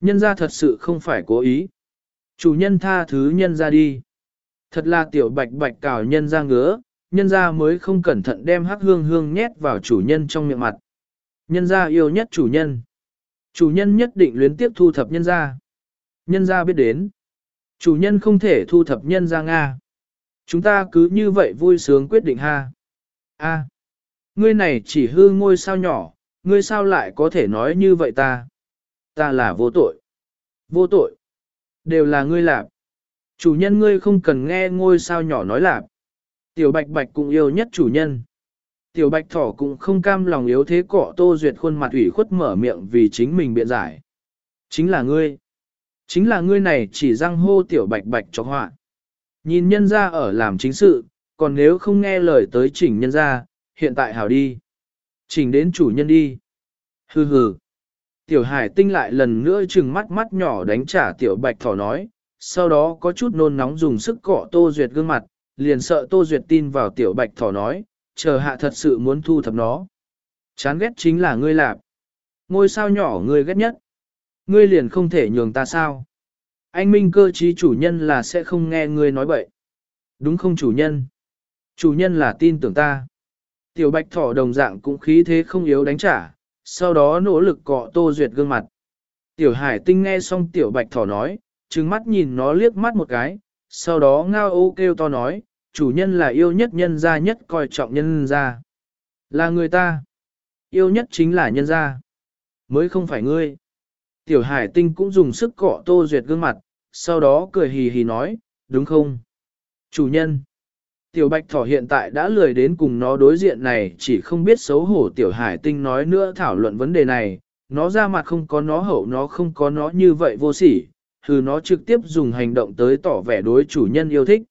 Nhân ra thật sự không phải cố ý. Chủ nhân tha thứ nhân ra đi. Thật là tiểu bạch bạch cào nhân ra ngứa, nhân ra mới không cẩn thận đem hắc hương hương nhét vào chủ nhân trong miệng mặt. Nhân ra yêu nhất chủ nhân. Chủ nhân nhất định luyến tiếp thu thập nhân ra. Nhân ra biết đến. Chủ nhân không thể thu thập nhân ra Nga. Chúng ta cứ như vậy vui sướng quyết định ha. A, ngươi này chỉ hư ngôi sao nhỏ, ngươi sao lại có thể nói như vậy ta? Ta là vô tội. Vô tội. Đều là ngươi lạp Chủ nhân ngươi không cần nghe ngôi sao nhỏ nói lạp. Tiểu bạch bạch cũng yêu nhất chủ nhân. Tiểu bạch thỏ cũng không cam lòng yếu thế cọ tô duyệt khuôn mặt ủy khuất mở miệng vì chính mình biện giải. Chính là ngươi. Chính là ngươi này chỉ răng hô tiểu bạch bạch cho họa. Nhìn nhân ra ở làm chính sự, còn nếu không nghe lời tới chỉnh nhân ra, hiện tại hảo đi. Chỉnh đến chủ nhân đi. Hừ hừ. Tiểu hải tinh lại lần nữa chừng mắt mắt nhỏ đánh trả tiểu bạch thỏ nói, sau đó có chút nôn nóng dùng sức cọ tô duyệt gương mặt, liền sợ tô duyệt tin vào tiểu bạch thỏ nói, chờ hạ thật sự muốn thu thập nó. Chán ghét chính là ngươi lạp. Ngôi sao nhỏ ngươi ghét nhất. Ngươi liền không thể nhường ta sao. Anh minh cơ trí chủ nhân là sẽ không nghe ngươi nói bậy. Đúng không chủ nhân? Chủ nhân là tin tưởng ta. Tiểu bạch thỏ đồng dạng cũng khí thế không yếu đánh trả, sau đó nỗ lực cọ tô duyệt gương mặt. Tiểu hải tinh nghe xong tiểu bạch thỏ nói, trừng mắt nhìn nó liếc mắt một cái, sau đó ngao ô kêu to nói, chủ nhân là yêu nhất nhân gia nhất coi trọng nhân gia. Là người ta. Yêu nhất chính là nhân gia. Mới không phải ngươi. Tiểu hải tinh cũng dùng sức cọ tô duyệt gương mặt, sau đó cười hì hì nói, đúng không? Chủ nhân. Tiểu bạch thỏ hiện tại đã lười đến cùng nó đối diện này chỉ không biết xấu hổ tiểu hải tinh nói nữa thảo luận vấn đề này, nó ra mặt không có nó hậu nó không có nó như vậy vô sỉ, thử nó trực tiếp dùng hành động tới tỏ vẻ đối chủ nhân yêu thích.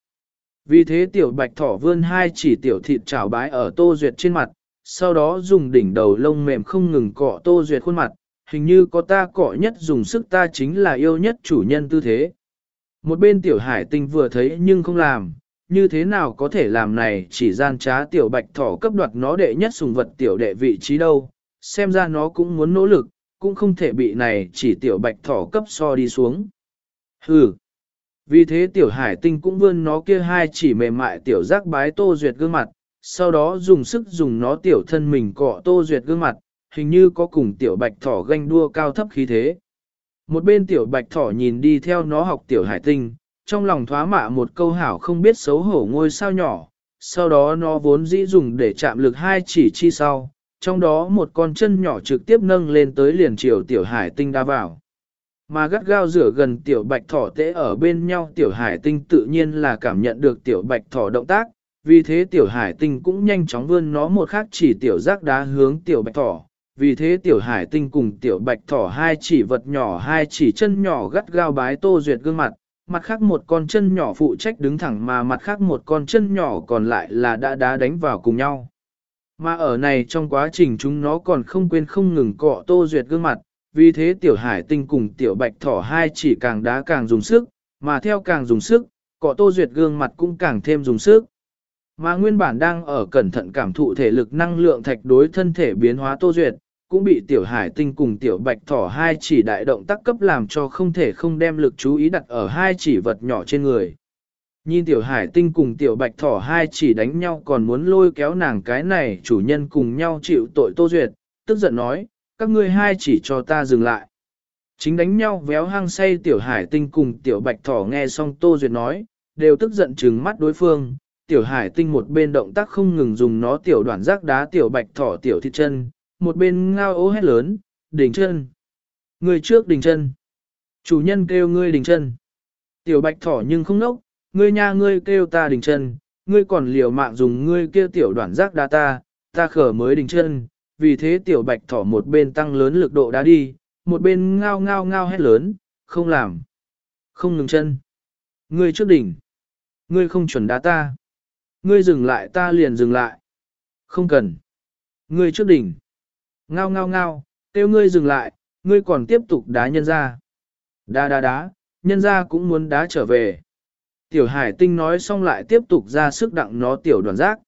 Vì thế tiểu bạch thỏ vươn hai chỉ tiểu thịt trào bái ở tô duyệt trên mặt, sau đó dùng đỉnh đầu lông mềm không ngừng cọ tô duyệt khuôn mặt, hình như có ta cọ nhất dùng sức ta chính là yêu nhất chủ nhân tư thế. Một bên tiểu hải tinh vừa thấy nhưng không làm, như thế nào có thể làm này chỉ gian trá tiểu bạch thỏ cấp đoạt nó đệ nhất sùng vật tiểu đệ vị trí đâu, xem ra nó cũng muốn nỗ lực, cũng không thể bị này chỉ tiểu bạch thỏ cấp so đi xuống. Hừ. Vì thế tiểu hải tinh cũng vươn nó kia hai chỉ mềm mại tiểu giác bái tô duyệt gương mặt, sau đó dùng sức dùng nó tiểu thân mình cọ tô duyệt gương mặt, hình như có cùng tiểu bạch thỏ ganh đua cao thấp khí thế. Một bên tiểu bạch thỏ nhìn đi theo nó học tiểu hải tinh, trong lòng thoá mạ một câu hảo không biết xấu hổ ngôi sao nhỏ, sau đó nó vốn dĩ dùng để chạm lực hai chỉ chi sau, trong đó một con chân nhỏ trực tiếp nâng lên tới liền chiều tiểu hải tinh đa vào. Mà gắt gao rửa gần tiểu bạch thỏ tễ ở bên nhau tiểu hải tinh tự nhiên là cảm nhận được tiểu bạch thỏ động tác, vì thế tiểu hải tinh cũng nhanh chóng vươn nó một khác chỉ tiểu giác đá hướng tiểu bạch thỏ. Vì thế tiểu hải tinh cùng tiểu bạch thỏ hai chỉ vật nhỏ hai chỉ chân nhỏ gắt gao bái tô duyệt gương mặt, mặt khác một con chân nhỏ phụ trách đứng thẳng mà mặt khác một con chân nhỏ còn lại là đã đá đánh vào cùng nhau. Mà ở này trong quá trình chúng nó còn không quên không ngừng cọ tô duyệt gương mặt, vì thế tiểu hải tinh cùng tiểu bạch thỏ hai chỉ càng đá càng dùng sức, mà theo càng dùng sức, cọ tô duyệt gương mặt cũng càng thêm dùng sức. Mà nguyên bản đang ở cẩn thận cảm thụ thể lực năng lượng thạch đối thân thể biến hóa tô duyệt, cũng bị tiểu hải tinh cùng tiểu bạch thỏ hai chỉ đại động tác cấp làm cho không thể không đem lực chú ý đặt ở hai chỉ vật nhỏ trên người. Nhìn tiểu hải tinh cùng tiểu bạch thỏ hai chỉ đánh nhau còn muốn lôi kéo nàng cái này chủ nhân cùng nhau chịu tội tô duyệt, tức giận nói, các ngươi hai chỉ cho ta dừng lại. Chính đánh nhau véo hang say tiểu hải tinh cùng tiểu bạch thỏ nghe xong tô duyệt nói, đều tức giận trừng mắt đối phương, tiểu hải tinh một bên động tác không ngừng dùng nó tiểu đoạn rác đá tiểu bạch thỏ tiểu thịt chân, một bên ngao ố hét lớn, đỉnh chân. Người trước đỉnh chân. Chủ nhân kêu ngươi đỉnh chân. Tiểu bạch thỏ nhưng không nốc, ngươi nha ngươi kêu ta đỉnh chân, ngươi còn liều mạng dùng ngươi kia tiểu đoạn giác đá ta, ta khở mới đỉnh chân. Vì thế tiểu bạch thỏ một bên tăng lớn lực độ đá đi, một bên ngao ngao ngao hét lớn, không làm. Không ngừng chân. Ngươi trước đỉnh. Ngươi không chuẩn đá ta. Ngươi dừng lại ta liền dừng lại. Không cần. Ngươi trước đỉnh. Ngao ngao ngao, kêu ngươi dừng lại, ngươi còn tiếp tục đá nhân ra. Đá đá đá, nhân ra cũng muốn đá trở về. Tiểu hải tinh nói xong lại tiếp tục ra sức đặng nó tiểu đoàn giác.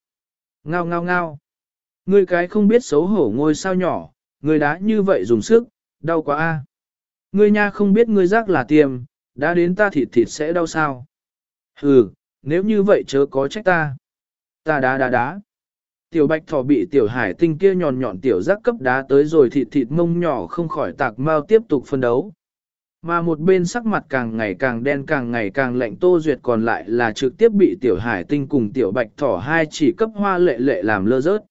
Ngao ngao ngao. Ngươi cái không biết xấu hổ ngôi sao nhỏ, ngươi đá như vậy dùng sức, đau quá a. Ngươi nha không biết ngươi giác là tiềm, đã đến ta thịt thịt sẽ đau sao. Hừ, nếu như vậy chớ có trách ta. Ta đá đá đá. Tiểu bạch thỏ bị tiểu hải tinh kia nhọn nhọn tiểu giác cấp đá tới rồi thịt thịt mông nhỏ không khỏi tạc mau tiếp tục phân đấu. Mà một bên sắc mặt càng ngày càng đen càng ngày càng lạnh tô duyệt còn lại là trực tiếp bị tiểu hải tinh cùng tiểu bạch thỏ hai chỉ cấp hoa lệ lệ làm lơ rớt.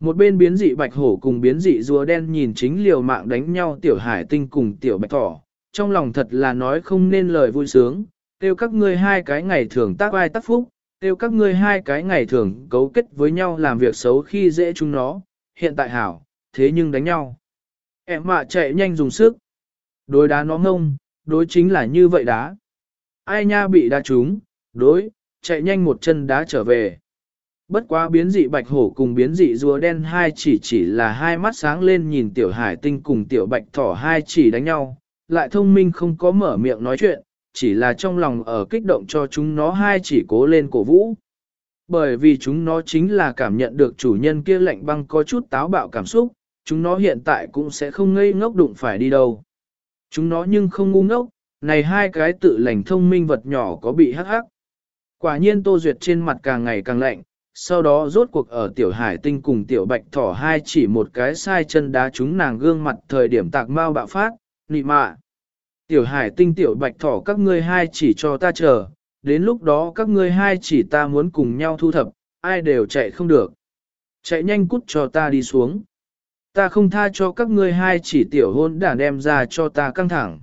Một bên biến dị bạch hổ cùng biến dị rùa đen nhìn chính liều mạng đánh nhau tiểu hải tinh cùng tiểu bạch thỏ, trong lòng thật là nói không nên lời vui sướng, kêu các ngươi hai cái ngày thường tác ai tác phúc, Tiêu các ngươi hai cái ngày thường cấu kết với nhau làm việc xấu khi dễ chúng nó, hiện tại hảo, thế nhưng đánh nhau. Em mạ chạy nhanh dùng sức. Đối đá nó ngông, đối chính là như vậy đá. Ai nha bị đá trúng, đối, chạy nhanh một chân đá trở về. Bất quá biến dị bạch hổ cùng biến dị rùa đen hai chỉ chỉ là hai mắt sáng lên nhìn tiểu hải tinh cùng tiểu bạch thỏ hai chỉ đánh nhau, lại thông minh không có mở miệng nói chuyện, chỉ là trong lòng ở kích động cho chúng nó hai chỉ cố lên cổ vũ. Bởi vì chúng nó chính là cảm nhận được chủ nhân kia lạnh băng có chút táo bạo cảm xúc, chúng nó hiện tại cũng sẽ không ngây ngốc đụng phải đi đâu. Chúng nó nhưng không ngu ngốc, này hai cái tự lành thông minh vật nhỏ có bị hắc hắc. Quả nhiên Tô Duyệt trên mặt càng ngày càng lạnh, sau đó rốt cuộc ở tiểu hải tinh cùng tiểu bạch thỏ hai chỉ một cái sai chân đá chúng nàng gương mặt thời điểm tạc mau bạo phát, nị mạ. Tiểu hải tinh tiểu bạch thỏ các ngươi hai chỉ cho ta chờ, đến lúc đó các ngươi hai chỉ ta muốn cùng nhau thu thập, ai đều chạy không được. Chạy nhanh cút cho ta đi xuống. Ta không tha cho các ngươi hai chỉ tiểu hôn đản đem ra cho ta căng thẳng.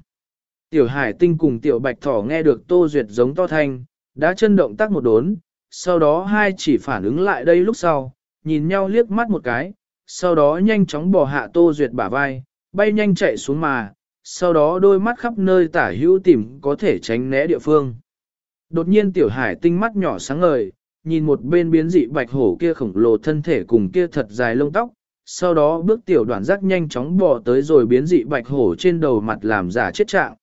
Tiểu hải tinh cùng tiểu bạch thỏ nghe được tô duyệt giống to thanh, đã chân động tác một đốn, sau đó hai chỉ phản ứng lại đây lúc sau, nhìn nhau liếc mắt một cái, sau đó nhanh chóng bỏ hạ tô duyệt bả vai, bay nhanh chạy xuống mà, sau đó đôi mắt khắp nơi tả hữu tìm có thể tránh né địa phương. Đột nhiên tiểu hải tinh mắt nhỏ sáng ngời, nhìn một bên biến dị bạch hổ kia khổng lồ thân thể cùng kia thật dài lông tóc, sau đó bước tiểu đoạn giác nhanh chóng bò tới rồi biến dị bạch hổ trên đầu mặt làm giả chết trạng.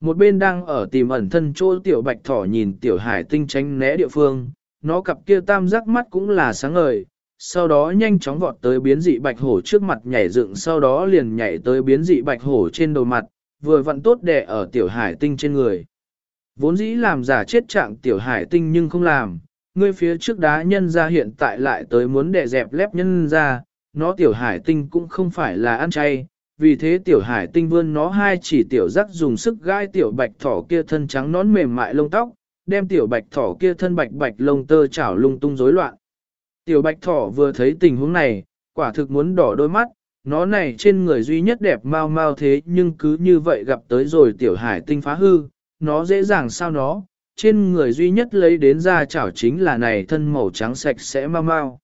Một bên đang ở tìm ẩn thân chỗ tiểu bạch thỏ nhìn tiểu hải tinh tránh né địa phương, nó cặp kia tam giác mắt cũng là sáng ngời, sau đó nhanh chóng vọt tới biến dị bạch hổ trước mặt nhảy dựng sau đó liền nhảy tới biến dị bạch hổ trên đầu mặt, vừa vặn tốt đè ở tiểu hải tinh trên người. Vốn dĩ làm giả chết trạng tiểu hải tinh nhưng không làm, ngươi phía trước đá nhân ra hiện tại lại tới muốn đè dẹp lép nhân ra, nó tiểu hải tinh cũng không phải là ăn chay, vì thế tiểu hải tinh vươn nó hai chỉ tiểu rắc dùng sức gai tiểu bạch thỏ kia thân trắng nón mềm mại lông tóc, đem tiểu bạch thỏ kia thân bạch bạch lông tơ chảo lung tung rối loạn. Tiểu bạch thỏ vừa thấy tình huống này, quả thực muốn đỏ đôi mắt, nó này trên người duy nhất đẹp mau mau thế nhưng cứ như vậy gặp tới rồi tiểu hải tinh phá hư, nó dễ dàng sao nó, trên người duy nhất lấy đến ra chảo chính là này thân màu trắng sạch sẽ mau mau.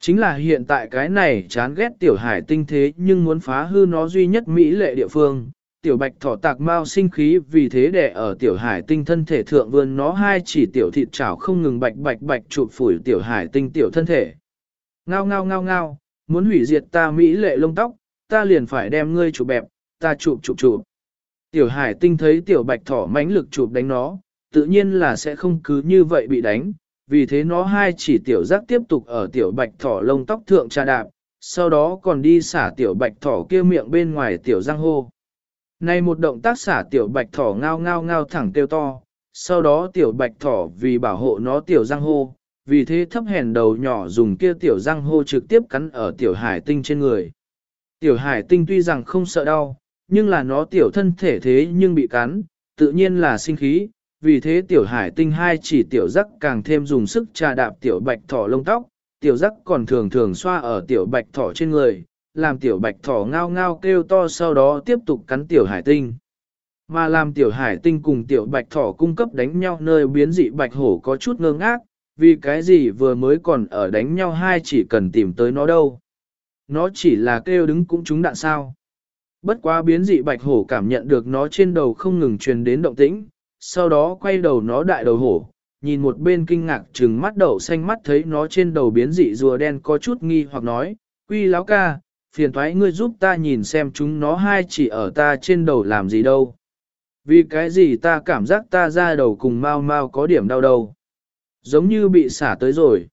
Chính là hiện tại cái này chán ghét tiểu hải tinh thế nhưng muốn phá hư nó duy nhất mỹ lệ địa phương. Tiểu bạch thỏ tạc mau sinh khí vì thế để ở tiểu hải tinh thân thể thượng vươn nó hai chỉ tiểu thịt chảo không ngừng bạch bạch bạch chụp phủi tiểu hải tinh tiểu thân thể. Ngao ngao ngao ngao, muốn hủy diệt ta mỹ lệ lông tóc, ta liền phải đem ngươi chụp bẹp, ta chụp chụp chụp. Tiểu hải tinh thấy tiểu bạch thỏ mãnh lực chụp đánh nó, tự nhiên là sẽ không cứ như vậy bị đánh, vì thế nó hai chỉ tiểu giác tiếp tục ở tiểu bạch thỏ lông tóc thượng trà đạp, sau đó còn đi xả tiểu bạch thỏ kia miệng bên ngoài tiểu răng hô. Này một động tác xả tiểu bạch thỏ ngao ngao ngao thẳng tiêu to, sau đó tiểu bạch thỏ vì bảo hộ nó tiểu răng hô, vì thế thấp hèn đầu nhỏ dùng kia tiểu răng hô trực tiếp cắn ở tiểu hải tinh trên người. Tiểu hải tinh tuy rằng không sợ đau, nhưng là nó tiểu thân thể thế nhưng bị cắn, tự nhiên là sinh khí, vì thế tiểu hải tinh hai chỉ tiểu rắc càng thêm dùng sức trà đạp tiểu bạch thỏ lông tóc, tiểu rắc còn thường thường xoa ở tiểu bạch thỏ trên người, làm tiểu bạch thỏ ngao ngao kêu to sau đó tiếp tục cắn tiểu hải tinh. Mà làm tiểu hải tinh cùng tiểu bạch thỏ cung cấp đánh nhau nơi biến dị bạch hổ có chút ngơ ngác, vì cái gì vừa mới còn ở đánh nhau hai chỉ cần tìm tới nó đâu. Nó chỉ là kêu đứng cũng trúng đạn sao. Bất quá biến dị bạch hổ cảm nhận được nó trên đầu không ngừng truyền đến động tĩnh, sau đó quay đầu nó đại đầu hổ, nhìn một bên kinh ngạc trừng mắt đầu xanh mắt thấy nó trên đầu biến dị rùa đen có chút nghi hoặc nói, quy láo ca, phiền thoái ngươi giúp ta nhìn xem chúng nó hai chỉ ở ta trên đầu làm gì đâu. Vì cái gì ta cảm giác ta ra đầu cùng mau mau có điểm đau đầu. Giống như bị xả tới rồi.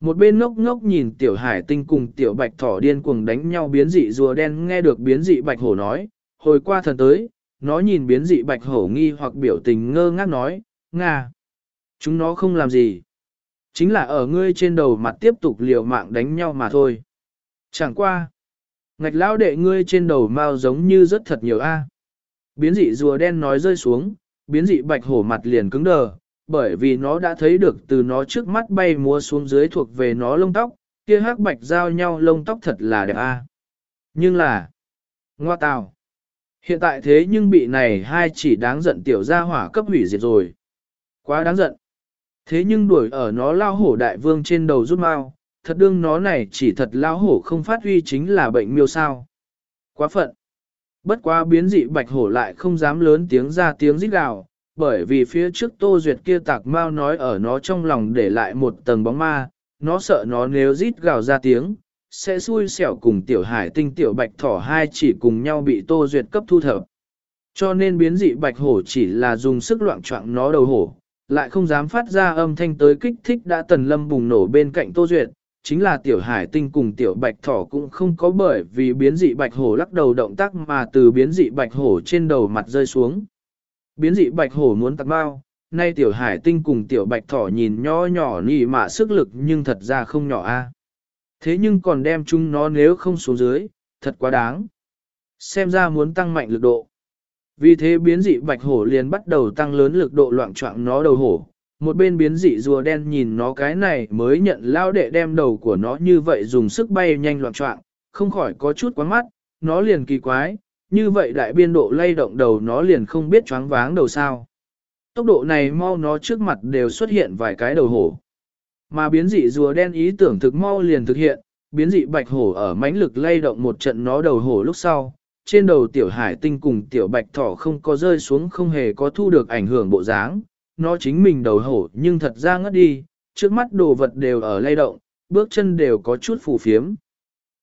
Một bên ngốc ngốc nhìn tiểu hải tinh cùng tiểu bạch thỏ điên cuồng đánh nhau biến dị rùa đen nghe được biến dị bạch hổ nói, hồi qua thần tới, nó nhìn biến dị bạch hổ nghi hoặc biểu tình ngơ ngác nói, Nga, chúng nó không làm gì. Chính là ở ngươi trên đầu mặt tiếp tục liều mạng đánh nhau mà thôi. Chẳng qua. Ngạch lão đệ ngươi trên đầu mao giống như rất thật nhiều a. Biến dị rùa đen nói rơi xuống, biến dị bạch hổ mặt liền cứng đờ, bởi vì nó đã thấy được từ nó trước mắt bay múa xuống dưới thuộc về nó lông tóc, kia hắc bạch giao nhau lông tóc thật là đẹp a. Nhưng là, ngoa tào, hiện tại thế nhưng bị này hai chỉ đáng giận tiểu gia hỏa cấp hủy diệt rồi. Quá đáng giận. Thế nhưng đuổi ở nó lao hổ đại vương trên đầu rút mao thật đương nó này chỉ thật lao hổ không phát huy chính là bệnh miêu sao. Quá phận. Bất quá biến dị bạch hổ lại không dám lớn tiếng ra tiếng rít gào, bởi vì phía trước Tô Duyệt kia tạc mau nói ở nó trong lòng để lại một tầng bóng ma, nó sợ nó nếu rít gào ra tiếng, sẽ xui xẻo cùng tiểu hải tinh tiểu bạch thỏ hai chỉ cùng nhau bị Tô Duyệt cấp thu thập. Cho nên biến dị bạch hổ chỉ là dùng sức loạn trọng nó đầu hổ, lại không dám phát ra âm thanh tới kích thích đã tần lâm bùng nổ bên cạnh Tô Duyệt, chính là tiểu hải tinh cùng tiểu bạch thỏ cũng không có bởi vì biến dị bạch hổ lắc đầu động tác mà từ biến dị bạch hổ trên đầu mặt rơi xuống. Biến dị bạch hổ muốn tặng bao, nay tiểu hải tinh cùng tiểu bạch thỏ nhìn nho nhỏ nỉ mạ sức lực nhưng thật ra không nhỏ a. Thế nhưng còn đem chúng nó nếu không xuống dưới, thật quá đáng. Xem ra muốn tăng mạnh lực độ. Vì thế biến dị bạch hổ liền bắt đầu tăng lớn lực độ loạn trọng nó đầu hổ. Một bên biến dị rùa đen nhìn nó cái này mới nhận lao đệ đem đầu của nó như vậy dùng sức bay nhanh loạn trọng, không khỏi có chút quán mắt, nó liền kỳ quái, như vậy đại biên độ lay động đầu nó liền không biết choáng váng đầu sao. Tốc độ này mau nó trước mặt đều xuất hiện vài cái đầu hổ. Mà biến dị rùa đen ý tưởng thực mau liền thực hiện, biến dị bạch hổ ở mãnh lực lay động một trận nó đầu hổ lúc sau, trên đầu tiểu hải tinh cùng tiểu bạch thỏ không có rơi xuống không hề có thu được ảnh hưởng bộ dáng, nó chính mình đầu hổ nhưng thật ra ngất đi, trước mắt đồ vật đều ở lay động, bước chân đều có chút phù phiếm.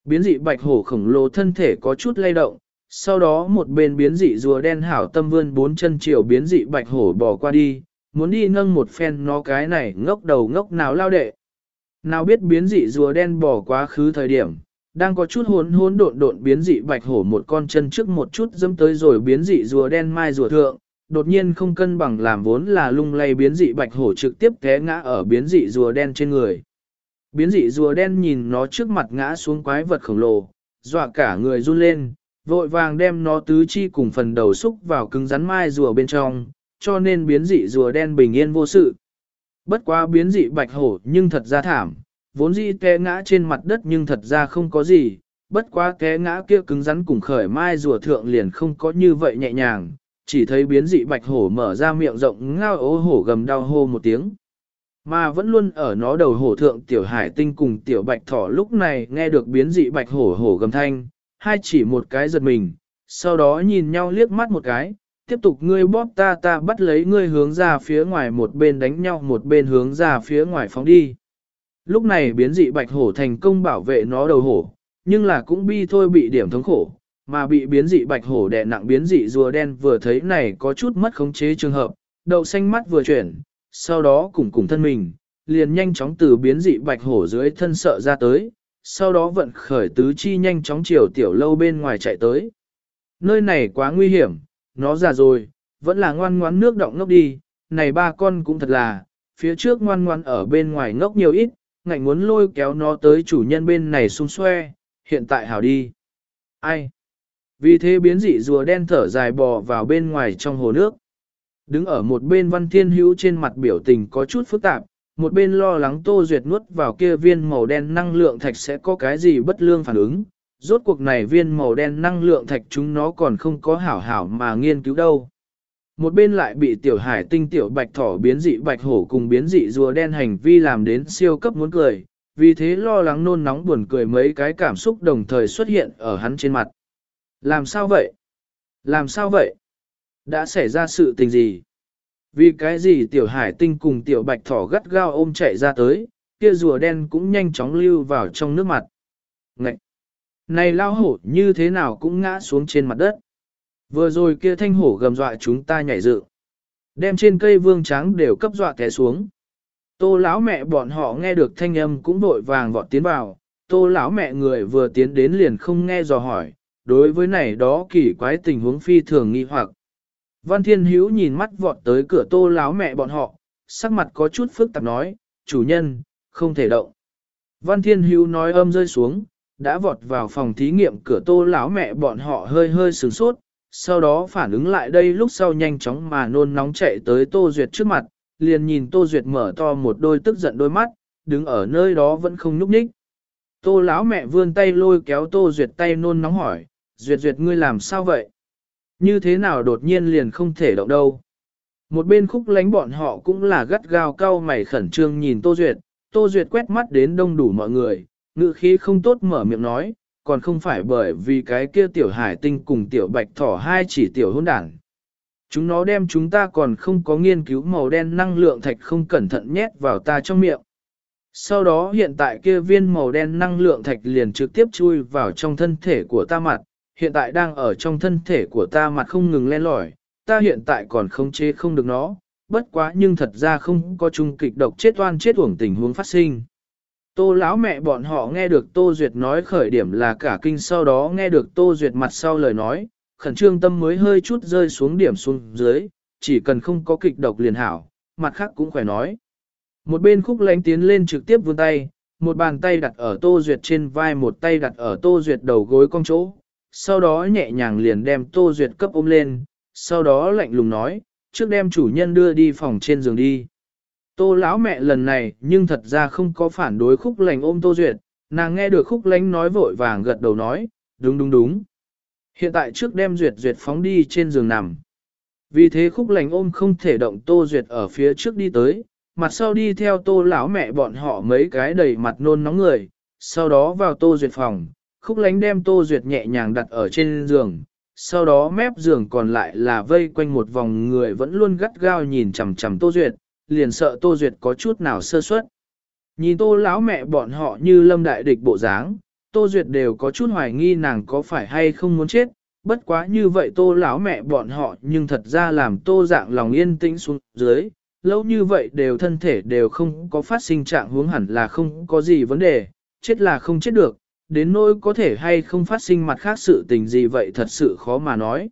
Biến dị bạch hổ khổng lồ thân thể có chút lay động, sau đó một bên biến dị rùa đen hảo tâm vươn bốn chân chiều biến dị bạch hổ bỏ qua đi, muốn đi nâng một phen nó cái này ngốc đầu ngốc nào lao đệ. Nào biết biến dị rùa đen bỏ quá khứ thời điểm, đang có chút hốn hốn độn độn biến dị bạch hổ một con chân trước một chút dâm tới rồi biến dị rùa đen mai rùa thượng, đột nhiên không cân bằng làm vốn là lung lay biến dị bạch hổ trực tiếp té ngã ở biến dị rùa đen trên người. Biến dị rùa đen nhìn nó trước mặt ngã xuống quái vật khổng lồ, dọa cả người run lên, vội vàng đem nó tứ chi cùng phần đầu xúc vào cứng rắn mai rùa bên trong, cho nên biến dị rùa đen bình yên vô sự. Bất quá biến dị bạch hổ nhưng thật ra thảm, vốn dĩ té ngã trên mặt đất nhưng thật ra không có gì, bất quá té ngã kia cứng rắn cùng khởi mai rùa thượng liền không có như vậy nhẹ nhàng, chỉ thấy biến dị bạch hổ mở ra miệng rộng ngao ố hổ gầm đau hô một tiếng. Mà vẫn luôn ở nó đầu hổ thượng tiểu hải tinh cùng tiểu bạch thỏ lúc này nghe được biến dị bạch hổ hổ gầm thanh, hai chỉ một cái giật mình, sau đó nhìn nhau liếc mắt một cái, tiếp tục ngươi bóp ta ta bắt lấy ngươi hướng ra phía ngoài một bên đánh nhau một bên hướng ra phía ngoài phóng đi. Lúc này biến dị bạch hổ thành công bảo vệ nó đầu hổ, nhưng là cũng bi thôi bị điểm thống khổ, mà bị biến dị bạch hổ đè nặng biến dị rùa đen vừa thấy này có chút mất khống chế trường hợp, đậu xanh mắt vừa chuyển, sau đó cùng cùng thân mình, liền nhanh chóng từ biến dị bạch hổ dưới thân sợ ra tới, sau đó vận khởi tứ chi nhanh chóng chiều tiểu lâu bên ngoài chạy tới. Nơi này quá nguy hiểm, nó già rồi, vẫn là ngoan ngoãn nước động ngốc đi, này ba con cũng thật là, phía trước ngoan ngoan ở bên ngoài ngốc nhiều ít, ngạnh muốn lôi kéo nó tới chủ nhân bên này xung xoe, hiện tại hảo đi. Ai? Vì thế biến dị rùa đen thở dài bò vào bên ngoài trong hồ nước. Đứng ở một bên văn thiên hữu trên mặt biểu tình có chút phức tạp, một bên lo lắng tô duyệt nuốt vào kia viên màu đen năng lượng thạch sẽ có cái gì bất lương phản ứng. Rốt cuộc này viên màu đen năng lượng thạch chúng nó còn không có hảo hảo mà nghiên cứu đâu. Một bên lại bị tiểu hải tinh tiểu bạch thỏ biến dị bạch hổ cùng biến dị rùa đen hành vi làm đến siêu cấp muốn cười, vì thế lo lắng nôn nóng buồn cười mấy cái cảm xúc đồng thời xuất hiện ở hắn trên mặt. Làm sao vậy? Làm sao vậy? Đã xảy ra sự tình gì? Vì cái gì tiểu hải tinh cùng tiểu bạch thỏ gắt gao ôm chạy ra tới, kia rùa đen cũng nhanh chóng lưu vào trong nước mặt. Ngậy! Này lao hổ như thế nào cũng ngã xuống trên mặt đất. Vừa rồi kia thanh hổ gầm dọa chúng ta nhảy dự. Đem trên cây vương trắng đều cấp dọa té xuống. Tô lão mẹ bọn họ nghe được thanh âm cũng vội vàng vọt tiến vào. Tô lão mẹ người vừa tiến đến liền không nghe dò hỏi. Đối với này đó kỳ quái tình huống phi thường nghi hoặc. Văn Thiên Hữu nhìn mắt vọt tới cửa tô láo mẹ bọn họ, sắc mặt có chút phức tạp nói, chủ nhân, không thể động. Văn Thiên Hữu nói âm rơi xuống, đã vọt vào phòng thí nghiệm cửa tô láo mẹ bọn họ hơi hơi sửng sốt, sau đó phản ứng lại đây lúc sau nhanh chóng mà nôn nóng chạy tới Tô Duyệt trước mặt, liền nhìn Tô Duyệt mở to một đôi tức giận đôi mắt, đứng ở nơi đó vẫn không nhúc nhích. Tô lão mẹ vươn tay lôi kéo Tô Duyệt tay nôn nóng hỏi, Duyệt Duyệt ngươi làm sao vậy? Như thế nào đột nhiên liền không thể động đâu? Một bên khúc lánh bọn họ cũng là gắt gao cao mày khẩn trương nhìn Tô Duyệt, Tô Duyệt quét mắt đến đông đủ mọi người, ngự khí không tốt mở miệng nói, còn không phải bởi vì cái kia tiểu hải tinh cùng tiểu bạch thỏ hai chỉ tiểu hôn đảng. Chúng nó đem chúng ta còn không có nghiên cứu màu đen năng lượng thạch không cẩn thận nhét vào ta trong miệng. Sau đó hiện tại kia viên màu đen năng lượng thạch liền trực tiếp chui vào trong thân thể của ta mặt, hiện tại đang ở trong thân thể của ta mặt không ngừng len lỏi, ta hiện tại còn không chế không được nó, bất quá nhưng thật ra không có chung kịch độc chết oan chết uổng tình huống phát sinh. Tô lão mẹ bọn họ nghe được Tô Duyệt nói khởi điểm là cả kinh sau đó nghe được Tô Duyệt mặt sau lời nói, khẩn trương tâm mới hơi chút rơi xuống điểm xuống dưới, chỉ cần không có kịch độc liền hảo, mặt khác cũng khỏe nói. Một bên khúc lánh tiến lên trực tiếp vươn tay, một bàn tay đặt ở Tô Duyệt trên vai một tay đặt ở Tô Duyệt đầu gối cong chỗ, sau đó nhẹ nhàng liền đem Tô Duyệt cấp ôm lên, sau đó lạnh lùng nói, trước đem chủ nhân đưa đi phòng trên giường đi. Tô lão mẹ lần này nhưng thật ra không có phản đối khúc lành ôm Tô Duyệt, nàng nghe được khúc lánh nói vội vàng gật đầu nói, đúng đúng đúng. Hiện tại trước đem Duyệt Duyệt phóng đi trên giường nằm. Vì thế khúc lành ôm không thể động Tô Duyệt ở phía trước đi tới, mặt sau đi theo Tô lão mẹ bọn họ mấy cái đầy mặt nôn nóng người, sau đó vào Tô Duyệt phòng, khúc lánh đem Tô Duyệt nhẹ nhàng đặt ở trên giường, sau đó mép giường còn lại là vây quanh một vòng người vẫn luôn gắt gao nhìn chằm chằm Tô Duyệt, liền sợ Tô Duyệt có chút nào sơ suất. Nhìn Tô lão mẹ bọn họ như lâm đại địch bộ dáng, Tô Duyệt đều có chút hoài nghi nàng có phải hay không muốn chết, bất quá như vậy tô lão mẹ bọn họ nhưng thật ra làm tô dạng lòng yên tĩnh xuống dưới, lâu như vậy đều thân thể đều không có phát sinh trạng huống hẳn là không có gì vấn đề, chết là không chết được, đến nỗi có thể hay không phát sinh mặt khác sự tình gì vậy thật sự khó mà nói.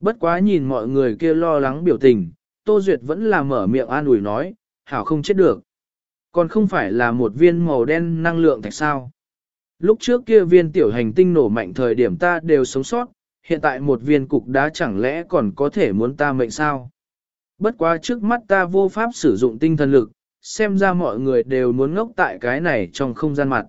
Bất quá nhìn mọi người kia lo lắng biểu tình, Tô Duyệt vẫn là mở miệng an ủi nói, hảo không chết được. Còn không phải là một viên màu đen năng lượng thạch sao. Lúc trước kia viên tiểu hành tinh nổ mạnh thời điểm ta đều sống sót, hiện tại một viên cục đá chẳng lẽ còn có thể muốn ta mệnh sao? Bất quá trước mắt ta vô pháp sử dụng tinh thần lực, xem ra mọi người đều muốn ngốc tại cái này trong không gian mặt.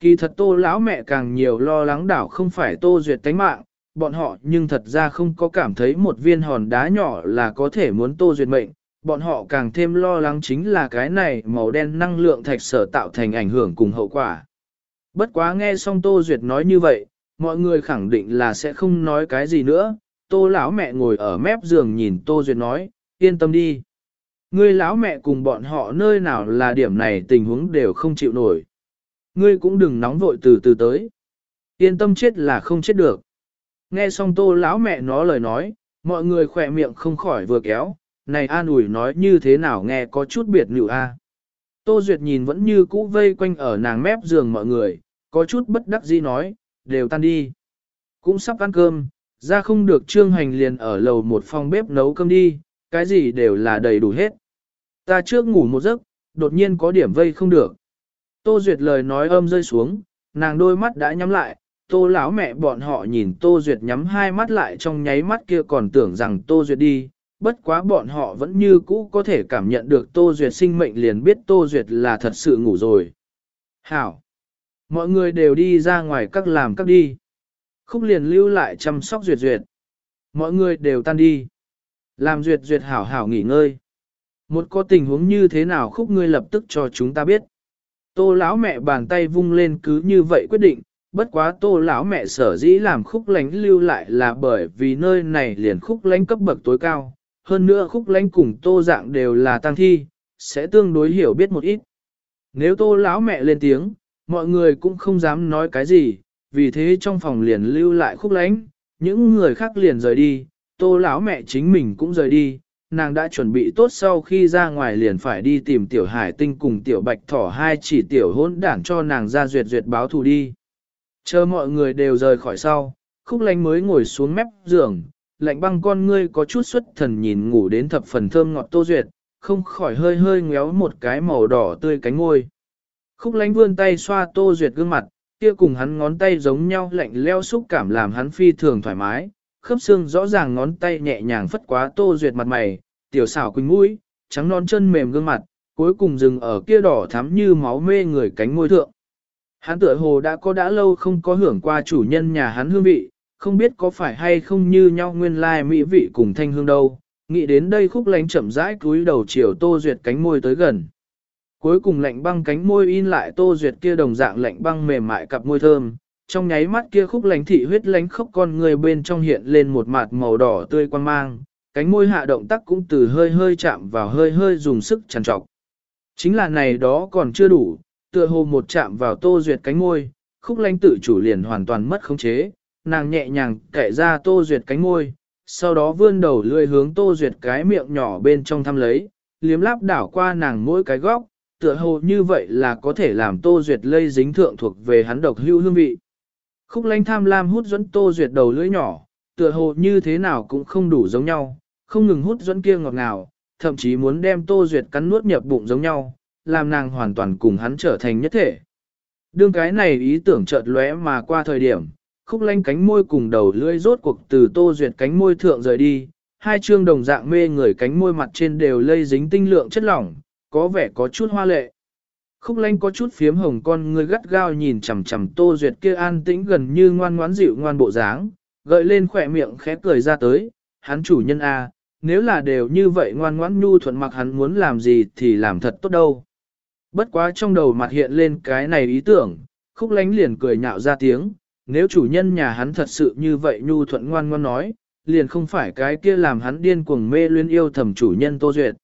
Kỳ thật tô lão mẹ càng nhiều lo lắng đảo không phải tô duyệt tánh mạng, bọn họ nhưng thật ra không có cảm thấy một viên hòn đá nhỏ là có thể muốn tô duyệt mệnh, bọn họ càng thêm lo lắng chính là cái này màu đen năng lượng thạch sở tạo thành ảnh hưởng cùng hậu quả. Bất quá nghe xong tô duyệt nói như vậy, mọi người khẳng định là sẽ không nói cái gì nữa, tô lão mẹ ngồi ở mép giường nhìn tô duyệt nói, yên tâm đi. Ngươi lão mẹ cùng bọn họ nơi nào là điểm này tình huống đều không chịu nổi. Ngươi cũng đừng nóng vội từ từ tới. Yên tâm chết là không chết được. Nghe xong tô lão mẹ nó lời nói, mọi người khỏe miệng không khỏi vừa kéo, này an ủi nói như thế nào nghe có chút biệt nữ a. Tô Duyệt nhìn vẫn như cũ vây quanh ở nàng mép giường mọi người, có chút bất đắc dĩ nói, đều tan đi. Cũng sắp ăn cơm, ra không được trương hành liền ở lầu một phòng bếp nấu cơm đi, cái gì đều là đầy đủ hết. Ta trước ngủ một giấc, đột nhiên có điểm vây không được. Tô Duyệt lời nói âm rơi xuống, nàng đôi mắt đã nhắm lại, tô lão mẹ bọn họ nhìn Tô Duyệt nhắm hai mắt lại trong nháy mắt kia còn tưởng rằng Tô Duyệt đi, bất quá bọn họ vẫn như cũ có thể cảm nhận được Tô Duyệt sinh mệnh liền biết Tô Duyệt là thật sự ngủ rồi. Hảo! Mọi người đều đi ra ngoài các làm các đi. Khúc liền lưu lại chăm sóc Duyệt Duyệt. Mọi người đều tan đi. Làm Duyệt Duyệt hảo hảo nghỉ ngơi. Một có tình huống như thế nào khúc ngươi lập tức cho chúng ta biết. Tô lão mẹ bàn tay vung lên cứ như vậy quyết định, bất quá tô lão mẹ sở dĩ làm khúc lánh lưu lại là bởi vì nơi này liền khúc lánh cấp bậc tối cao, hơn nữa khúc lánh cùng tô dạng đều là tăng thi, sẽ tương đối hiểu biết một ít. Nếu tô lão mẹ lên tiếng, mọi người cũng không dám nói cái gì, vì thế trong phòng liền lưu lại khúc lánh, những người khác liền rời đi, tô lão mẹ chính mình cũng rời đi, nàng đã chuẩn bị tốt sau khi ra ngoài liền phải đi tìm tiểu hải tinh cùng tiểu bạch thỏ hai chỉ tiểu hôn đảng cho nàng ra duyệt duyệt báo thù đi. Chờ mọi người đều rời khỏi sau, khúc lánh mới ngồi xuống mép giường, lạnh băng con ngươi có chút xuất thần nhìn ngủ đến thập phần thơm ngọt tô duyệt, không khỏi hơi hơi ngéo một cái màu đỏ tươi cánh ngôi. Khúc lánh vươn tay xoa tô duyệt gương mặt, kia cùng hắn ngón tay giống nhau lạnh leo xúc cảm làm hắn phi thường thoải mái, khớp xương rõ ràng ngón tay nhẹ nhàng phất quá tô duyệt mặt mày, tiểu xảo quỳnh mũi, trắng non chân mềm gương mặt, cuối cùng dừng ở kia đỏ thắm như máu mê người cánh môi thượng. Hắn tựa hồ đã có đã lâu không có hưởng qua chủ nhân nhà hắn hương vị, không biết có phải hay không như nhau nguyên lai mỹ vị cùng thanh hương đâu. Nghĩ đến đây khúc lánh chậm rãi cúi đầu chiều tô duyệt cánh môi tới gần. Cuối cùng lạnh băng cánh môi in lại tô duyệt kia đồng dạng lạnh băng mềm mại cặp môi thơm, trong nháy mắt kia khúc lánh thị huyết lánh khóc con người bên trong hiện lên một mặt màu đỏ tươi quan mang, cánh môi hạ động tác cũng từ hơi hơi chạm vào hơi hơi dùng sức trằn trọc. Chính là này đó còn chưa đủ, tựa hồ một chạm vào tô duyệt cánh môi, khúc lánh tự chủ liền hoàn toàn mất khống chế, nàng nhẹ nhàng kẻ ra tô duyệt cánh môi, sau đó vươn đầu lươi hướng tô duyệt cái miệng nhỏ bên trong thăm lấy, liếm láp đảo qua nàng mỗi cái góc, tựa hồ như vậy là có thể làm tô duyệt lây dính thượng thuộc về hắn độc hưu hương vị. Khúc lanh tham lam hút dẫn tô duyệt đầu lưỡi nhỏ, tựa hồ như thế nào cũng không đủ giống nhau, không ngừng hút dẫn kia ngọt ngào, thậm chí muốn đem tô duyệt cắn nuốt nhập bụng giống nhau, làm nàng hoàn toàn cùng hắn trở thành nhất thể. Đương cái này ý tưởng chợt lóe mà qua thời điểm, khúc lanh cánh môi cùng đầu lưỡi rốt cuộc từ tô duyệt cánh môi thượng rời đi, hai chương đồng dạng mê người cánh môi mặt trên đều lây dính tinh lượng chất lỏng, có vẻ có chút hoa lệ. Khúc lanh có chút phiếm hồng con người gắt gao nhìn chằm chằm tô duyệt kia an tĩnh gần như ngoan ngoãn dịu ngoan bộ dáng, gợi lên khỏe miệng khẽ cười ra tới, hắn chủ nhân A, nếu là đều như vậy ngoan ngoãn nhu thuận mặc hắn muốn làm gì thì làm thật tốt đâu. Bất quá trong đầu mặt hiện lên cái này ý tưởng, khúc lánh liền cười nhạo ra tiếng, nếu chủ nhân nhà hắn thật sự như vậy nhu thuận ngoan ngoan nói, liền không phải cái kia làm hắn điên cuồng mê luyến yêu thầm chủ nhân Tô Duyệt.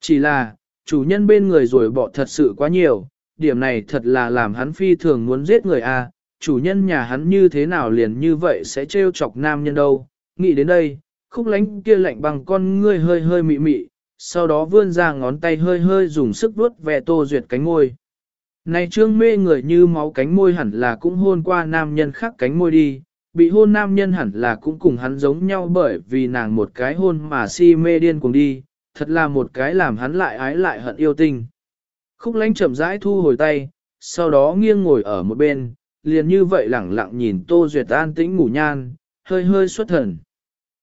Chỉ là, chủ nhân bên người rồi bỏ thật sự quá nhiều, điểm này thật là làm hắn phi thường muốn giết người a. chủ nhân nhà hắn như thế nào liền như vậy sẽ trêu chọc nam nhân đâu. Nghĩ đến đây, khúc lánh kia lạnh bằng con ngươi hơi hơi mị mị, sau đó vươn ra ngón tay hơi hơi dùng sức vuốt ve tô duyệt cánh môi. Này trương mê người như máu cánh môi hẳn là cũng hôn qua nam nhân khác cánh môi đi, bị hôn nam nhân hẳn là cũng cùng hắn giống nhau bởi vì nàng một cái hôn mà si mê điên cùng đi, thật là một cái làm hắn lại ái lại hận yêu tình. Khúc lánh chậm rãi thu hồi tay, sau đó nghiêng ngồi ở một bên, liền như vậy lẳng lặng nhìn Tô Duyệt an tĩnh ngủ nhan, hơi hơi xuất thần.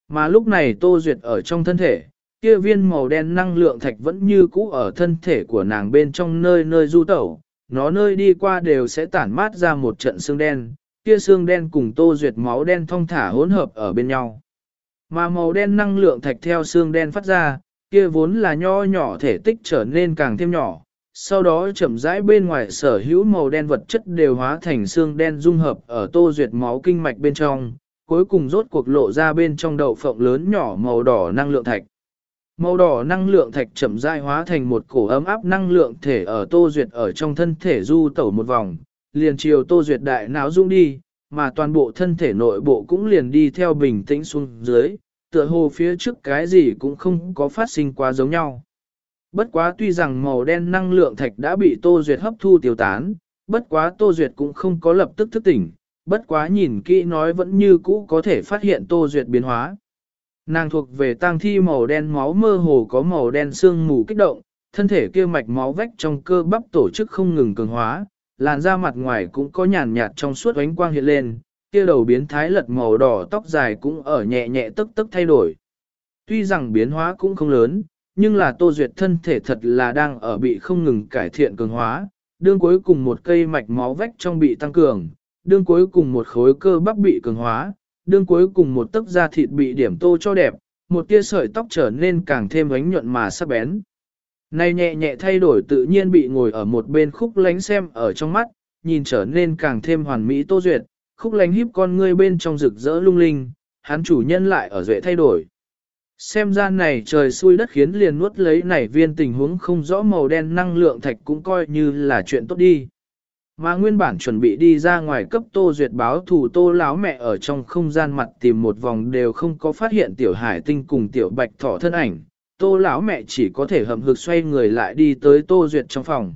Mà lúc này Tô Duyệt ở trong thân thể, kia viên màu đen năng lượng thạch vẫn như cũ ở thân thể của nàng bên trong nơi nơi du tẩu, nó nơi đi qua đều sẽ tản mát ra một trận xương đen, kia xương đen cùng Tô Duyệt máu đen thông thả hỗn hợp ở bên nhau. Mà màu đen năng lượng thạch theo xương đen phát ra, kia vốn là nho nhỏ thể tích trở nên càng thêm nhỏ, sau đó chậm rãi bên ngoài sở hữu màu đen vật chất đều hóa thành xương đen dung hợp ở tô duyệt máu kinh mạch bên trong, cuối cùng rốt cuộc lộ ra bên trong đậu phộng lớn nhỏ màu đỏ năng lượng thạch. Màu đỏ năng lượng thạch chậm rãi hóa thành một cổ ấm áp năng lượng thể ở tô duyệt ở trong thân thể du tẩu một vòng, liền chiều tô duyệt đại não dung đi, mà toàn bộ thân thể nội bộ cũng liền đi theo bình tĩnh xuống dưới, tựa hồ phía trước cái gì cũng không có phát sinh quá giống nhau. Bất quá tuy rằng màu đen năng lượng thạch đã bị Tô Duyệt hấp thu tiêu tán, bất quá Tô Duyệt cũng không có lập tức thức tỉnh, bất quá nhìn kỹ nói vẫn như cũ có thể phát hiện Tô Duyệt biến hóa. Nàng thuộc về tang thi màu đen máu mơ hồ có màu đen xương mù kích động, thân thể kia mạch máu vách trong cơ bắp tổ chức không ngừng cường hóa, làn da mặt ngoài cũng có nhàn nhạt trong suốt ánh quang hiện lên, kia đầu biến thái lật màu đỏ tóc dài cũng ở nhẹ nhẹ tức tức thay đổi. Tuy rằng biến hóa cũng không lớn, nhưng là Tô Duyệt thân thể thật là đang ở bị không ngừng cải thiện cường hóa, đương cuối cùng một cây mạch máu vách trong bị tăng cường, đương cuối cùng một khối cơ bắp bị cường hóa, đương cuối cùng một tấc da thịt bị điểm tô cho đẹp, một tia sợi tóc trở nên càng thêm ánh nhuận mà sắc bén. Này nhẹ nhẹ thay đổi tự nhiên bị ngồi ở một bên khúc lánh xem ở trong mắt, nhìn trở nên càng thêm hoàn mỹ Tô Duyệt, khúc lánh híp con ngươi bên trong rực rỡ lung linh, hắn chủ nhân lại ở duệ thay đổi. Xem ra này trời xui đất khiến liền nuốt lấy nảy viên tình huống không rõ màu đen năng lượng thạch cũng coi như là chuyện tốt đi. Mà nguyên bản chuẩn bị đi ra ngoài cấp tô duyệt báo thủ tô láo mẹ ở trong không gian mặt tìm một vòng đều không có phát hiện tiểu hải tinh cùng tiểu bạch thỏ thân ảnh. Tô lão mẹ chỉ có thể hầm hực xoay người lại đi tới tô duyệt trong phòng.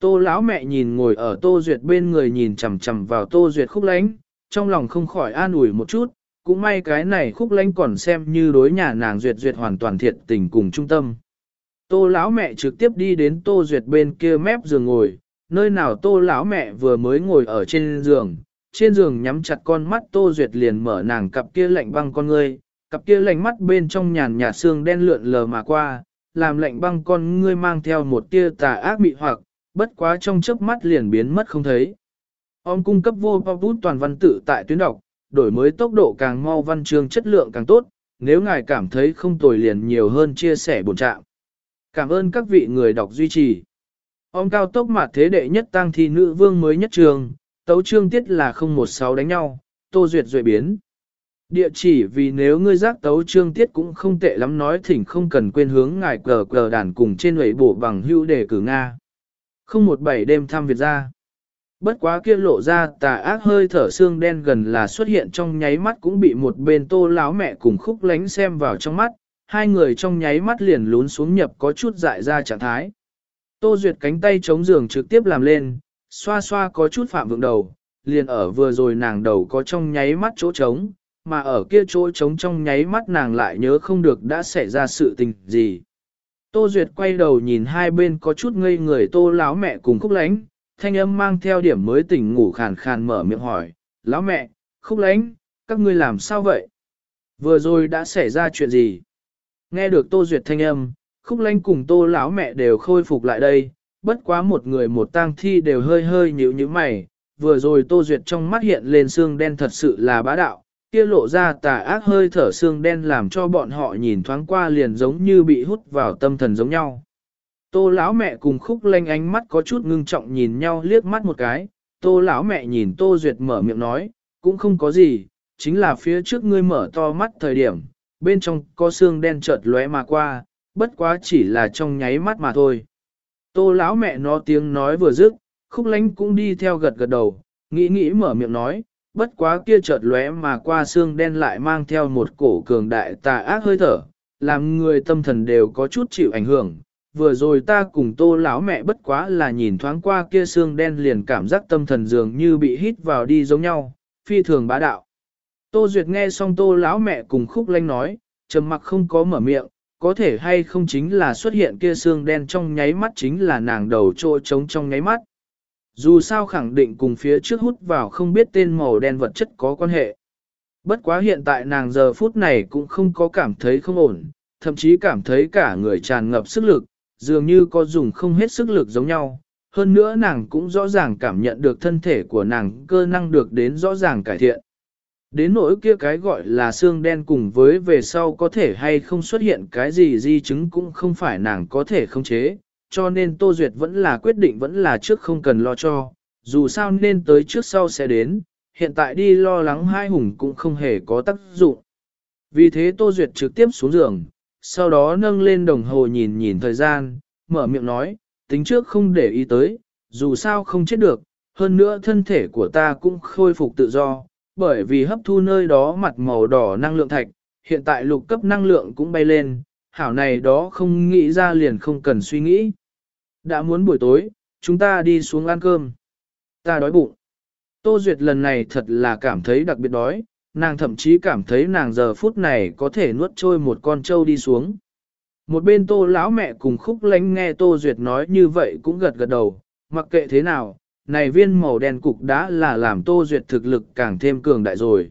Tô lão mẹ nhìn ngồi ở tô duyệt bên người nhìn chằm chằm vào tô duyệt khúc lánh, trong lòng không khỏi an ủi một chút, cũng may cái này khúc lánh còn xem như đối nhà nàng duyệt duyệt hoàn toàn thiệt tình cùng trung tâm. Tô lão mẹ trực tiếp đi đến tô duyệt bên kia mép giường ngồi, nơi nào tô lão mẹ vừa mới ngồi ở trên giường, trên giường nhắm chặt con mắt tô duyệt liền mở nàng cặp kia lạnh băng con ngươi, cặp kia lạnh mắt bên trong nhàn nhạt xương đen lượn lờ mà qua, làm lạnh băng con ngươi mang theo một tia tà ác mị hoặc, bất quá trong chớp mắt liền biến mất không thấy. Ông cung cấp vô bao bút toàn văn tự tại tuyến đọc, đổi mới tốc độ càng mau văn chương chất lượng càng tốt, nếu ngài cảm thấy không tồi liền nhiều hơn chia sẻ bổn trạm. Cảm ơn các vị người đọc duy trì. Ông cao tốc mặt thế đệ nhất tăng thi nữ vương mới nhất trường, tấu chương tiết là 016 đánh nhau, tô duyệt duệ biến. Địa chỉ vì nếu ngươi giác tấu chương tiết cũng không tệ lắm nói thỉnh không cần quên hướng ngài cờ cờ đàn cùng trên lưỡi bổ bằng hưu để cử Nga. 017 đêm thăm Việt ra. Bất quá kia lộ ra tà ác hơi thở xương đen gần là xuất hiện trong nháy mắt cũng bị một bên tô láo mẹ cùng khúc lánh xem vào trong mắt, hai người trong nháy mắt liền lún xuống nhập có chút dại ra trạng thái. Tô Duyệt cánh tay chống giường trực tiếp làm lên, xoa xoa có chút phạm vượng đầu, liền ở vừa rồi nàng đầu có trong nháy mắt chỗ trống, mà ở kia chỗ trống trong nháy mắt nàng lại nhớ không được đã xảy ra sự tình gì. Tô Duyệt quay đầu nhìn hai bên có chút ngây người tô lão mẹ cùng khúc lánh, thanh âm mang theo điểm mới tỉnh ngủ khàn khàn mở miệng hỏi, lão mẹ, khúc lánh, các ngươi làm sao vậy? Vừa rồi đã xảy ra chuyện gì? Nghe được tô duyệt thanh âm, khúc lánh cùng tô lão mẹ đều khôi phục lại đây, bất quá một người một tang thi đều hơi hơi nhíu như mày, vừa rồi tô duyệt trong mắt hiện lên xương đen thật sự là bá đạo, kia lộ ra tà ác hơi thở xương đen làm cho bọn họ nhìn thoáng qua liền giống như bị hút vào tâm thần giống nhau. Tô lão mẹ cùng khúc lanh ánh mắt có chút ngưng trọng nhìn nhau liếc mắt một cái, tô lão mẹ nhìn tô duyệt mở miệng nói, cũng không có gì, chính là phía trước ngươi mở to mắt thời điểm, bên trong có xương đen chợt lóe mà qua, bất quá chỉ là trong nháy mắt mà thôi. Tô lão mẹ nó tiếng nói vừa dứt, khúc lanh cũng đi theo gật gật đầu, nghĩ nghĩ mở miệng nói, bất quá kia chợt lóe mà qua xương đen lại mang theo một cổ cường đại tà ác hơi thở, làm người tâm thần đều có chút chịu ảnh hưởng. Vừa rồi ta cùng tô lão mẹ bất quá là nhìn thoáng qua kia xương đen liền cảm giác tâm thần dường như bị hít vào đi giống nhau, phi thường bá đạo. Tô Duyệt nghe xong tô lão mẹ cùng khúc lanh nói, trầm mặc không có mở miệng, có thể hay không chính là xuất hiện kia xương đen trong nháy mắt chính là nàng đầu trô trống trong nháy mắt. Dù sao khẳng định cùng phía trước hút vào không biết tên màu đen vật chất có quan hệ. Bất quá hiện tại nàng giờ phút này cũng không có cảm thấy không ổn, thậm chí cảm thấy cả người tràn ngập sức lực, dường như có dùng không hết sức lực giống nhau. Hơn nữa nàng cũng rõ ràng cảm nhận được thân thể của nàng cơ năng được đến rõ ràng cải thiện. Đến nỗi kia cái gọi là xương đen cùng với về sau có thể hay không xuất hiện cái gì di chứng cũng không phải nàng có thể khống chế, cho nên Tô Duyệt vẫn là quyết định vẫn là trước không cần lo cho, dù sao nên tới trước sau sẽ đến, hiện tại đi lo lắng hai hùng cũng không hề có tác dụng. Vì thế Tô Duyệt trực tiếp xuống giường, sau đó nâng lên đồng hồ nhìn nhìn thời gian, mở miệng nói, tính trước không để ý tới, dù sao không chết được, hơn nữa thân thể của ta cũng khôi phục tự do, bởi vì hấp thu nơi đó mặt màu đỏ năng lượng thạch, hiện tại lục cấp năng lượng cũng bay lên, hảo này đó không nghĩ ra liền không cần suy nghĩ. Đã muốn buổi tối, chúng ta đi xuống ăn cơm. Ta đói bụng. Tô Duyệt lần này thật là cảm thấy đặc biệt đói, nàng thậm chí cảm thấy nàng giờ phút này có thể nuốt trôi một con trâu đi xuống. Một bên tô lão mẹ cùng khúc lánh nghe tô duyệt nói như vậy cũng gật gật đầu, mặc kệ thế nào, này viên màu đen cục đã là làm tô duyệt thực lực càng thêm cường đại rồi.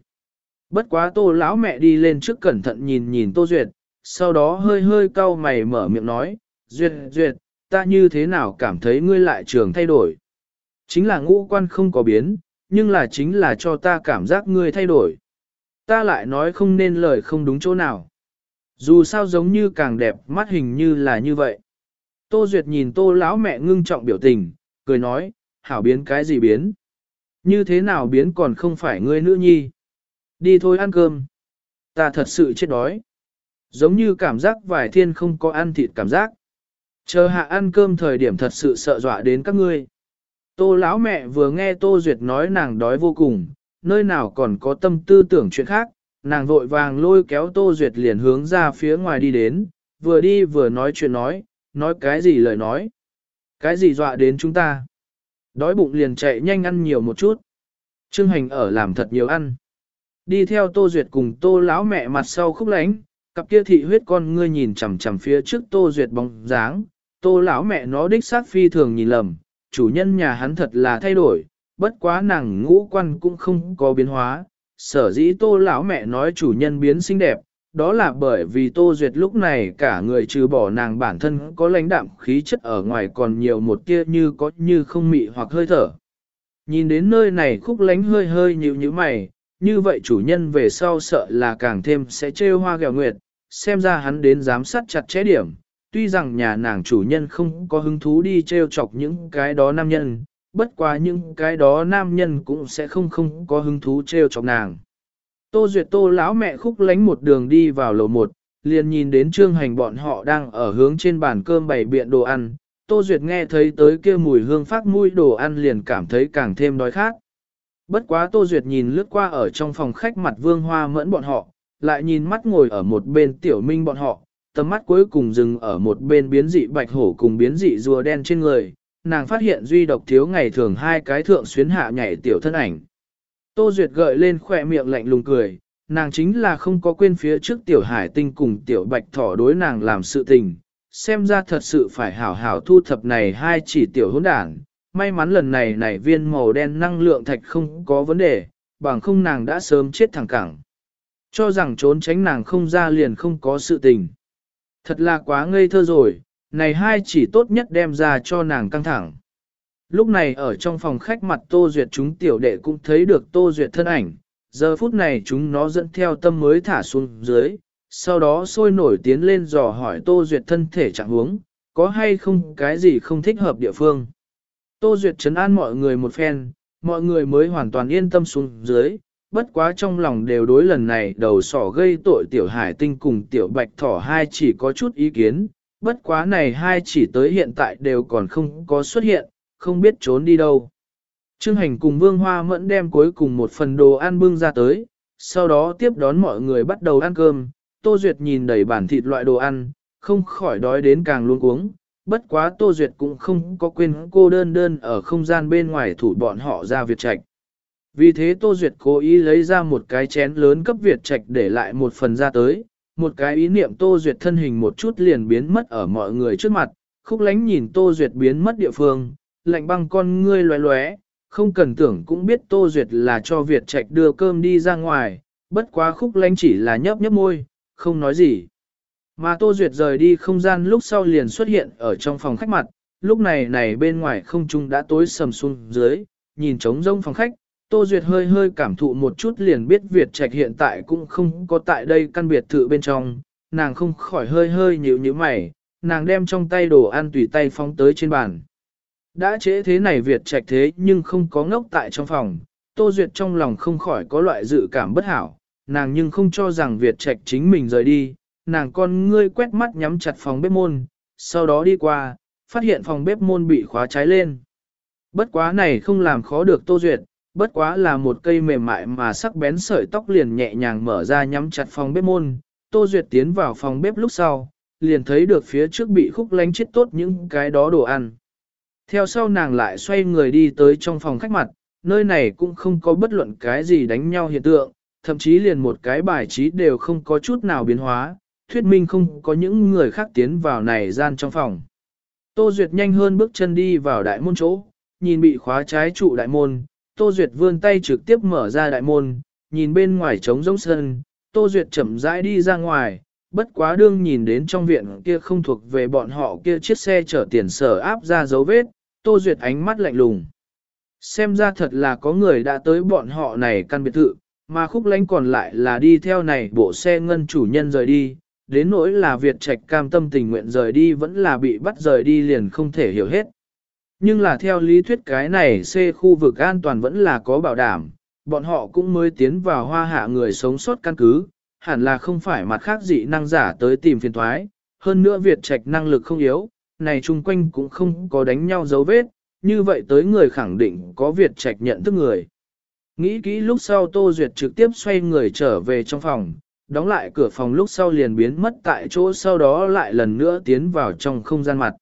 Bất quá tô lão mẹ đi lên trước cẩn thận nhìn nhìn tô duyệt, sau đó hơi hơi cau mày mở miệng nói, duyệt duyệt, ta như thế nào cảm thấy ngươi lại trường thay đổi. Chính là ngũ quan không có biến, nhưng là chính là cho ta cảm giác ngươi thay đổi. Ta lại nói không nên lời không đúng chỗ nào. Dù sao giống như càng đẹp mắt hình như là như vậy. Tô Duyệt nhìn tô lão mẹ ngưng trọng biểu tình, cười nói, hảo biến cái gì biến? Như thế nào biến còn không phải ngươi nữ nhi? Đi thôi ăn cơm. Ta thật sự chết đói. Giống như cảm giác vài thiên không có ăn thịt cảm giác. Chờ hạ ăn cơm thời điểm thật sự sợ dọa đến các ngươi. Tô lão mẹ vừa nghe Tô Duyệt nói nàng đói vô cùng, nơi nào còn có tâm tư tưởng chuyện khác, nàng vội vàng lôi kéo Tô Duyệt liền hướng ra phía ngoài đi đến, vừa đi vừa nói chuyện nói, nói cái gì lời nói. Cái gì dọa đến chúng ta. Đói bụng liền chạy nhanh ăn nhiều một chút. Trương Hành ở làm thật nhiều ăn. Đi theo Tô Duyệt cùng Tô lão mẹ mặt sau khúc lánh, cặp kia thị huyết con ngươi nhìn chằm chằm phía trước Tô Duyệt bóng dáng, Tô lão mẹ nó đích xác phi thường nhìn lầm, chủ nhân nhà hắn thật là thay đổi, bất quá nàng ngũ quan cũng không có biến hóa, sở dĩ Tô lão mẹ nói chủ nhân biến xinh đẹp, đó là bởi vì Tô Duyệt lúc này cả người trừ bỏ nàng bản thân có lãnh đạm khí chất ở ngoài còn nhiều một kia như có như không mị hoặc hơi thở. Nhìn đến nơi này khúc lánh hơi hơi nhíu như mày, như vậy chủ nhân về sau sợ là càng thêm sẽ trêu hoa gẹo nguyệt, xem ra hắn đến giám sát chặt chẽ điểm. Tuy rằng nhà nàng chủ nhân không có hứng thú đi trêu chọc những cái đó nam nhân, bất quá những cái đó nam nhân cũng sẽ không không có hứng thú trêu chọc nàng. Tô Duyệt Tô lão mẹ khúc lánh một đường đi vào lầu một, liền nhìn đến trương hành bọn họ đang ở hướng trên bàn cơm bày biện đồ ăn. Tô Duyệt nghe thấy tới kia mùi hương phát mũi đồ ăn liền cảm thấy càng thêm đói khát. Bất quá Tô Duyệt nhìn lướt qua ở trong phòng khách mặt vương hoa mẫn bọn họ, lại nhìn mắt ngồi ở một bên tiểu minh bọn họ, tầm mắt cuối cùng dừng ở một bên biến dị bạch hổ cùng biến dị rùa đen trên người, nàng phát hiện duy độc thiếu ngày thường hai cái thượng xuyến hạ nhảy tiểu thân ảnh. Tô Duyệt gợi lên khỏe miệng lạnh lùng cười, nàng chính là không có quên phía trước tiểu hải tinh cùng tiểu bạch thỏ đối nàng làm sự tình, xem ra thật sự phải hảo hảo thu thập này hai chỉ tiểu hỗn đảng. May mắn lần này này viên màu đen năng lượng thạch không có vấn đề, bằng không nàng đã sớm chết thẳng cẳng. Cho rằng trốn tránh nàng không ra liền không có sự tình. Thật là quá ngây thơ rồi, này hai chỉ tốt nhất đem ra cho nàng căng thẳng. Lúc này ở trong phòng khách mặt Tô Duyệt chúng tiểu đệ cũng thấy được Tô Duyệt thân ảnh, giờ phút này chúng nó dẫn theo tâm mới thả xuống dưới, sau đó sôi nổi tiến lên dò hỏi Tô Duyệt thân thể trạng huống, có hay không cái gì không thích hợp địa phương. Tô Duyệt chấn an mọi người một phen, mọi người mới hoàn toàn yên tâm xuống dưới, bất quá trong lòng đều đối lần này đầu sỏ gây tội tiểu hải tinh cùng tiểu bạch thỏ hai chỉ có chút ý kiến, bất quá này hai chỉ tới hiện tại đều còn không có xuất hiện, không biết trốn đi đâu. Trương Hành cùng Vương Hoa Mẫn đem cuối cùng một phần đồ ăn bưng ra tới, sau đó tiếp đón mọi người bắt đầu ăn cơm. Tô Duyệt nhìn đầy bản thịt loại đồ ăn, không khỏi đói đến càng luôn cuống. Bất quá Tô Duyệt cũng không có quên cô đơn đơn ở không gian bên ngoài thủ bọn họ ra việc Trạch. Vì thế Tô Duyệt cố ý lấy ra một cái chén lớn cấp Việt Trạch để lại một phần ra tới, một cái ý niệm Tô Duyệt thân hình một chút liền biến mất ở mọi người trước mặt, khúc lánh nhìn Tô Duyệt biến mất địa phương, lạnh băng con ngươi loé loé, không cần tưởng cũng biết Tô Duyệt là cho Việt Trạch đưa cơm đi ra ngoài, bất quá khúc lánh chỉ là nhấp nhấp môi, không nói gì. Mà Tô Duyệt rời đi không gian lúc sau liền xuất hiện ở trong phòng khách mặt, lúc này này bên ngoài không trung đã tối sầm xuống dưới, nhìn trống rông phòng khách, Tô Duyệt hơi hơi cảm thụ một chút liền biết Việt Trạch hiện tại cũng không có tại đây căn biệt thự bên trong, nàng không khỏi hơi hơi nhíu nhíu mày, nàng đem trong tay đồ ăn tùy tay phóng tới trên bàn. Đã chế thế này Việt Trạch thế nhưng không có ngốc tại trong phòng, Tô Duyệt trong lòng không khỏi có loại dự cảm bất hảo, nàng nhưng không cho rằng Việt Trạch chính mình rời đi, nàng con ngươi quét mắt nhắm chặt phòng bếp môn, sau đó đi qua, phát hiện phòng bếp môn bị khóa trái lên. Bất quá này không làm khó được Tô Duyệt, bất quá là một cây mềm mại mà sắc bén sợi tóc liền nhẹ nhàng mở ra nhắm chặt phòng bếp môn. Tô Duyệt tiến vào phòng bếp lúc sau, liền thấy được phía trước bị khúc lánh chết tốt những cái đó đồ ăn. Theo sau nàng lại xoay người đi tới trong phòng khách mặt, nơi này cũng không có bất luận cái gì đánh nhau hiện tượng, thậm chí liền một cái bài trí đều không có chút nào biến hóa, thuyết minh không có những người khác tiến vào này gian trong phòng. Tô Duyệt nhanh hơn bước chân đi vào đại môn chỗ, nhìn bị khóa trái trụ đại môn, Tô Duyệt vươn tay trực tiếp mở ra đại môn, nhìn bên ngoài trống rỗng sân, Tô Duyệt chậm rãi đi ra ngoài, bất quá đương nhìn đến trong viện kia không thuộc về bọn họ kia chiếc xe chở tiền sở áp ra dấu vết, Tô Duyệt ánh mắt lạnh lùng. Xem ra thật là có người đã tới bọn họ này căn biệt thự, mà khúc lánh còn lại là đi theo này bộ xe ngân chủ nhân rời đi, đến nỗi là Việt Trạch cam tâm tình nguyện rời đi vẫn là bị bắt rời đi liền không thể hiểu hết. Nhưng là theo lý thuyết cái này C khu vực an toàn vẫn là có bảo đảm, bọn họ cũng mới tiến vào hoa hạ người sống sót căn cứ, hẳn là không phải mặt khác dị năng giả tới tìm phiền thoái, hơn nữa Việt Trạch năng lực không yếu, này chung quanh cũng không có đánh nhau dấu vết, như vậy tới người khẳng định có Việt Trạch nhận thức người. Nghĩ kỹ lúc sau Tô Duyệt trực tiếp xoay người trở về trong phòng, đóng lại cửa phòng lúc sau liền biến mất tại chỗ sau đó lại lần nữa tiến vào trong không gian mặt.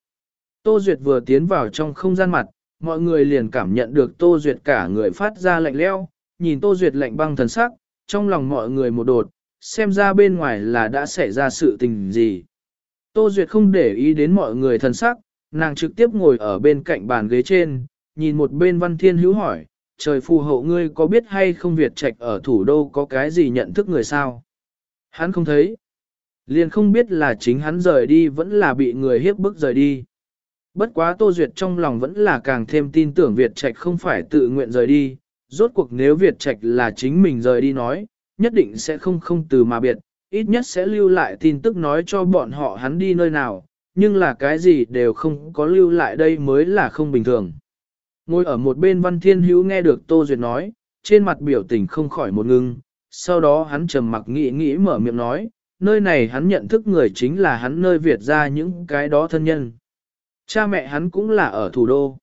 Tô Duyệt vừa tiến vào trong không gian mặt, mọi người liền cảm nhận được Tô Duyệt cả người phát ra lạnh leo, nhìn Tô Duyệt lạnh băng thần sắc, trong lòng mọi người một đột, xem ra bên ngoài là đã xảy ra sự tình gì. Tô Duyệt không để ý đến mọi người thần sắc, nàng trực tiếp ngồi ở bên cạnh bàn ghế trên, nhìn một bên văn thiên hữu hỏi, trời phù hộ ngươi có biết hay không Việt Trạch ở thủ đô có cái gì nhận thức người sao? Hắn không thấy. Liền không biết là chính hắn rời đi vẫn là bị người hiếp bức rời đi. Bất quá Tô Duyệt trong lòng vẫn là càng thêm tin tưởng Việt Trạch không phải tự nguyện rời đi, rốt cuộc nếu Việt Trạch là chính mình rời đi nói, nhất định sẽ không không từ mà biệt, ít nhất sẽ lưu lại tin tức nói cho bọn họ hắn đi nơi nào, nhưng là cái gì đều không có lưu lại đây mới là không bình thường. Ngồi ở một bên Văn Thiên Hữu nghe được Tô Duyệt nói, trên mặt biểu tình không khỏi một ngưng, sau đó hắn trầm mặc nghĩ nghĩ mở miệng nói, nơi này hắn nhận thức người chính là hắn nơi Việt ra những cái đó thân nhân. Cha mẹ hắn cũng là ở thủ đô.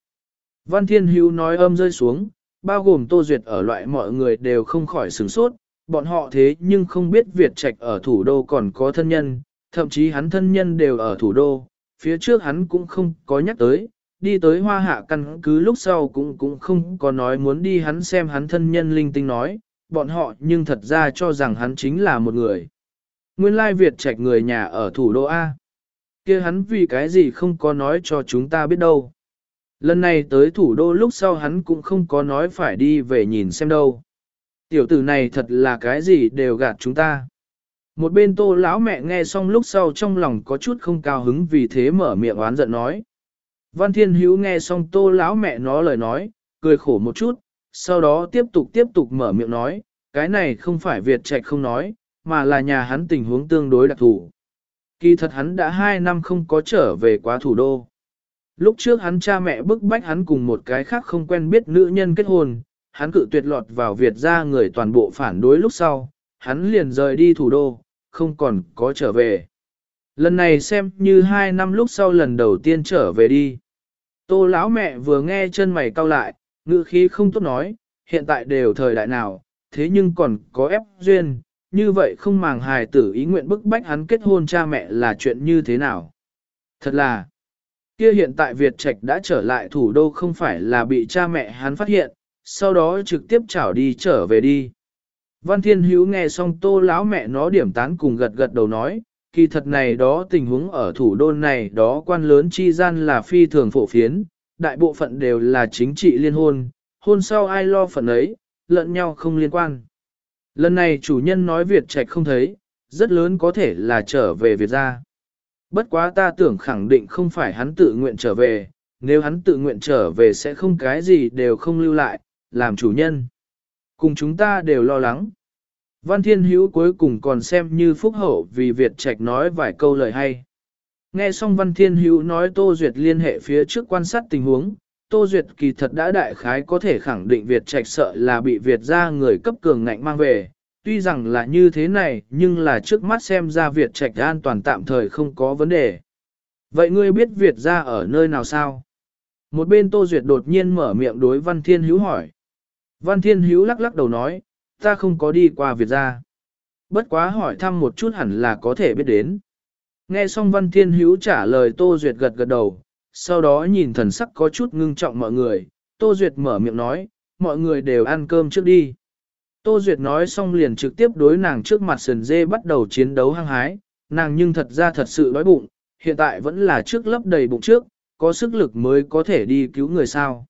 Văn Thiên Hữu nói âm rơi xuống, bao gồm Tô Duyệt ở loại mọi người đều không khỏi sửng sốt, bọn họ thế nhưng không biết Việt Trạch ở thủ đô còn có thân nhân, thậm chí hắn thân nhân đều ở thủ đô, phía trước hắn cũng không có nhắc tới, đi tới hoa hạ căn cứ lúc sau cũng cũng không có nói muốn đi hắn xem hắn thân nhân linh tinh nói, bọn họ nhưng thật ra cho rằng hắn chính là một người. Nguyên lai Việt Trạch người nhà ở thủ đô A kia hắn vì cái gì không có nói cho chúng ta biết đâu. Lần này tới thủ đô lúc sau hắn cũng không có nói phải đi về nhìn xem đâu. Tiểu tử này thật là cái gì đều gạt chúng ta. Một bên tô lão mẹ nghe xong lúc sau trong lòng có chút không cao hứng vì thế mở miệng oán giận nói. Văn Thiên Hữu nghe xong tô lão mẹ nó lời nói, cười khổ một chút, sau đó tiếp tục tiếp tục mở miệng nói, cái này không phải Việt Trạch không nói, mà là nhà hắn tình huống tương đối đặc thù. Kỳ thật hắn đã 2 năm không có trở về quá thủ đô. Lúc trước hắn cha mẹ bức bách hắn cùng một cái khác không quen biết nữ nhân kết hôn, hắn cự tuyệt lọt vào Việt ra người toàn bộ phản đối lúc sau, hắn liền rời đi thủ đô, không còn có trở về. Lần này xem như 2 năm lúc sau lần đầu tiên trở về đi. Tô lão mẹ vừa nghe chân mày cau lại, Ngữ khí không tốt nói, hiện tại đều thời đại nào, thế nhưng còn có ép duyên, như vậy không màng hài tử ý nguyện bức bách hắn kết hôn cha mẹ là chuyện như thế nào. Thật là, kia hiện tại Việt Trạch đã trở lại thủ đô không phải là bị cha mẹ hắn phát hiện, sau đó trực tiếp chảo đi trở về đi. Văn Thiên Hữu nghe xong tô lão mẹ nó điểm tán cùng gật gật đầu nói, kỳ thật này đó tình huống ở thủ đô này đó quan lớn chi gian là phi thường phổ phiến, đại bộ phận đều là chính trị liên hôn, hôn sau ai lo phần ấy, lẫn nhau không liên quan. Lần này chủ nhân nói Việt Trạch không thấy, rất lớn có thể là trở về Việt gia. Bất quá ta tưởng khẳng định không phải hắn tự nguyện trở về, nếu hắn tự nguyện trở về sẽ không cái gì đều không lưu lại, làm chủ nhân. Cùng chúng ta đều lo lắng. Văn Thiên Hữu cuối cùng còn xem như phúc hậu vì Việt Trạch nói vài câu lời hay. Nghe xong Văn Thiên Hữu nói Tô Duyệt liên hệ phía trước quan sát tình huống, Tô Duyệt kỳ thật đã đại khái có thể khẳng định Việt Trạch sợ là bị Việt ra người cấp cường ngạnh mang về. Tuy rằng là như thế này, nhưng là trước mắt xem ra Việt Trạch an toàn tạm thời không có vấn đề. Vậy ngươi biết Việt ra ở nơi nào sao? Một bên Tô Duyệt đột nhiên mở miệng đối Văn Thiên Hữu hỏi. Văn Thiên Hữu lắc lắc đầu nói, ta không có đi qua Việt ra. Bất quá hỏi thăm một chút hẳn là có thể biết đến. Nghe xong Văn Thiên Hữu trả lời Tô Duyệt gật gật đầu, sau đó nhìn thần sắc có chút ngưng trọng mọi người, Tô Duyệt mở miệng nói, mọi người đều ăn cơm trước đi. Tô Duyệt nói xong liền trực tiếp đối nàng trước mặt sườn dê bắt đầu chiến đấu hăng hái, nàng nhưng thật ra thật sự đói bụng, hiện tại vẫn là trước lấp đầy bụng trước, có sức lực mới có thể đi cứu người sao.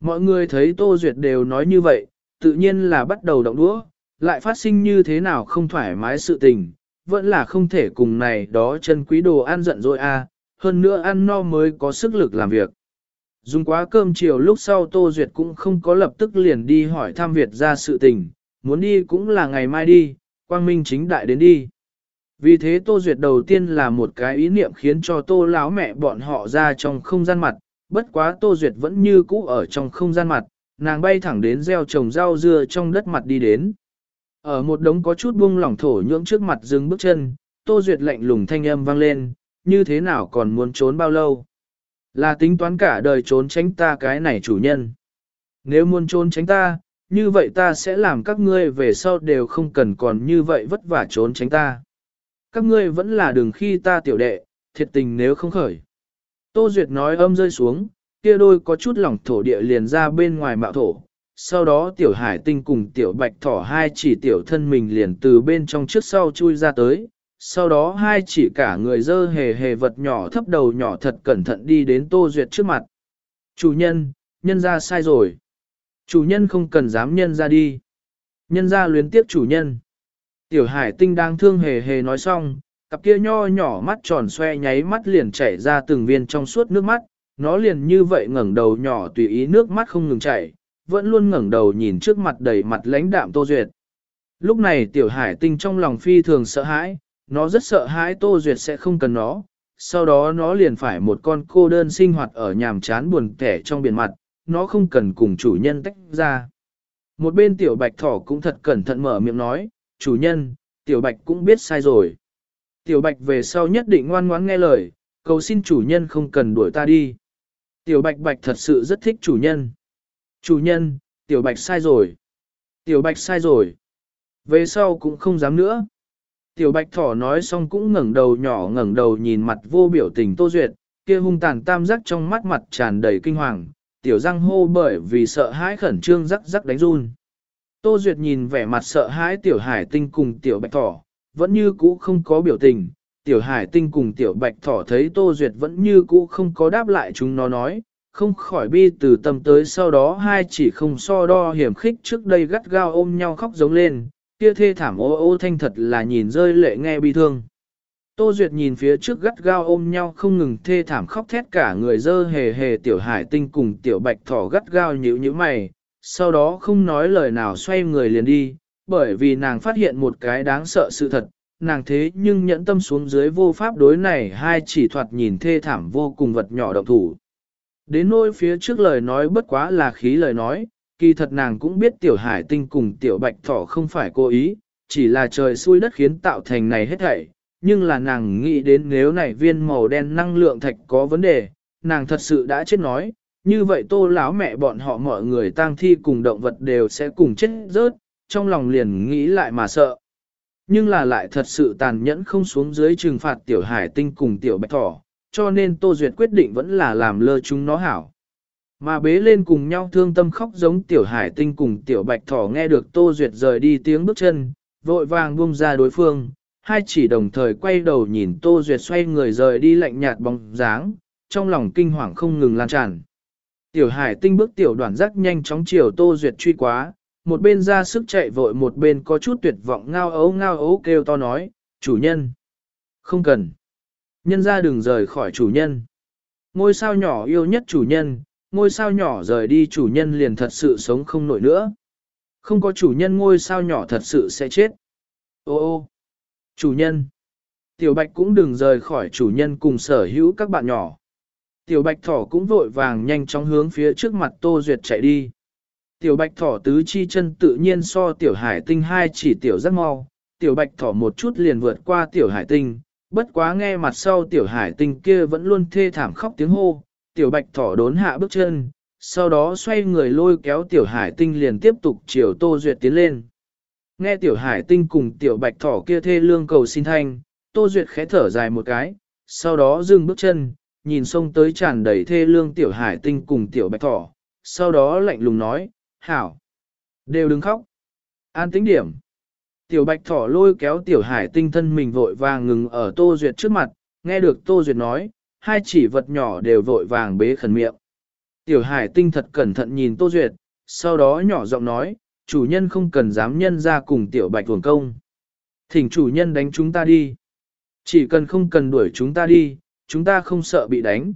Mọi người thấy Tô Duyệt đều nói như vậy, tự nhiên là bắt đầu động đũa, lại phát sinh như thế nào không thoải mái sự tình, vẫn là không thể cùng này đó chân quý đồ ăn giận dỗi a, hơn nữa ăn no mới có sức lực làm việc. Dùng quá cơm chiều lúc sau Tô Duyệt cũng không có lập tức liền đi hỏi thăm Việt ra sự tình, muốn đi cũng là ngày mai đi, quang minh chính đại đến đi. Vì thế Tô Duyệt đầu tiên là một cái ý niệm khiến cho Tô láo mẹ bọn họ ra trong không gian mặt, bất quá Tô Duyệt vẫn như cũ ở trong không gian mặt, nàng bay thẳng đến gieo trồng rau dưa trong đất mặt đi đến. Ở một đống có chút buông lỏng thổ nhưỡng trước mặt dừng bước chân, Tô Duyệt lạnh lùng thanh âm vang lên, như thế nào còn muốn trốn bao lâu? Là tính toán cả đời trốn tránh ta cái này chủ nhân. Nếu muốn trốn tránh ta, như vậy ta sẽ làm các ngươi về sau đều không cần còn như vậy vất vả trốn tránh ta. Các ngươi vẫn là đường khi ta tiểu đệ, thiệt tình nếu không khởi. Tô Duyệt nói âm rơi xuống, kia đôi có chút lỏng thổ địa liền ra bên ngoài mạo thổ. Sau đó tiểu hải tinh cùng tiểu bạch thỏ hai chỉ tiểu thân mình liền từ bên trong trước sau chui ra tới. Sau đó hai chỉ cả người dơ hề hề vật nhỏ thấp đầu nhỏ thật cẩn thận đi đến Tô Duyệt trước mặt. Chủ nhân, nhân ra sai rồi. Chủ nhân không cần dám nhân ra đi. Nhân ra luyến tiếp chủ nhân. Tiểu hải tinh đang thương hề hề nói xong, cặp kia nho nhỏ mắt tròn xoe nháy mắt liền chảy ra từng viên trong suốt nước mắt, nó liền như vậy ngẩng đầu nhỏ tùy ý nước mắt không ngừng chảy, vẫn luôn ngẩng đầu nhìn trước mặt đầy mặt lãnh đạm Tô Duyệt. Lúc này tiểu hải tinh trong lòng phi thường sợ hãi, nó rất sợ hãi Tô Duyệt sẽ không cần nó, sau đó nó liền phải một con cô đơn sinh hoạt ở nhàm chán buồn tẻ trong biển mặt, nó không cần cùng chủ nhân tách ra. Một bên tiểu bạch thỏ cũng thật cẩn thận mở miệng nói, chủ nhân, tiểu bạch cũng biết sai rồi. Tiểu bạch về sau nhất định ngoan ngoãn nghe lời, cầu xin chủ nhân không cần đuổi ta đi. Tiểu bạch bạch thật sự rất thích chủ nhân. Chủ nhân, tiểu bạch sai rồi. Tiểu bạch sai rồi. Về sau cũng không dám nữa. Tiểu bạch thỏ nói xong cũng ngẩng đầu nhỏ ngẩng đầu nhìn mặt vô biểu tình tô duyệt, kia hung tàn tam giác trong mắt mặt tràn đầy kinh hoàng, tiểu răng hô bởi vì sợ hãi khẩn trương rắc rắc đánh run. Tô Duyệt nhìn vẻ mặt sợ hãi tiểu hải tinh cùng tiểu bạch thỏ, vẫn như cũ không có biểu tình, tiểu hải tinh cùng tiểu bạch thỏ thấy Tô Duyệt vẫn như cũ không có đáp lại chúng nó nói, không khỏi bi từ tâm tới sau đó hai chỉ không so đo hiểm khích trước đây gắt gao ôm nhau khóc giống lên, kia thê thảm ô ô thanh thật là nhìn rơi lệ nghe bi thương. Tô Duyệt nhìn phía trước gắt gao ôm nhau không ngừng thê thảm khóc thét cả người dơ hề hề tiểu hải tinh cùng tiểu bạch thỏ gắt gao nhíu như mày, sau đó không nói lời nào xoay người liền đi, bởi vì nàng phát hiện một cái đáng sợ sự thật, nàng thế nhưng nhẫn tâm xuống dưới vô pháp đối này hai chỉ thoạt nhìn thê thảm vô cùng vật nhỏ động thủ. Đến nỗi phía trước lời nói bất quá là khí lời nói, kỳ thật nàng cũng biết tiểu hải tinh cùng tiểu bạch thỏ không phải cố ý, chỉ là trời xui đất khiến tạo thành này hết thảy. Nhưng là nàng nghĩ đến nếu này viên màu đen năng lượng thạch có vấn đề, nàng thật sự đã chết nói, như vậy tô lão mẹ bọn họ mọi người tang thi cùng động vật đều sẽ cùng chết rớt, trong lòng liền nghĩ lại mà sợ. Nhưng là lại thật sự tàn nhẫn không xuống dưới trừng phạt tiểu hải tinh cùng tiểu bạch thỏ, cho nên Tô Duyệt quyết định vẫn là làm lơ chúng nó hảo. Mà bế lên cùng nhau thương tâm khóc giống tiểu hải tinh cùng tiểu bạch thỏ nghe được Tô Duyệt rời đi tiếng bước chân, vội vàng buông ra đối phương, hai chỉ đồng thời quay đầu nhìn Tô Duyệt xoay người rời đi lạnh nhạt bóng dáng, trong lòng kinh hoàng không ngừng lan tràn. Tiểu hải tinh bước tiểu đoàn rắc nhanh chóng chiều Tô Duyệt truy quá, một bên ra sức chạy vội một bên có chút tuyệt vọng ngao ấu ngao ấu kêu to nói, chủ nhân. Không cần. Nhân ra đừng rời khỏi chủ nhân. Ngôi sao nhỏ yêu nhất chủ nhân, ngôi sao nhỏ rời đi chủ nhân liền thật sự sống không nổi nữa. Không có chủ nhân ngôi sao nhỏ thật sự sẽ chết. Ô ô, chủ nhân. Tiểu bạch cũng đừng rời khỏi chủ nhân cùng sở hữu các bạn nhỏ. Tiểu bạch thỏ cũng vội vàng nhanh chóng hướng phía trước mặt Tô Duyệt chạy đi. Tiểu bạch thỏ tứ chi chân tự nhiên so tiểu hải tinh hai chỉ tiểu rất mau. Tiểu bạch thỏ một chút liền vượt qua tiểu hải tinh, bất quá nghe mặt sau tiểu hải tinh kia vẫn luôn thê thảm khóc tiếng hô. Tiểu bạch thỏ đốn hạ bước chân, sau đó xoay người lôi kéo tiểu hải tinh liền tiếp tục chiều Tô Duyệt tiến lên. Nghe tiểu hải tinh cùng tiểu bạch thỏ kia thê lương cầu xin thanh, Tô Duyệt khẽ thở dài một cái, sau đó dừng bước chân, nhìn sông tới tràn đầy thê lương tiểu hải tinh cùng tiểu bạch thỏ, sau đó lạnh lùng nói, hảo, đều đừng khóc, an tĩnh điểm. Tiểu bạch thỏ lôi kéo tiểu hải tinh thân mình vội vàng ngừng ở Tô Duyệt trước mặt, nghe được Tô Duyệt nói, hai chỉ vật nhỏ đều vội vàng bế khẩn miệng. Tiểu hải tinh thật cẩn thận nhìn Tô Duyệt, sau đó nhỏ giọng nói, chủ nhân không cần dám nhân ra cùng tiểu bạch thuồng công. Thỉnh chủ nhân đánh chúng ta đi. Chỉ cần không cần đuổi chúng ta đi, chúng ta không sợ bị đánh.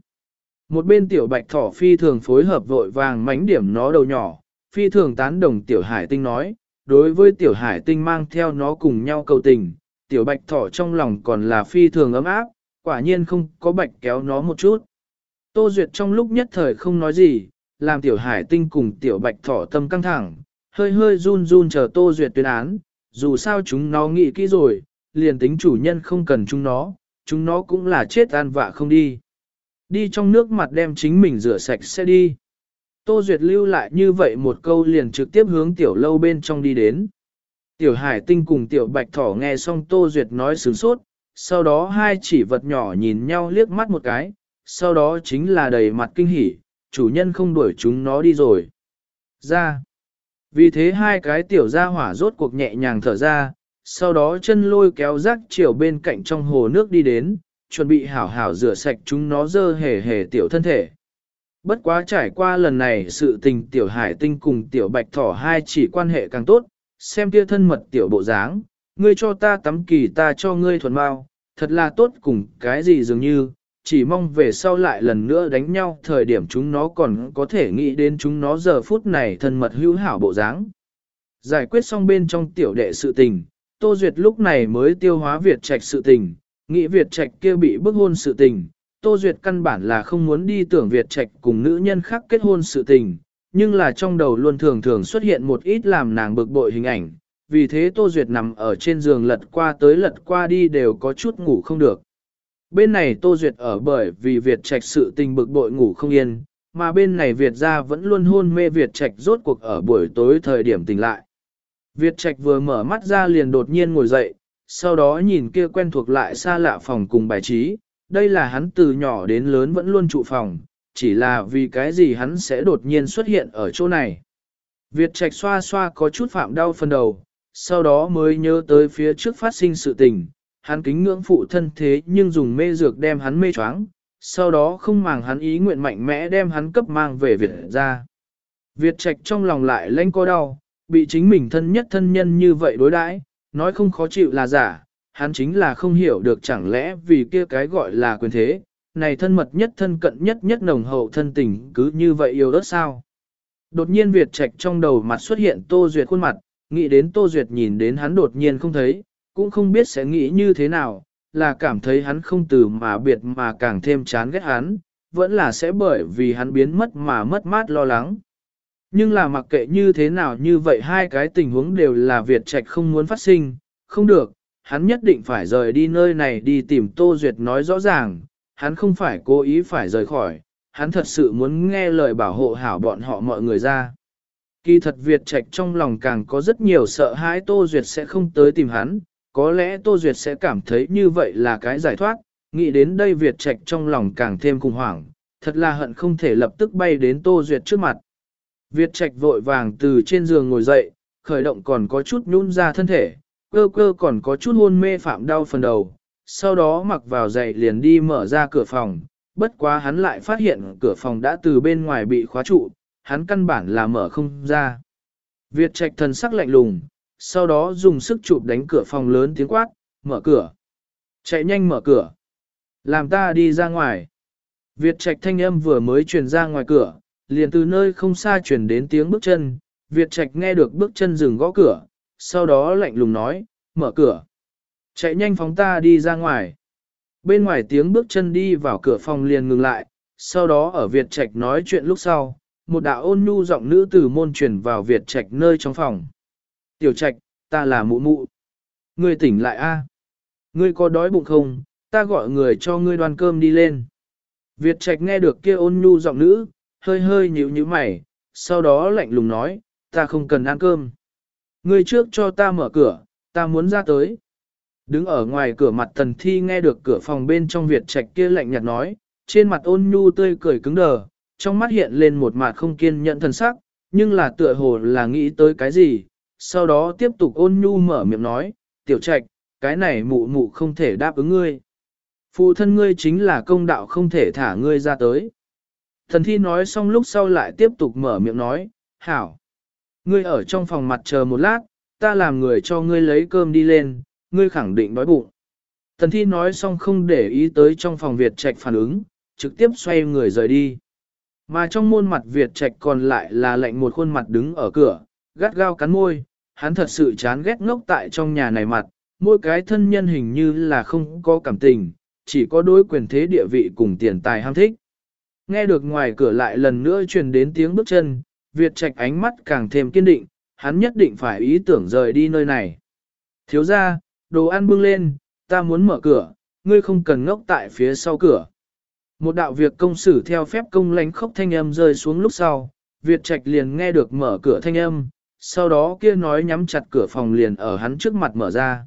Một bên tiểu bạch thỏ phi thường phối hợp vội vàng mánh điểm nó đầu nhỏ, phi thường tán đồng tiểu hải tinh nói, đối với tiểu hải tinh mang theo nó cùng nhau cầu tình, tiểu bạch thỏ trong lòng còn là phi thường ấm áp, quả nhiên không có bạch kéo nó một chút. Tô Duyệt trong lúc nhất thời không nói gì, làm tiểu hải tinh cùng tiểu bạch thỏ tâm căng thẳng, hơi hơi run run chờ Tô Duyệt tuyên án, dù sao chúng nó nghĩ kỹ rồi, liền tính chủ nhân không cần chúng nó, chúng nó cũng là chết an vạ không đi. Đi trong nước mặt đem chính mình rửa sạch sẽ đi. Tô Duyệt lưu lại như vậy một câu liền trực tiếp hướng tiểu lâu bên trong đi đến. Tiểu hải tinh cùng tiểu bạch thỏ nghe xong Tô Duyệt nói sướng sốt, sau đó hai chỉ vật nhỏ nhìn nhau liếc mắt một cái, sau đó chính là đầy mặt kinh hỉ, chủ nhân không đuổi chúng nó đi rồi. Ra. Vì thế hai cái tiểu gia hỏa rốt cuộc nhẹ nhàng thở ra, sau đó chân lôi kéo rác chiều bên cạnh trong hồ nước đi đến, chuẩn bị hảo hảo rửa sạch chúng nó dơ hề hề tiểu thân thể. Bất quá trải qua lần này sự tình tiểu hải tinh cùng tiểu bạch thỏ hai chỉ quan hệ càng tốt, xem kia thân mật tiểu bộ dáng, ngươi cho ta tắm kỳ ta cho ngươi thuần bao, thật là tốt cùng cái gì dường như, chỉ mong về sau lại lần nữa đánh nhau thời điểm chúng nó còn có thể nghĩ đến chúng nó giờ phút này thân mật hữu hảo bộ dáng. Giải quyết xong bên trong tiểu đệ sự tình, Tô Duyệt lúc này mới tiêu hóa Việt Trạch sự tình, nghĩ Việt Trạch kia bị bức hôn sự tình, Tô Duyệt căn bản là không muốn đi tưởng Việt Trạch cùng nữ nhân khác kết hôn sự tình, nhưng là trong đầu luôn thường thường xuất hiện một ít làm nàng bực bội hình ảnh, vì thế Tô Duyệt nằm ở trên giường lật qua tới lật qua đi đều có chút ngủ không được. Bên này Tô Duyệt ở bởi vì Việt Trạch sự tình bực bội ngủ không yên, mà bên này Việt gia vẫn luôn hôn mê Việt Trạch rốt cuộc ở buổi tối thời điểm tỉnh lại. Việt Trạch vừa mở mắt ra liền đột nhiên ngồi dậy, sau đó nhìn kia quen thuộc lại xa lạ phòng cùng bài trí, đây là hắn từ nhỏ đến lớn vẫn luôn trụ phòng, chỉ là vì cái gì hắn sẽ đột nhiên xuất hiện ở chỗ này. Việt Trạch xoa xoa có chút phạm đau phần đầu, sau đó mới nhớ tới phía trước phát sinh sự tình, hắn kính ngưỡng phụ thân thế nhưng dùng mê dược đem hắn mê choáng, sau đó không màng hắn ý nguyện mạnh mẽ đem hắn cấp mang về Việt ra. Việt Trạch trong lòng lại lanh co đau, bị chính mình thân nhất thân nhân như vậy đối đãi, nói không khó chịu là giả, hắn chính là không hiểu được chẳng lẽ vì kia cái gọi là quyền thế, này thân mật nhất thân cận nhất nhất nồng hậu thân tình cứ như vậy yêu đất sao. Đột nhiên Việt Trạch trong đầu mặt xuất hiện Tô Duyệt khuôn mặt, nghĩ đến Tô Duyệt nhìn đến hắn đột nhiên không thấy, cũng không biết sẽ nghĩ như thế nào, là cảm thấy hắn không từ mà biệt mà càng thêm chán ghét hắn, vẫn là sẽ bởi vì hắn biến mất mà mất mát lo lắng. Nhưng là mặc kệ như thế nào như vậy hai cái tình huống đều là Việt Trạch không muốn phát sinh, không được, hắn nhất định phải rời đi nơi này đi tìm Tô Duyệt nói rõ ràng, hắn không phải cố ý phải rời khỏi, hắn thật sự muốn nghe lời bảo hộ hảo bọn họ mọi người ra. Kỳ thật Việt Trạch trong lòng càng có rất nhiều sợ hãi Tô Duyệt sẽ không tới tìm hắn, có lẽ Tô Duyệt sẽ cảm thấy như vậy là cái giải thoát, nghĩ đến đây Việt Trạch trong lòng càng thêm khủng hoảng, thật là hận không thể lập tức bay đến Tô Duyệt trước mặt. Việt Trạch vội vàng từ trên giường ngồi dậy, khởi động còn có chút nhún ra thân thể, cơ cơ còn có chút hôn mê phạm đau phần đầu, sau đó mặc vào giày liền đi mở ra cửa phòng, bất quá hắn lại phát hiện cửa phòng đã từ bên ngoài bị khóa trụ, hắn căn bản là mở không ra. Việt Trạch thần sắc lạnh lùng, sau đó dùng sức chụp đánh cửa phòng lớn tiếng quát, mở cửa. Chạy nhanh mở cửa. Làm ta đi ra ngoài. Việt Trạch thanh âm vừa mới truyền ra ngoài cửa, liền từ nơi không xa truyền đến tiếng bước chân. Việt Trạch nghe được bước chân dừng gõ cửa, sau đó lạnh lùng nói, mở cửa. Chạy nhanh phóng ta đi ra ngoài. Bên ngoài tiếng bước chân đi vào cửa phòng liền ngừng lại, sau đó ở Việt Trạch nói chuyện lúc sau, một đạo ôn nhu giọng nữ từ môn truyền vào Việt Trạch nơi trong phòng. Tiểu Trạch, ta là mụ mụ. Ngươi tỉnh lại a? Ngươi có đói bụng không? Ta gọi người cho ngươi đoan cơm đi lên. Việt Trạch nghe được kia ôn nhu giọng nữ, hơi hơi nhíu nhíu mày, sau đó lạnh lùng nói, ta không cần ăn cơm. Ngươi trước cho ta mở cửa, ta muốn ra tới. Đứng ở ngoài cửa mặt tần thi nghe được cửa phòng bên trong Việt Trạch kia lạnh nhạt nói, trên mặt ôn nhu tươi cười cứng đờ, trong mắt hiện lên một mặt không kiên nhẫn thần sắc, nhưng là tựa hồ là nghĩ tới cái gì, sau đó tiếp tục ôn nhu mở miệng nói, tiểu trạch, cái này mụ mụ không thể đáp ứng ngươi. Phụ thân ngươi chính là công đạo không thể thả ngươi ra tới. Thần thi nói xong lúc sau lại tiếp tục mở miệng nói, hảo. Ngươi ở trong phòng mặt chờ một lát, ta làm người cho ngươi lấy cơm đi lên, ngươi khẳng định đói bụng. Thần thi nói xong không để ý tới trong phòng Việt Trạch phản ứng, trực tiếp xoay người rời đi. Mà trong môn mặt Việt Trạch còn lại là lệnh một khuôn mặt đứng ở cửa, gắt gao cắn môi, hắn thật sự chán ghét ngốc tại trong nhà này mặt, mỗi cái thân nhân hình như là không có cảm tình, chỉ có đối quyền thế địa vị cùng tiền tài ham thích. Nghe được ngoài cửa lại lần nữa truyền đến tiếng bước chân, Việt Trạch ánh mắt càng thêm kiên định, hắn nhất định phải ý tưởng rời đi nơi này. Thiếu ra, đồ ăn bưng lên, ta muốn mở cửa, ngươi không cần ngốc tại phía sau cửa. Một đạo việc công xử theo phép công lánh khốc thanh âm rơi xuống lúc sau, Việt Trạch liền nghe được mở cửa thanh âm, sau đó kia nói nhắm chặt cửa phòng liền ở hắn trước mặt mở ra.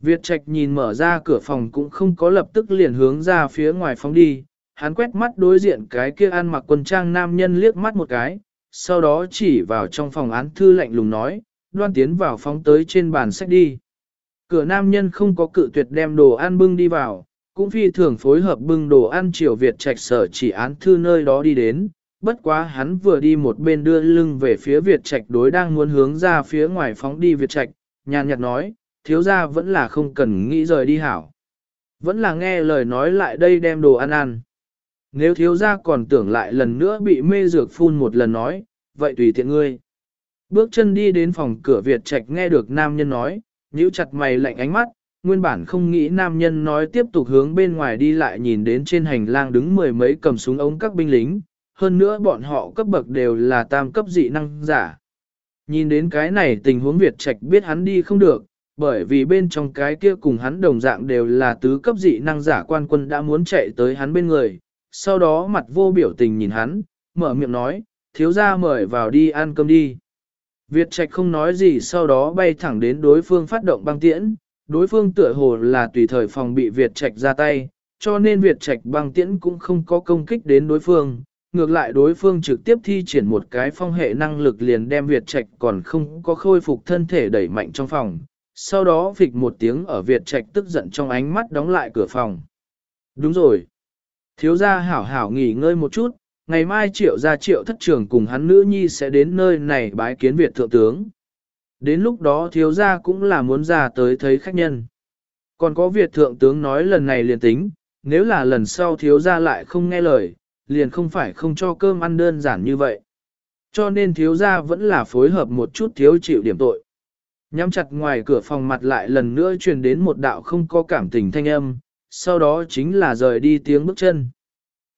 Việt Trạch nhìn mở ra cửa phòng cũng không có lập tức liền hướng ra phía ngoài phòng đi, hắn quét mắt đối diện cái kia ăn mặc quần trang nam nhân liếc mắt một cái, sau đó chỉ vào trong phòng án thư lạnh lùng nói, đoan tiến vào phóng tới trên bàn sách đi. Cửa nam nhân không có cự tuyệt đem đồ ăn bưng đi vào, cũng phi thường phối hợp bưng đồ ăn chiều Việt Trạch sở chỉ án thư nơi đó đi đến, bất quá hắn vừa đi một bên đưa lưng về phía Việt Trạch đối đang muốn hướng ra phía ngoài phóng đi Việt Trạch, nhàn nhạt nói, thiếu gia vẫn là không cần nghĩ rời đi hảo. Vẫn là nghe lời nói lại đây đem đồ ăn ăn. Nếu thiếu gia còn tưởng lại lần nữa bị mê dược phun một lần nói, vậy tùy tiện ngươi. Bước chân đi đến phòng cửa Việt Trạch nghe được nam nhân nói, nhíu chặt mày lạnh ánh mắt, nguyên bản không nghĩ nam nhân nói tiếp tục hướng bên ngoài đi lại nhìn đến trên hành lang đứng mười mấy cầm súng ống các binh lính, hơn nữa bọn họ cấp bậc đều là tam cấp dị năng giả. Nhìn đến cái này tình huống Việt Trạch biết hắn đi không được, bởi vì bên trong cái kia cùng hắn đồng dạng đều là tứ cấp dị năng giả quan quân đã muốn chạy tới hắn bên người, sau đó mặt vô biểu tình nhìn hắn, mở miệng nói, thiếu gia mời vào đi ăn cơm đi. Việt Trạch không nói gì sau đó bay thẳng đến đối phương phát động băng tiễn, đối phương tựa hồ là tùy thời phòng bị Việt Trạch ra tay, cho nên Việt Trạch băng tiễn cũng không có công kích đến đối phương, ngược lại đối phương trực tiếp thi triển một cái phong hệ năng lực liền đem Việt Trạch còn không có khôi phục thân thể đẩy mạnh trong phòng, sau đó vịch một tiếng ở Việt Trạch tức giận trong ánh mắt đóng lại cửa phòng. Đúng rồi. Thiếu gia hảo hảo nghỉ ngơi một chút, ngày mai triệu gia triệu thất trưởng cùng hắn nữ nhi sẽ đến nơi này bái kiến Việt thượng tướng. Đến lúc đó thiếu gia cũng là muốn ra tới thấy khách nhân. Còn có Việt thượng tướng nói lần này liền tính, nếu là lần sau thiếu gia lại không nghe lời, liền không phải không cho cơm ăn đơn giản như vậy. Cho nên thiếu gia vẫn là phối hợp một chút thiếu chịu điểm tội. Nhắm chặt ngoài cửa phòng mặt lại lần nữa truyền đến một đạo không có cảm tình thanh âm, sau đó chính là rời đi tiếng bước chân.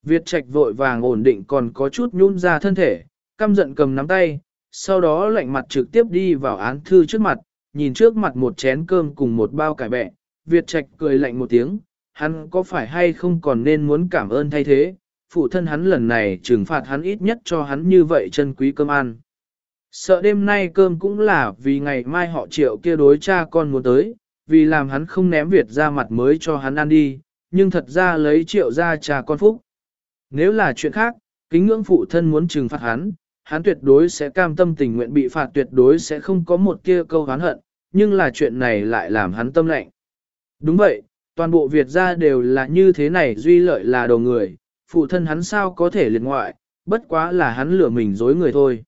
Việt Trạch vội vàng ổn định còn có chút nhún ra thân thể, căm giận cầm nắm tay, sau đó lạnh mặt trực tiếp đi vào án thư trước mặt, nhìn trước mặt một chén cơm cùng một bao cải bẹ, Việt Trạch cười lạnh một tiếng, hắn có phải hay không còn nên muốn cảm ơn thay thế, phụ thân hắn lần này trừng phạt hắn ít nhất cho hắn như vậy chân quý cơm ăn. Sợ đêm nay cơm cũng là vì ngày mai họ triệu kia đối cha con muốn tới, vì làm hắn không ném Việt ra mặt mới cho hắn ăn đi, nhưng thật ra lấy triệu ra cha con phúc. Nếu là chuyện khác, kính ngưỡng phụ thân muốn trừng phạt hắn, hắn tuyệt đối sẽ cam tâm tình nguyện bị phạt tuyệt đối sẽ không có một tia câu hán hận, nhưng là chuyện này lại làm hắn tâm lạnh. Đúng vậy, toàn bộ Việt gia đều là như thế này duy lợi là đầu người, phụ thân hắn sao có thể liệt ngoại, bất quá là hắn lừa mình dối người thôi.